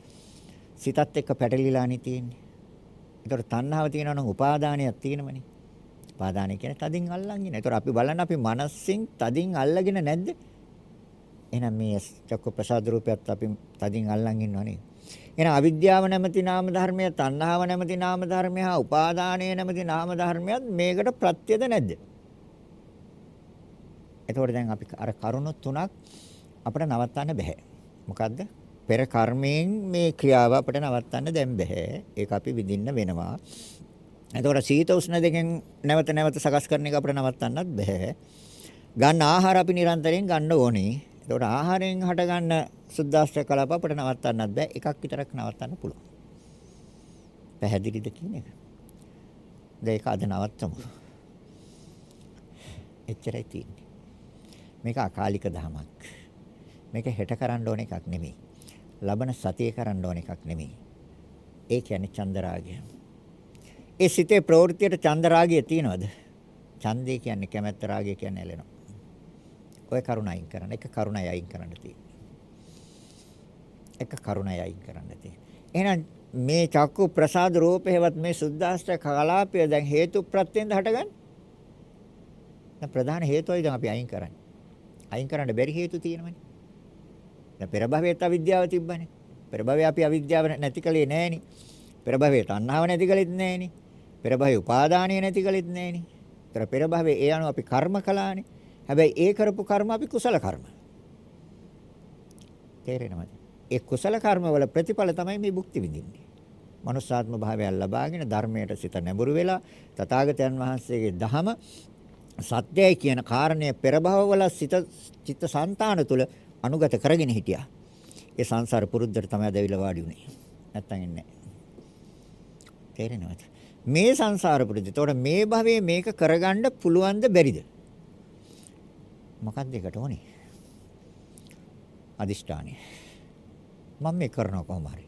සිතත් එක්ක පැටලිලානේ තියෙන්නේ. ඒතර තණ්හාව තියෙනවා නම් උපාදානයක් තියෙනවනේ. උපාදානය කියන්නේ තදින් අල්ලන් ඉන්න. ඒතර අපි බලන්න අපි මනසින් තදින් අල්ලගෙන නැද්ද? එහෙනම් මේ චක්ක ප්‍රසාද රූපයත් අපි තදින් අල්ලන් ඉන්නවනේ. එහෙනම් අවිද්‍යාව නැමැති නාම ධර්මය, තණ්හාව නැමැති නාම ධර්මය හා උපාදානය නැමැති නාම ධර්මයත් මේකට ප්‍රත්‍යද නැද්ද? එතකොට දැන් අපි අර කරුණු තුනක් අපිට නවත්තන්න බෑ. මොකද්ද? පෙර කර්මයෙන් මේ ක්‍රියාව අපිට නවත්තන්න දැන් බෑ. ඒක අපි විඳින්න වෙනවා. එතකොට සීත උෂ්ණ දෙකෙන් නැවත නැවත සකස් කරන එක අපිට නවත්තන්නත් බෑ. ගන්න ආහාර අපි නිරන්තරයෙන් ගන්න ඕනේ. එතකොට ආහාරයෙන් හටගන්න සුද්දාස්ත්‍ර කලාප අපිට නවත්තන්නත් බෑ. එකක් විතරක් නවත්තන්න පුළුවන්. පැහැදිලිද කියන එක? දැන් ඒක අද නවත්තමු. එච්චරයි තියෙන්නේ. මේක අකාලික ධමයක්. මේක හෙට කරන්න ඕන එකක් නෙමෙයි. ලබන සතියේ කරන්න ඕන එකක් නෙමෙයි. ඒ කියන්නේ චන්දරාගය. ඒ සිතේ ප්‍රවෘත්තියට චන්දරාගය තියනවද? ඡන්දේ කියන්නේ කැමැත්ත රාගය කියන්නේ ඇලෙනවා. ඔය කරුණ අයින් කරන්න. එක කරුණයි අයින් කරන්න තියෙන්නේ. එක කරුණයි අයින් කරන්න තියෙන්නේ. එහෙනම් මේ චක්කු ප්‍රසාද රූපේවත් මේ සුද්දාස්ත්‍ර කලාපය දැන් හේතු ප්‍රත්‍යෙන්ද හටගන්නේ? දැන් ප්‍රධාන හේතුවයි දැන් අපි අයින් කරන්නේ. අයින් කරන්න බැරි හේතු තියෙනවනේ. දැන් පෙර භවයේත් අවිද්‍යාව තිබ්බනේ. පෙර භවයේ අපි අවිද්‍යාව නැති කලේ නෑනේ. පෙර භවයේ තණ්හාව නැති කලෙත් නෑනේ. පෙර භවයේ උපාදානිය නැති කලෙත් නෑනේ. ඒතර පෙර භවයේ ඒ අනුව අපි කර්ම කළානේ. හැබැයි ඒ කරපු කර්ම අපි කුසල කර්ම. තේරෙනවද? ඒ කුසල කර්මවල ප්‍රතිඵල තමයි මේ භුක්ති විඳින්නේ. මනුස්සාත්ම භාවය ලබාගෙන ධර්මයට සිත නැඹුරු වෙලා තථාගතයන් වහන්සේගේ දහම සත්‍යයි කියන කාරණය පෙර භවවල සිත චිත්ත સંතාන තුල අනුගත කරගෙන හිටියා. ඒ සංසාර පුරුද්දට තමයි දැවිලා වාඩි උනේ. නැත්තම් ඉන්නේ තේරෙනවද? මේ සංසාර පුරුද්ද. ඒතකොට මේ භවයේ මේක කරගන්න පුළුවන්ද බැරිද? මොකක්ද ඒකට ඕනේ? අදිෂ්ඨානය. මම මේ කරනවා කොහොම හරි.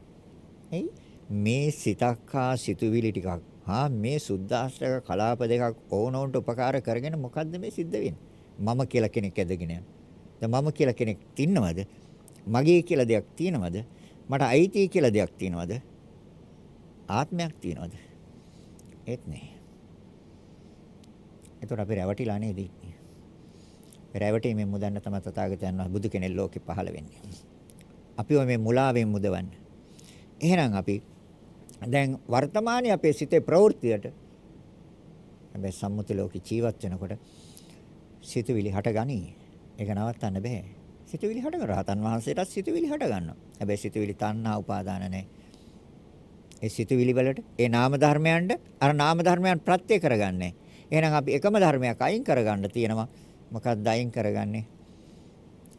එයි මේ සිතක් හා සිතුවිලි ටිකක් හා මේ සුද්දාස්ත්‍රක කලාප දෙකක් ඕනෝන්ට උපකාර කරගෙන මොකද්ද මේ සිද්ධ වෙන්නේ? මම කියලා කෙනෙක් ඇදගෙන යන. දැන් මම කියලා කෙනෙක් ඉන්නවද? මගේ කියලා දෙයක් තියෙනවද? මට අයිති කියලා දෙයක් තියෙනවද? ආත්මයක් තියෙනවද? ඒත් නෑ. ඒතකොට අපි රැවටිලා නේද ඉන්නේ? රැවටීමෙන් මුදන්න තමයි තථාගතයන් වහන්සේ බුදු කෙනෙක් ලෝකෙ පහළ වෙන්නේ. අපිව මේ මුලාවෙන් මුදවන්න. එහෙනම් අපි දැන් වර්තමානයේ අපේ සිතේ ප්‍රවෘත්තියට හැබැයි සම්මුති ලෝකේ ජීවත් වෙනකොට සිතුවිලි හටගනී. ඒක නවත්තන්න බෑ. සිතුවිලි හට රහතන් වහන්සේටත් සිතුවිලි හට ගන්නවා. හැබැයි සිතුවිලි තණ්හා උපාදාන නැහැ. ඒ සිතුවිලි වලට ඒ නාම ධර්මයන්ට අර නාම ධර්මයන් ප්‍රත්‍ය කරගන්නේ. එහෙනම් අපි එකම ධර්මයක් අයින් කරගන්න තියෙනවා. මොකක්ද අයින් කරගන්නේ?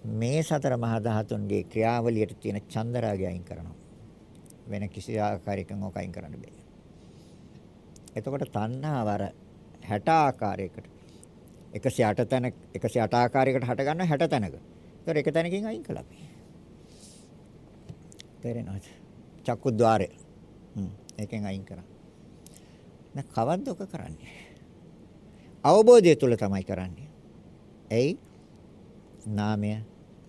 මේ සතර මහා ධාතුන්ගේ ක්‍රියාවලියට තියෙන චන්දරාගය අයින් කරනවා. වෙන කිසි ආකාරයකින් ඕක අයින් කරන්න බෑ. එතකොට තණ්හාව අර 60 ආකාරයකට 108 තැන 108 ආකාරයකට හට ගන්න 60 තැනක. ඒතර එක තැනකින් අයින් කළා අපි. තේරෙනවද? චක්කුද්්වාරය. හ්ම් ඒකෙන් අයින් කරා. දැන් කවද්ද ඔක කරන්නේ? අවබෝධය තුල තමයි කරන්නේ. එයි නාමය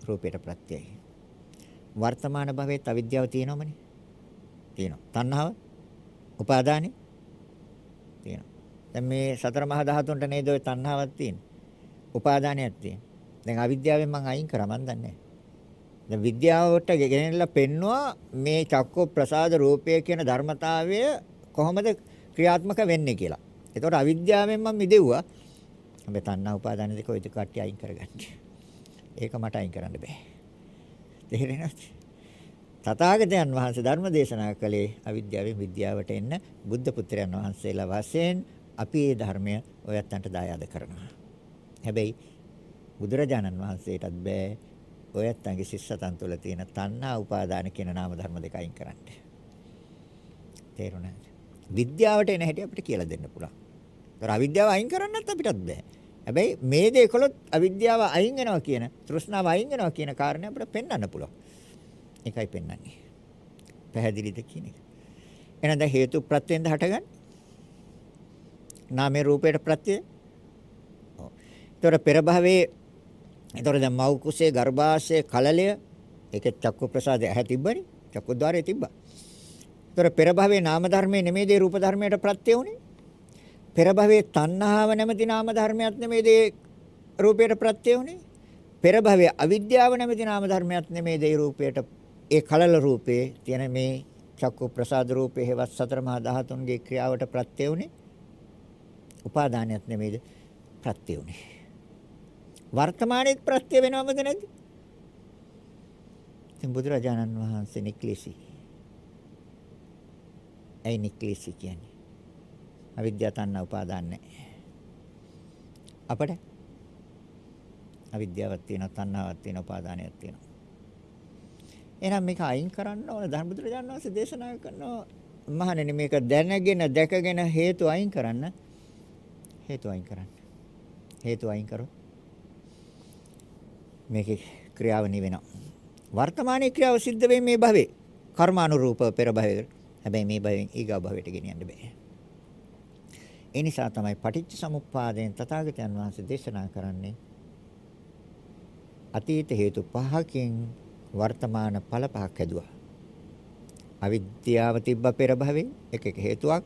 රූපයට ප්‍රත්‍යයයි. වර්තමාන භවයේ අවිද්‍යාව තියෙනවමනේ. තියෙනවා. තණ්හාව, උපාදානෙ තියෙනවා. දැන් මේ සතර මහා ධාතුන්ට නේද ඔය තණ්හාවක් තියෙන්නේ. උපාදානයක් තියෙන්නේ. දැන් අවිද්‍යාවෙන් මම අයින් කරා මන් දන්නේ දැන් විද්‍යාවට ගෙනෙලා පෙන්නවා මේ චක්ක ප්‍රසාද රූපය කියන ධර්මතාවය කොහොමද ක්‍රියාත්මක වෙන්නේ කියලා. ඒතකොට අවිද්‍යාවෙන් මම මිදෙව්වා. හැබැයි තණ්හා උපාදාන දෙක ඔය දෙක කට්ටි අයින් කරගන්න. ඒක මට අයින් කරන්න බෑ. තේරෙනවද? තථාගතයන් වහන්සේ ධර්ම දේශනා කළේ අවිද්‍යාවෙන් විද්‍යාවට එන්න බුද්ධ පුත්‍රයන් වහන්සේලා වශයෙන් අපි මේ ධර්මය ඔයත්තන්ට දායාද කරනවා. හැබැයි බුදුරජාණන් වහන්සේටත් බෑ ඔයත්තන්ගේ ශිෂ්‍යතන් තුළ තියෙන තණ්හා උපාදාන කියන නාම ධර්ම දෙක අයින් කරන්න. තේරුණාද? විද්‍යාවට එන හැටි අපිට කියලා දෙන්න පුළුවන්. ඒතර අවිද්‍යාව අයින් කරන්නත් අපිටත් බෑ. හැබැයි මේ දේ කළොත් අවිද්‍යාව අයින් වෙනවා කියන, තෘෂ්ණාව අයින් වෙනවා කියන කාරණේ අපිට පෙන්වන්න පුළුවන්. ඒකයි පෙන්වන්නේ. පැහැදිලිද කියන එක. එහෙනම් දැන් හේතු ප්‍රත්‍යෙන්ද හටගන්නේ? නාමයේ රූපයට ප්‍රත්‍යය. ඔව්. ඒතර පෙර භවයේ ඒතර දැන් මව් කුසේ ගර්භාෂයේ කලලය ඒකේ චක්කු ප්‍රසාදය ඇහැ තිබ්බනේ. චක්කු ద్వාරයේ තිබ්බා. ඒතර පෙර භවයේ නාම ධර්මයේ නෙමෙයි දේ රූප ධර්මයට ප්‍රත්‍ය උනේ. පෙර භවයේ තණ්හාව නැමැති නාම ධර්මයක් නෙමෙයි දේ රූපයට ප්‍රත්‍ය උනේ. පෙර භවයේ අවිද්‍යාව නැමැති නාම ධර්මයක් නෙමෙයි දේ රූපයට? ඒ කලල රූපේ තියෙන මේ චක්කු ප්‍රසාද රූපේ හේවත් සතර මහා ධාතුන්ගේ ක්‍රියාවට ප්‍රත්‍ය උනේ උපාදානයක් නෙමෙයිද ප්‍රත්‍ය උනේ වර්තමානයේත් ප්‍රත්‍ය වෙනවද නැද්ද? ඉතින් බුදුරජාණන් වහන්සේ නික්ලිසි. ඇයි නික්ලිසි කියන්නේ? අවිද්‍යාව තණ්හා උපාදාන නැහැ. අපට අවිද්‍යාවක් තියෙනවා තණ්හාවක් තියෙනවා උපාදානයක් තියෙනවා. එහෙනම් මේක අයින් කරන්න ඕන. ධර්මබුදුරජාණන් වහන්සේ දේශනා කරනවා මහණෙනි මේක දැනගෙන දැකගෙන හේතු අයින් කරන්න. හේතු අයින් කරන්න. හේතු අයින් කරොත් මේකේ ක්‍රියාව නිවෙනවා. වර්තමානයේ ක්‍රියාව සිද්ධ වෙන්නේ මේ භවයේ කර්මානුරූප පෙර භවයේ. හැබැයි මේ භවයෙන් ඊගා භවයට ගෙනියන්න බෑ. ඒ නිසා තමයි පටිච්ච සමුප්පාදයෙන් තථාගතයන් වහන්සේ දේශනා කරන්නේ අතීත හේතු පහකින් වර්තමාන ඵල පහක් හැදුවා. අවිද්‍යාව තිබ්බ පෙර භවයේ එක එක හේතුවක්,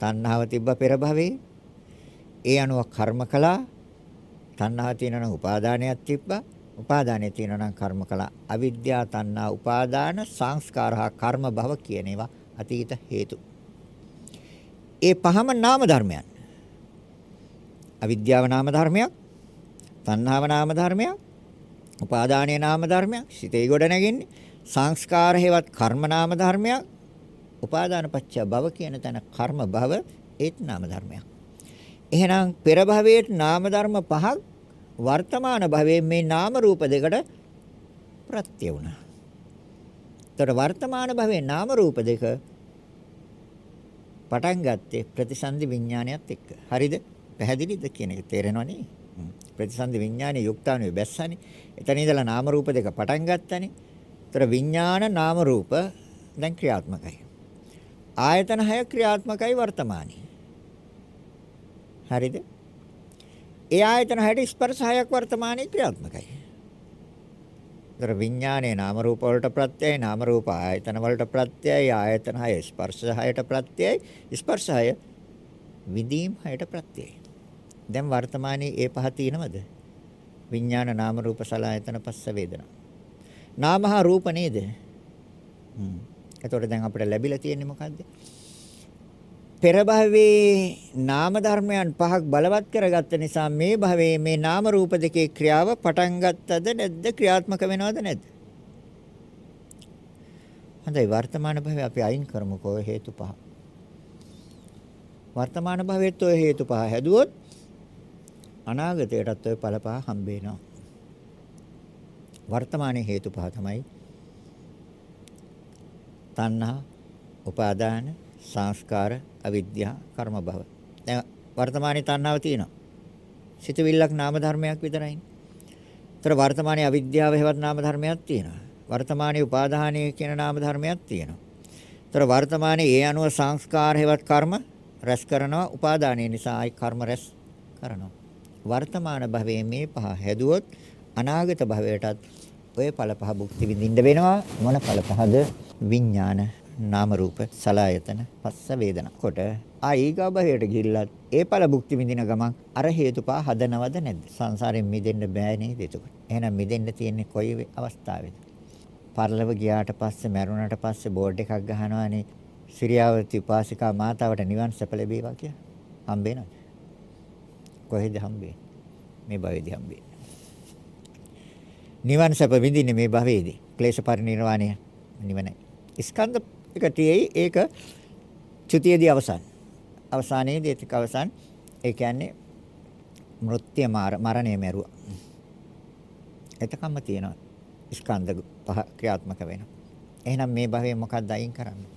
තණ්හාව තිබ්බ පෙර භවයේ ඒ අනුව කර්ම කළා. තණ්හාව තියෙනවා නම් උපාදානයක් තිබ්බා. උපාදානය තියෙනවා නම් කර්ම කළා. අවිද්‍යාව, තණ්හා, උපාදාන, සංස්කාර හා කර්ම භව කියන ඒවා අතීත හේතු. ඒ පහම නාම ධර්මයන්. අවිද්‍යාව නාම ධර්මයක්, තණ්හාව නාම ධර්මයක්, උපාදානයේ නාම ධර්මයක්. සිතේ ගොඩ නැගෙන්නේ. සංස්කාර හේවත් කර්ම නාම ධර්මයක්. උපාදාන පත්‍ය භව කියන තැන කර්ම භව ඒත් නාම ධර්මයක්. එහෙනම් පෙර භවයේ නාම ධර්ම පහක් වර්තමාන භවයේ මේ නාම රූප දෙකට ප්‍රත්‍ය වුණා. ତර වර්තමාන භවයේ නාම රූප දෙක පටන් ගත්තේ ප්‍රතිසන්දි විඥානයත් එක්ක. හරිද? පැහැදිලිද කියන එක තේරෙනවනේ? ප්‍රතිසන්දි විඥානයේ යුක්තාණුවේ බැස්සනේ. එතන ඉඳලා නාම රූප දෙක පටන් ගත්තනේ. ତර විඥාන නාම රූප දැන් ක්‍රියාත්මකයි. ආයතන 6 ක්‍රියාත්මකයි වර්තමානයේ. හරිද? ඒ ආයතන 6 ස්පර්ශ 6ක් වර්තමානයේ ක්‍රියාත්මකයි. ඒතර විඥානයේ නාම රූප වලට ප්‍රත්‍යයයි නාම රූප ආයතන වලට ප්‍රත්‍යයයි ආයතන 6 ස්පර්ශ 6ට ප්‍රත්‍යයයි. ස්පර්ශ 6 විදීම් 6ට ප්‍රත්‍යයයි. දැන් වර්තමානයේ ඒ පහ තියෙනවද? විඥාන නාම රූප සලආයතන පස්ස වේදනා. නාමහා රූප නේද? හ්ම්. එතකොට දැන් අපිට ලැබිලා තියෙන්නේ මොකද්ද? පෙර භවයේ නාම ධර්මයන් පහක් බලවත් කරගත්ත නිසා මේ භවයේ මේ නාම රූප දෙකේ ක්‍රියාව පටන් ගත්තද නැද්ද ක්‍රියාත්මක වෙනවද නැද්ද? හොඳයි වර්තමාන භවයේ අපි අයින් කරමුකෝ හේතු පහ. වර්තමාන භවයේත් ඔය හේතු පහ හැදුවොත් අනාගතයටත් ඔය ඵල පහ හම්බ වෙනවා. වර්තමානයේ හේතු පහ තමයි තණ්හා, උපාදාන, සංස්කාර, අවිද්‍යාව, කර්ම භව. දැන් වර්තමානයේ තණ්හාව තියෙනවා. සිතවිල්ලක් නාම ධර්මයක් විතරයි. ඒතර වර්තමානයේ අවිද්‍යාව හේවත් නාම ධර්මයක් තියෙනවා. වර්තමානයේ උපාදානීය කියන නාම ධර්මයක් තියෙනවා. ඒතර වර්තමානයේ ඒ අනුව සංස්කාර හේවත් කර්ම රැස් කරනවා. උපාදානීය නිසා ආයි කර්ම රැස් කරනවා. වර්තමාන භවයේ මේ පහ හැදුවොත් අනාගත භවයටත් ඔය ඵල පහ භුක්ති විඳින්න වෙනවා. මොන ඵල පහද? විඥාන නාම රූප සලායතන පස්ස වේදනා. කොට ආ ඊගා භවයට ගිහිල්ලත් ඒ ඵල භුක්ති විඳින ගමන් අර හේතුපා හදනවද නැද්ද? සංසාරයෙන් මිදෙන්න බෑ නේද එතකොට. එහෙනම් මිදෙන්න තියෙන්නේ කොයි අවස්ථාවේද? පරලව ගියාට පස්සේ මැරුණාට පස්සේ බෝඩ් එකක් ගහනවානේ සිරියාවති උපාසිකා මාතාවට නිවන් සැප ලැබේවා කියලා. හම්බෙනවද? කොහෙද හම්බෙන්නේ? මේ භවයේදී හම්බෙන්නේ. නිවන් සැප විඳින්නේ මේ භවයේදී. ක්ලේශ පරිණිරවාණය. නිවනයි. ස්කන්ධ එක තියෙයි ඒක චුතියේදී අවසන්. අවසානයේදී ඒක අවසන්. ඒ කියන්නේ මෘත්‍ය මරණය මෙරුවා. එතකම්ම තියෙනවා ස්කන්ධ පහ ක්‍රියාත්මක වෙනවා. එහෙනම් මේ භවයේ මොකක්ද අයින් කරන්නේ?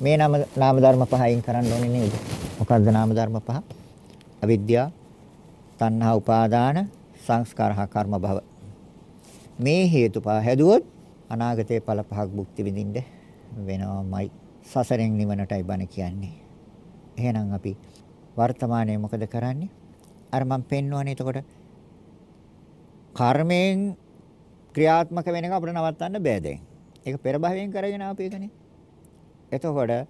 මේ නාම නාම ධර්ම පහ අයින් කරන්න ඕනේ නේද? මොකක්ද නාම ධර්ම පහ? අවිද්‍යාව, තණ්හා, උපාදාන, සංස්කාර හා කර්ම භව. මේ හේතු පහ හැදුවොත් අනාගතයේ ඵල පහක් භුක්ති විඳින්න වෙනවමයි. සසරෙන් නිවනටයි බණ කියන්නේ. එහෙනම් අපි වර්තමානයේ මොකද කරන්නේ? අර මම පෙන්වන්නේ එතකොට කර්මයෙන් ක්‍රියාත්මක වෙන එක අපිට නවත්තන්න බෑ දැන්. ඒක පෙර භවයෙන් කරගෙන ආපු එකනේ. එතකොට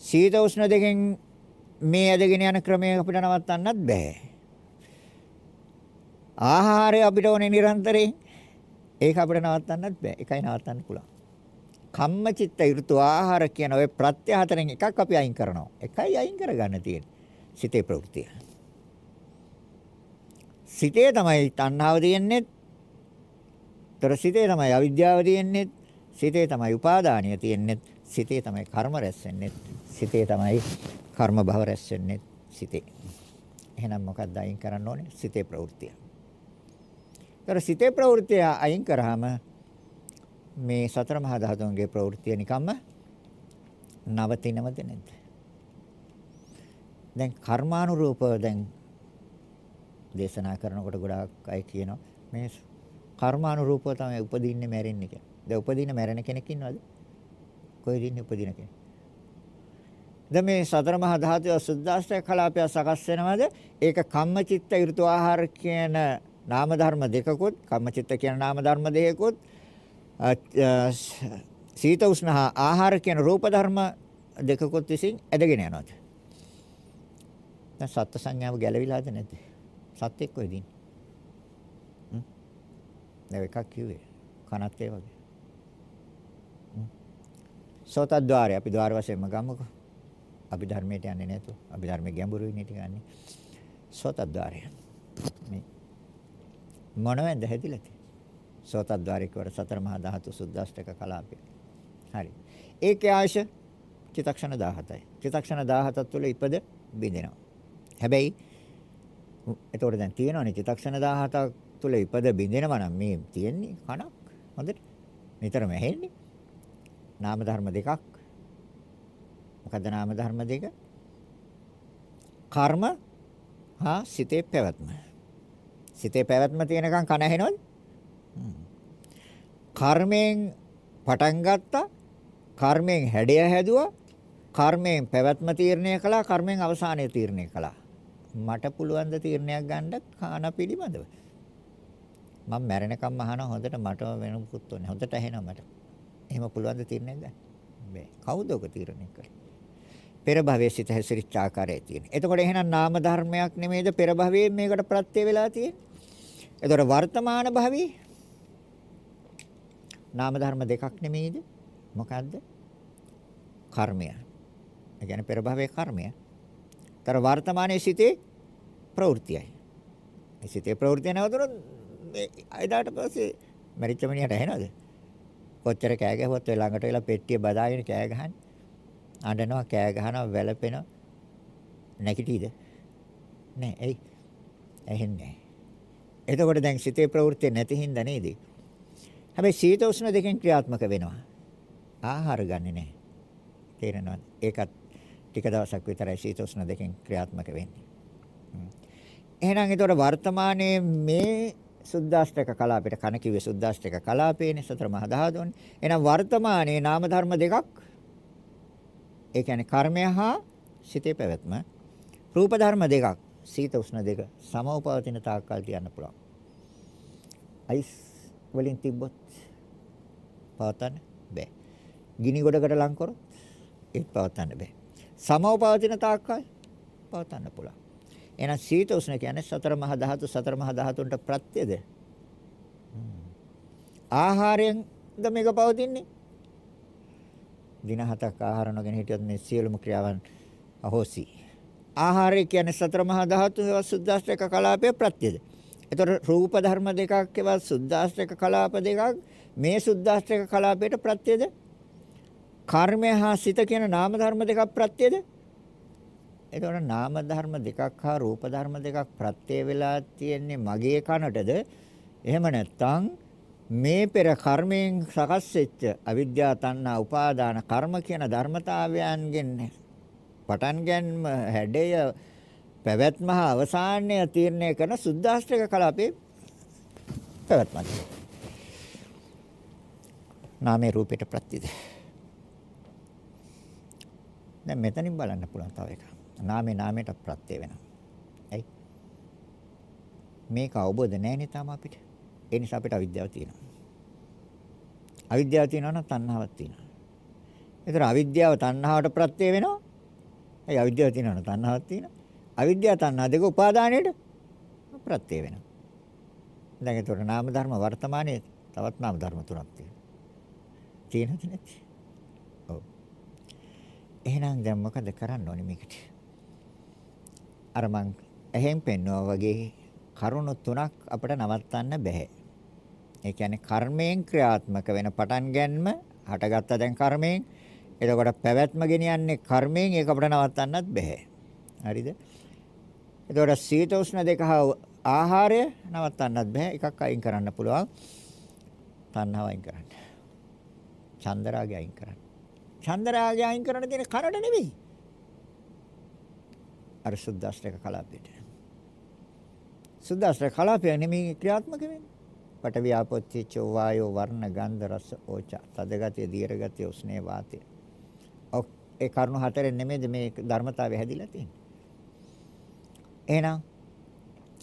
සීත උෂ්ණ දෙකෙන් මේ ඇදගෙන යන ක්‍රමය අපිට නවත්තන්නත් බෑ. ආහාරය අපිට ඕනේ නිරන්තරයෙන්. ඒක අපිට නවත්තන්නත් බෑ. එකයි නවත්තන්න පුළුවන්. කම්මචිත්ත ඍතු ආහාර කියන ওই ප්‍රත්‍ය හතරෙන් එකක් අපි අයින් කරනවා. එකයි අයින් කරගන්න තියෙන්නේ. සිතේ ප්‍රවෘත්තිය. සිතේ තමයි තණ්හාව තියෙන්නේ. ତොර සිතේ තමයි අවිද්‍යාව තියෙන්නේ. සිතේ තමයි උපාදානිය තියෙන්නේ. සිතේ තමයි කර්ම රැස් වෙන්නේ. සිතේ තමයි කර්ම භව රැස් වෙන්නේ සිතේ. එහෙනම් මොකක්ද අයින් කරන්න ඕනේ? සිතේ ප්‍රවෘත්තිය. ତොර සිතේ ප්‍රවෘත්තිය අයින් කරාම මේ සතර මහා ධාතුන්ගේ ප්‍රවෘත්තිය නිකම්ම නවතිනවද නැද්ද? දැන් කර්මානුරූපව දැන් දේශනා කරනකොට ගොඩාක් අය කියනවා මේ කර්මානුරූපව තමයි උපදින්නේ මැරෙන්නේ කියලා. දැන් උපදින මැරෙන කෙනෙක් ඉන්නවද? කොහෙද ඉන්නේ උපදින කෙනෙක්? දැන් මේ සතර මහා ධාතුව සුද්දාස්ත්‍ය කලාපය සකස් වෙනවද? ඒක කම්මචිත්ත ඍතු ආහාර කියන නාම ධර්ම දෙකකුත් කම්මචිත්ත කියන නාම ධර්ම දෙකකුත් සීත උෂ්ණ හා ආහාර කියන රූප ධර්ම දෙකකොත් විසින් ඇදගෙන යනවාද? දැන් සත්ත්ව සංඥාව ගැලවිලාද නැද්ද? සත්‍යෙක් කොහෙද ඉන්නේ? හ්ම්. දැන් එකක් කිව්වේ. කනත් ඒ වගේ. හ්ම්. සෝතද්්වාරය අපි ద్వාර වශයෙන්ම ගමුකෝ. අපි ධර්මයට යන්නේ නැතු. අපි ධර්මයේ ගැඹුරු වෙන්නේ ටික ගන්න. සෝතද්්වාරය. මේ මොනවෙන්ද හැදිලා තියෙන්නේ? සෝතද්්වාරිකවර සතර මහා ධාතු සුද්දාෂ්ටක කලාපය. හරි. ඒකේ ආයශ චිතක්ෂණ 17යි. චිතක්ෂණ 17 තුළ ඉපද බිඳෙනවා. හැබැයි එතකොට දැන් තියෙනවනේ චිතක්ෂණ 17ක් තුළ ඉපද බිඳෙනවා නම් මේ තියෙන්නේ කණක්. හොඳට. නිතරම ඇහෙන්නේ. නාම ධර්ම දෙකක්. මොකද්ද නාම ධර්ම දෙක? කර්ම හා සිතේ පැවැත්ම. සිතේ පැවැත්ම තියෙනකන් කන ඇහෙනවද? කර්මයෙන් පටන් ගත්තා. කර්මයෙන් හැඩය හැදුවා. කර්මයෙන් පැවැත්ම තීරණය කළා. කර්මයෙන් අවසානය තීරණය කළා. මට පුළුවන් ද තීරණයක් ගන්න කාන පිළිබඳව. මම මැරෙනකම් අහන හොඳට මට වෙන මුකුත් ඕනේ. හොඳට ඇහෙනවා මට. එහෙම පුළුවන් ද තීරණයක් ගන්න? බෑ. කවුද ඔක තීරණය කළේ? පෙර භවයේ සිට හැසිරිච්ච ආකාරය තියෙන. එතකොට එහෙනම් නාම ධර්මයක් නෙමෙයිද පෙර භවයේ මේකට ප්‍රත්‍ය වෙලා තියෙන්නේ? එතකොට වර්තමාන භවයේ නාම ධර්ම දෙකක් නෙමෙයිද? මොකද්ද? කර්මය. ඒ කියන්නේ පෙර භවයේ කර්මය. තර වර්තමානයේ සිටේ ප්‍රවෘත්තියයි. මේ සිටේ ප්‍රවෘත්තිය නැවතුනොත් එදාට පස්සේ මරිච්ච මිනිහට ඇහෙනවද? කොච්චර කෑ ගැහුවත් ඔය ළඟට වෙලා පෙට්ටිය බදාගෙන කෑ ගහන්නේ. අඬනවා කෑ ගහනවා වැළපෙනවා. නැගිටීද? නෑ එයි. ඇහෙන්නේ නෑ. එතකොට දැන් සිතේ ප්‍රවෘත්ති නැති හින්දා නේද? හැබැයි සීත උෂ්ණ දෙකෙන් ක්‍රියාත්මක වෙනවා. ආහාර ගන්නෙ නෑ. තේරෙනවද? ඒකත් ටික දවසක් විතරයි සීත උෂ්ණ දෙකෙන් ක්‍රියාත්මක වෙන්නේ. එහෙනම් ඒතකොට වර්තමානයේ මේ සුද්දාෂ්ටක කලාපයට කන කිව්වේ සුද්දාෂ්ටක කලාපේනේ සතර මහා ධාතුනේ. එහෙනම් වර්තමානයේ නාම ධර්ම දෙකක් ඒ කියන්නේ කර්මය හා සිතේ පැවැත්ම රූප ධර්ම දෙකක් සීත උෂ්ණ දෙක සමෝපවතින තාක්කල් තියන්න පුළුවන්. අයිස් වලින් තිබ්බොත් පවතන්න බෑ. ගිනි ගොඩකට ලං කරොත් ඒත් පවතන්න බෑ. සමෝපවතින තාක්කල් පවතන්න පුළුවන්. එහෙනම් සීත උෂ්ණ කියන්නේ සතර මහා ධාතු සතර මහා ධාතුන්ට ප්‍රත්‍යද? ආහාරයෙන්ද මේක පවතින්නේ? දින හතක් ආහාර නොගෙන හිටියොත් මේ සියලුම ක්‍රියාවන් අහෝසි. ආහාරය කියන්නේ සතර මහා ධාතු ඒවා සුද්දාස්ත්‍රක කලාපයේ ප්‍රත්‍යද. එතකොට රූප ධර්ම දෙකක් ඒවා සුද්දාස්ත්‍රක කලාප දෙකක් මේ සුද්දාස්ත්‍රක කලාපයට ප්‍රත්‍යද? කර්මය හා සිත කියන නාම ධර්ම දෙකක් ප්‍රත්‍යද? එතකොට නාම ධර්ම දෙකක් හා රූප ධර්ම දෙකක් ප්‍රත්‍ය වෙලා තියෙන්නේ මගේ කනටද? එහෙම නැත්නම් මේ පෙර කර්මයෙන් සකස් වෙච්ච අවිද්‍යාව තණ්හා උපාදාන කර්ම කියන ධර්මතාවයන්ගෙන් පටන් ගැනීම හැඩය පැවැත්ම හා අවසානය තීරණය කරන සුද්දාස්ත්‍රික කලාපේ පැවැත්මක්. නාමයේ රූපයට ප්‍රතිද. දැන් මෙතනින් බලන්න පුළුවන් තව එකක්. නාමේ නාමයට ප්‍රත්‍ය වෙනවා. ඇයි? මේක අවබෝධ නැහැ තාම අපිට. ඒ නිසා අපිට අවිද්‍යාව තියෙනවා. අවිද්‍යාව තියෙනවා නම් තණ්හාවක් තියෙනවා. ඒතර අවිද්‍යාව තණ්හාවට ප්‍රත්‍ය වෙනවා. ඒ අවිද්‍යාව තියෙනවා නම් තණ්හාවක් තියෙනවා. අවිද්‍යාව තණ්හා දෙක උපාදානයේට ප්‍රත්‍ය වෙනවා. දැන් ඒතර නාම ධර්ම වර්තමානයේ තවත් නාම ධර්ම තුනක් තියෙනවා. තියෙනවද නැති? ඔව්. එහෙනම් දැන් මොකද කරන්න ඕනේ මේකට? අර මං එහෙන් පෙන්වුවා වගේ කරුණු තුනක් අපිට නවත්තන්න බෑ. ඒ කියන්නේ කර්මයෙන් ක්‍රියාත්මක වෙන පටන් ගැනීම හටගත්ත දැන් කර්මයෙන් එතකොට පැවැත්ම ගෙනියන්නේ කර්මයෙන් ඒක අපිට නවත්තන්නත් බෑ. හරිද? එතකොට සීත උෂ්ණ දෙක ආහාරය නවත්තන්නත් බෑ. එකක් අයින් කරන්න පුළුවන්. තණ්හාව අයින් කරන්න. චන්දරාගය අයින් කරන්න. චන්දරාගය අයින් කරන්න තියෙන කරණ නෙවෙයි. අර සුද්දාස්ත්‍රක කලාපයට. සුද්දාස්ත්‍රක කලාපය නෙමෙයි ක්‍රියාත්මක වෙන්නේ. පඨවි ආපෝත්‍ය චෝවායෝ වර්ණ ගන්ධ රස ඕච තදගතිය දීර්ඝගතිය උස්නේ වාතය. ඔක් ඒ කරුණු හතරෙන් නෙමෙයිද මේ ධර්මතාවය හැදිලා තියෙන්නේ. එහෙනම්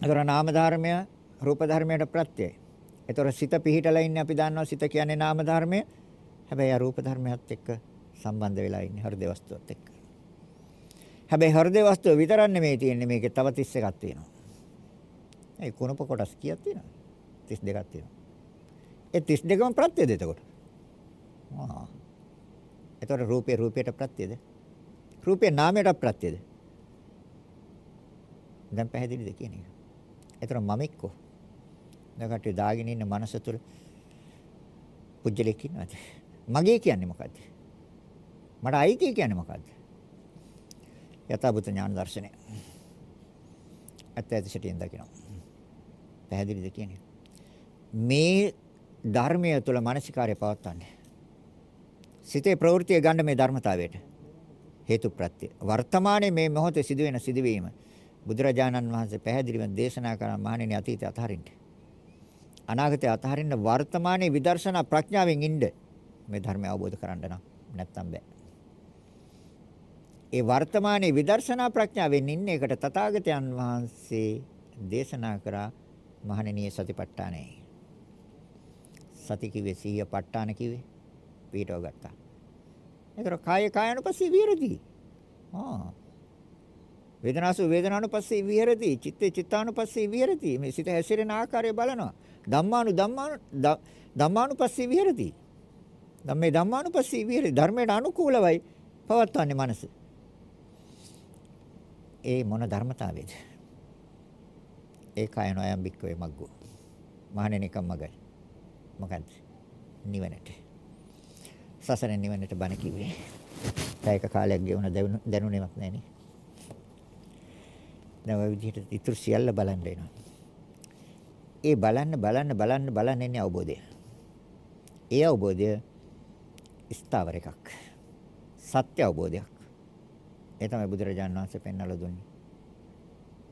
අතර නාම ධර්මය රූප ධර්මයට ප්‍රත්‍යයයි. ඒතර සිත පිහිටලා ඉන්නේ අපි දන්නවා සිත කියන්නේ නාම ධර්මය. හැබැයි ආ රූප ධර්මයත් එක්ක සම්බන්ධ වෙලා ඉන්නේ හෘද වස්තුවත් එක්ක. හැබැයි හෘද වස්තුව විතරක් නෙමෙයි තියෙන්නේ මේකේ තව 31ක් තියෙනවා. ඒ කුණප කොටස් කීයක් තියෙනවද? 32ක් තියෙනවා. ඒ 32ම ප්‍රත්‍යද එතකොට? ආ. එතකොට රූපේ රූපයට ප්‍රත්‍යද? රූපේ නාමයට ප්‍රත්‍යද? දැන් පැහැදිලිද කියන එක? එතකොට මම එක්ක දැන් කට්ටිය දාගෙන ඉන්න මනස තුල පුජ්‍යලෙක් ඉන්නවද? මගේ කියන්නේ මොකද්ද? මට අයිති කියන්නේ මොකද්ද? යථාභූත ඥාන දර්ශනය. ඇත්ත ඇති සිටින් දකිනවා. පැහැදිලිද කියන්නේ? මේ ධර්මය තුළ මානසිකාර්ය පවත්වන්නේ. සිතේ ප්‍රවෘත්තිය ගන්න මේ ධර්මතාවයට හේතු ප්‍රත්‍ය. වර්තමානයේ මේ මොහොතේ සිදුවෙන සිදුවීම බුදුරජාණන් වහන්සේ පැහැදිලිව දේශනා කරන මහණෙනි අතීතය අතහරින්න. අනාගතය අතහරින්න වර්තමානයේ විදර්ශනා ප්‍රඥාවෙන් ඉන්න මේ ධර්මය අවබෝධ කරගන්න නම් නැත්තම් බෑ. ඒ වර්තමානයේ විදර්ශනා ප්‍රඥාවෙන් ඉන්න එකට තථාගතයන් වහන්සේ දේශනා කරා මහණෙනි සතිපට්ඨානයි. සති කිව්වේ සීය ප ဋ ාණ කිව්වේ පිටව ගත්තා. ඒතර කාය කායනුපස්සී විහෙරති. ආ වේදනාසු වේදනානුපස්සී විහෙරති. චිත්තේ චිත්තානුපස්සී විහෙරති. මේ සිත හැසිරෙන ආකාරය බලනවා. ධම්මානු ධම්මානු ධම්මානුපස්සී විහෙරති. ධම්මේ ධම්මානුපස්සී විහෙරති. ධර්මයට අනුකූලවයි පවත්වන්නේ මනස. ඒ මොන ධර්මතාවයේද? ඒ කයන අයම් බික්කවේ මග්ගෝ. මහණෙනි කම්මගයි. මොකන්ද? නිවනට. සසරෙන් නිවනට බණ කිව්වේ. ඒක කාලයක් ගෙවුන දැනුනේවත් නැහැ නේ. දැන් ඔය විදිහට ඉතුරු සියල්ල බලන්න එනවා. ඒ බලන්න බලන්න බලන්න බලන්න එන්නේ අවබෝධය. ඒ අවබෝධය ස්ථාවර එකක්. සත්‍ය අවබෝධයක්. ඒ තමයි බුදුරජාණන් වහන්සේ පෙන්වලා දුන්නේ.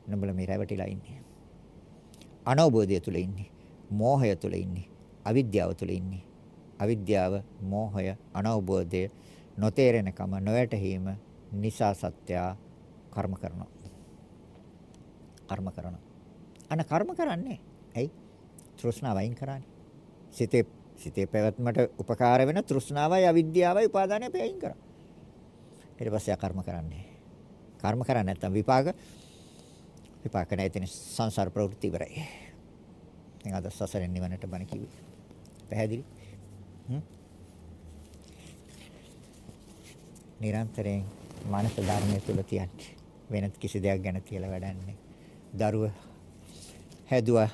නුඹලා මේ රැවටිලා ඉන්නේ. අනවබෝධය තුල ඉන්නේ. මෝහය තුල ඉන්නේ. අවිද්‍යාව තුල ඉන්නේ. අවිද්‍යාව, මෝහය, අනවබෝධය, නොතේරෙනකම, නොයැටහීම නිසා සත්‍යය කර්ම කරනවා. කර්ම කරනවා. අන කර්ම කරන්නේ ඇයි? තෘෂ්ණාව වයින් කරන්නේ. සිතේ සිතේ පැවැත්මට උපකාර වෙන තෘෂ්ණාවයි අවිද්‍යාවයි උපාදානය පෙයින් කරා. ඊට පස්සේ කර්ම කරන්නේ. කර්ම කරන්නේ නැත්නම් විපාක විපාක නැතින සංසාර ප්‍රවෘත්ති ඉවරයි. දැන් අද සසරෙන් නිවනට බණ කිව්වේ. පැහැදිලි? හ්ම්. නිරන්තරයෙන් මානස ධර්මයේ තුල තියන්නේ වෙනත් කිසි දෙයක් ගැන කියලා වැඩන්නේ. දරුව හැදුවා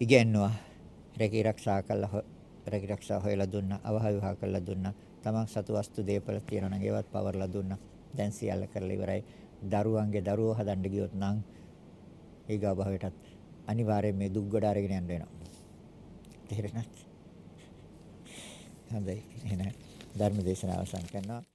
ඉගෙනුවා රැකී ආරක්ෂා කළා රැකී ආරක්ෂා හොයලා දුන්නා අවහ විවාහ කළා දුන්නා. තමන් සතු වස්තු දීපල තියෙනවා නම් ඒවත් පවර්ලා දුන්නා. දැන් සියල්ල කරලා ඉවරයි. දරුවන්ගේ දරුවෝ හදන්න ගියොත් නම් ඊගා භවයටත් අනිවාර්යයෙන් මේ දුක් ගොඩ අරගෙන යන්න වෙනවා. තේරෙනවද? හොඳයි. එහෙනම් ධර්ම දේශනාව අවසන් කරනවා.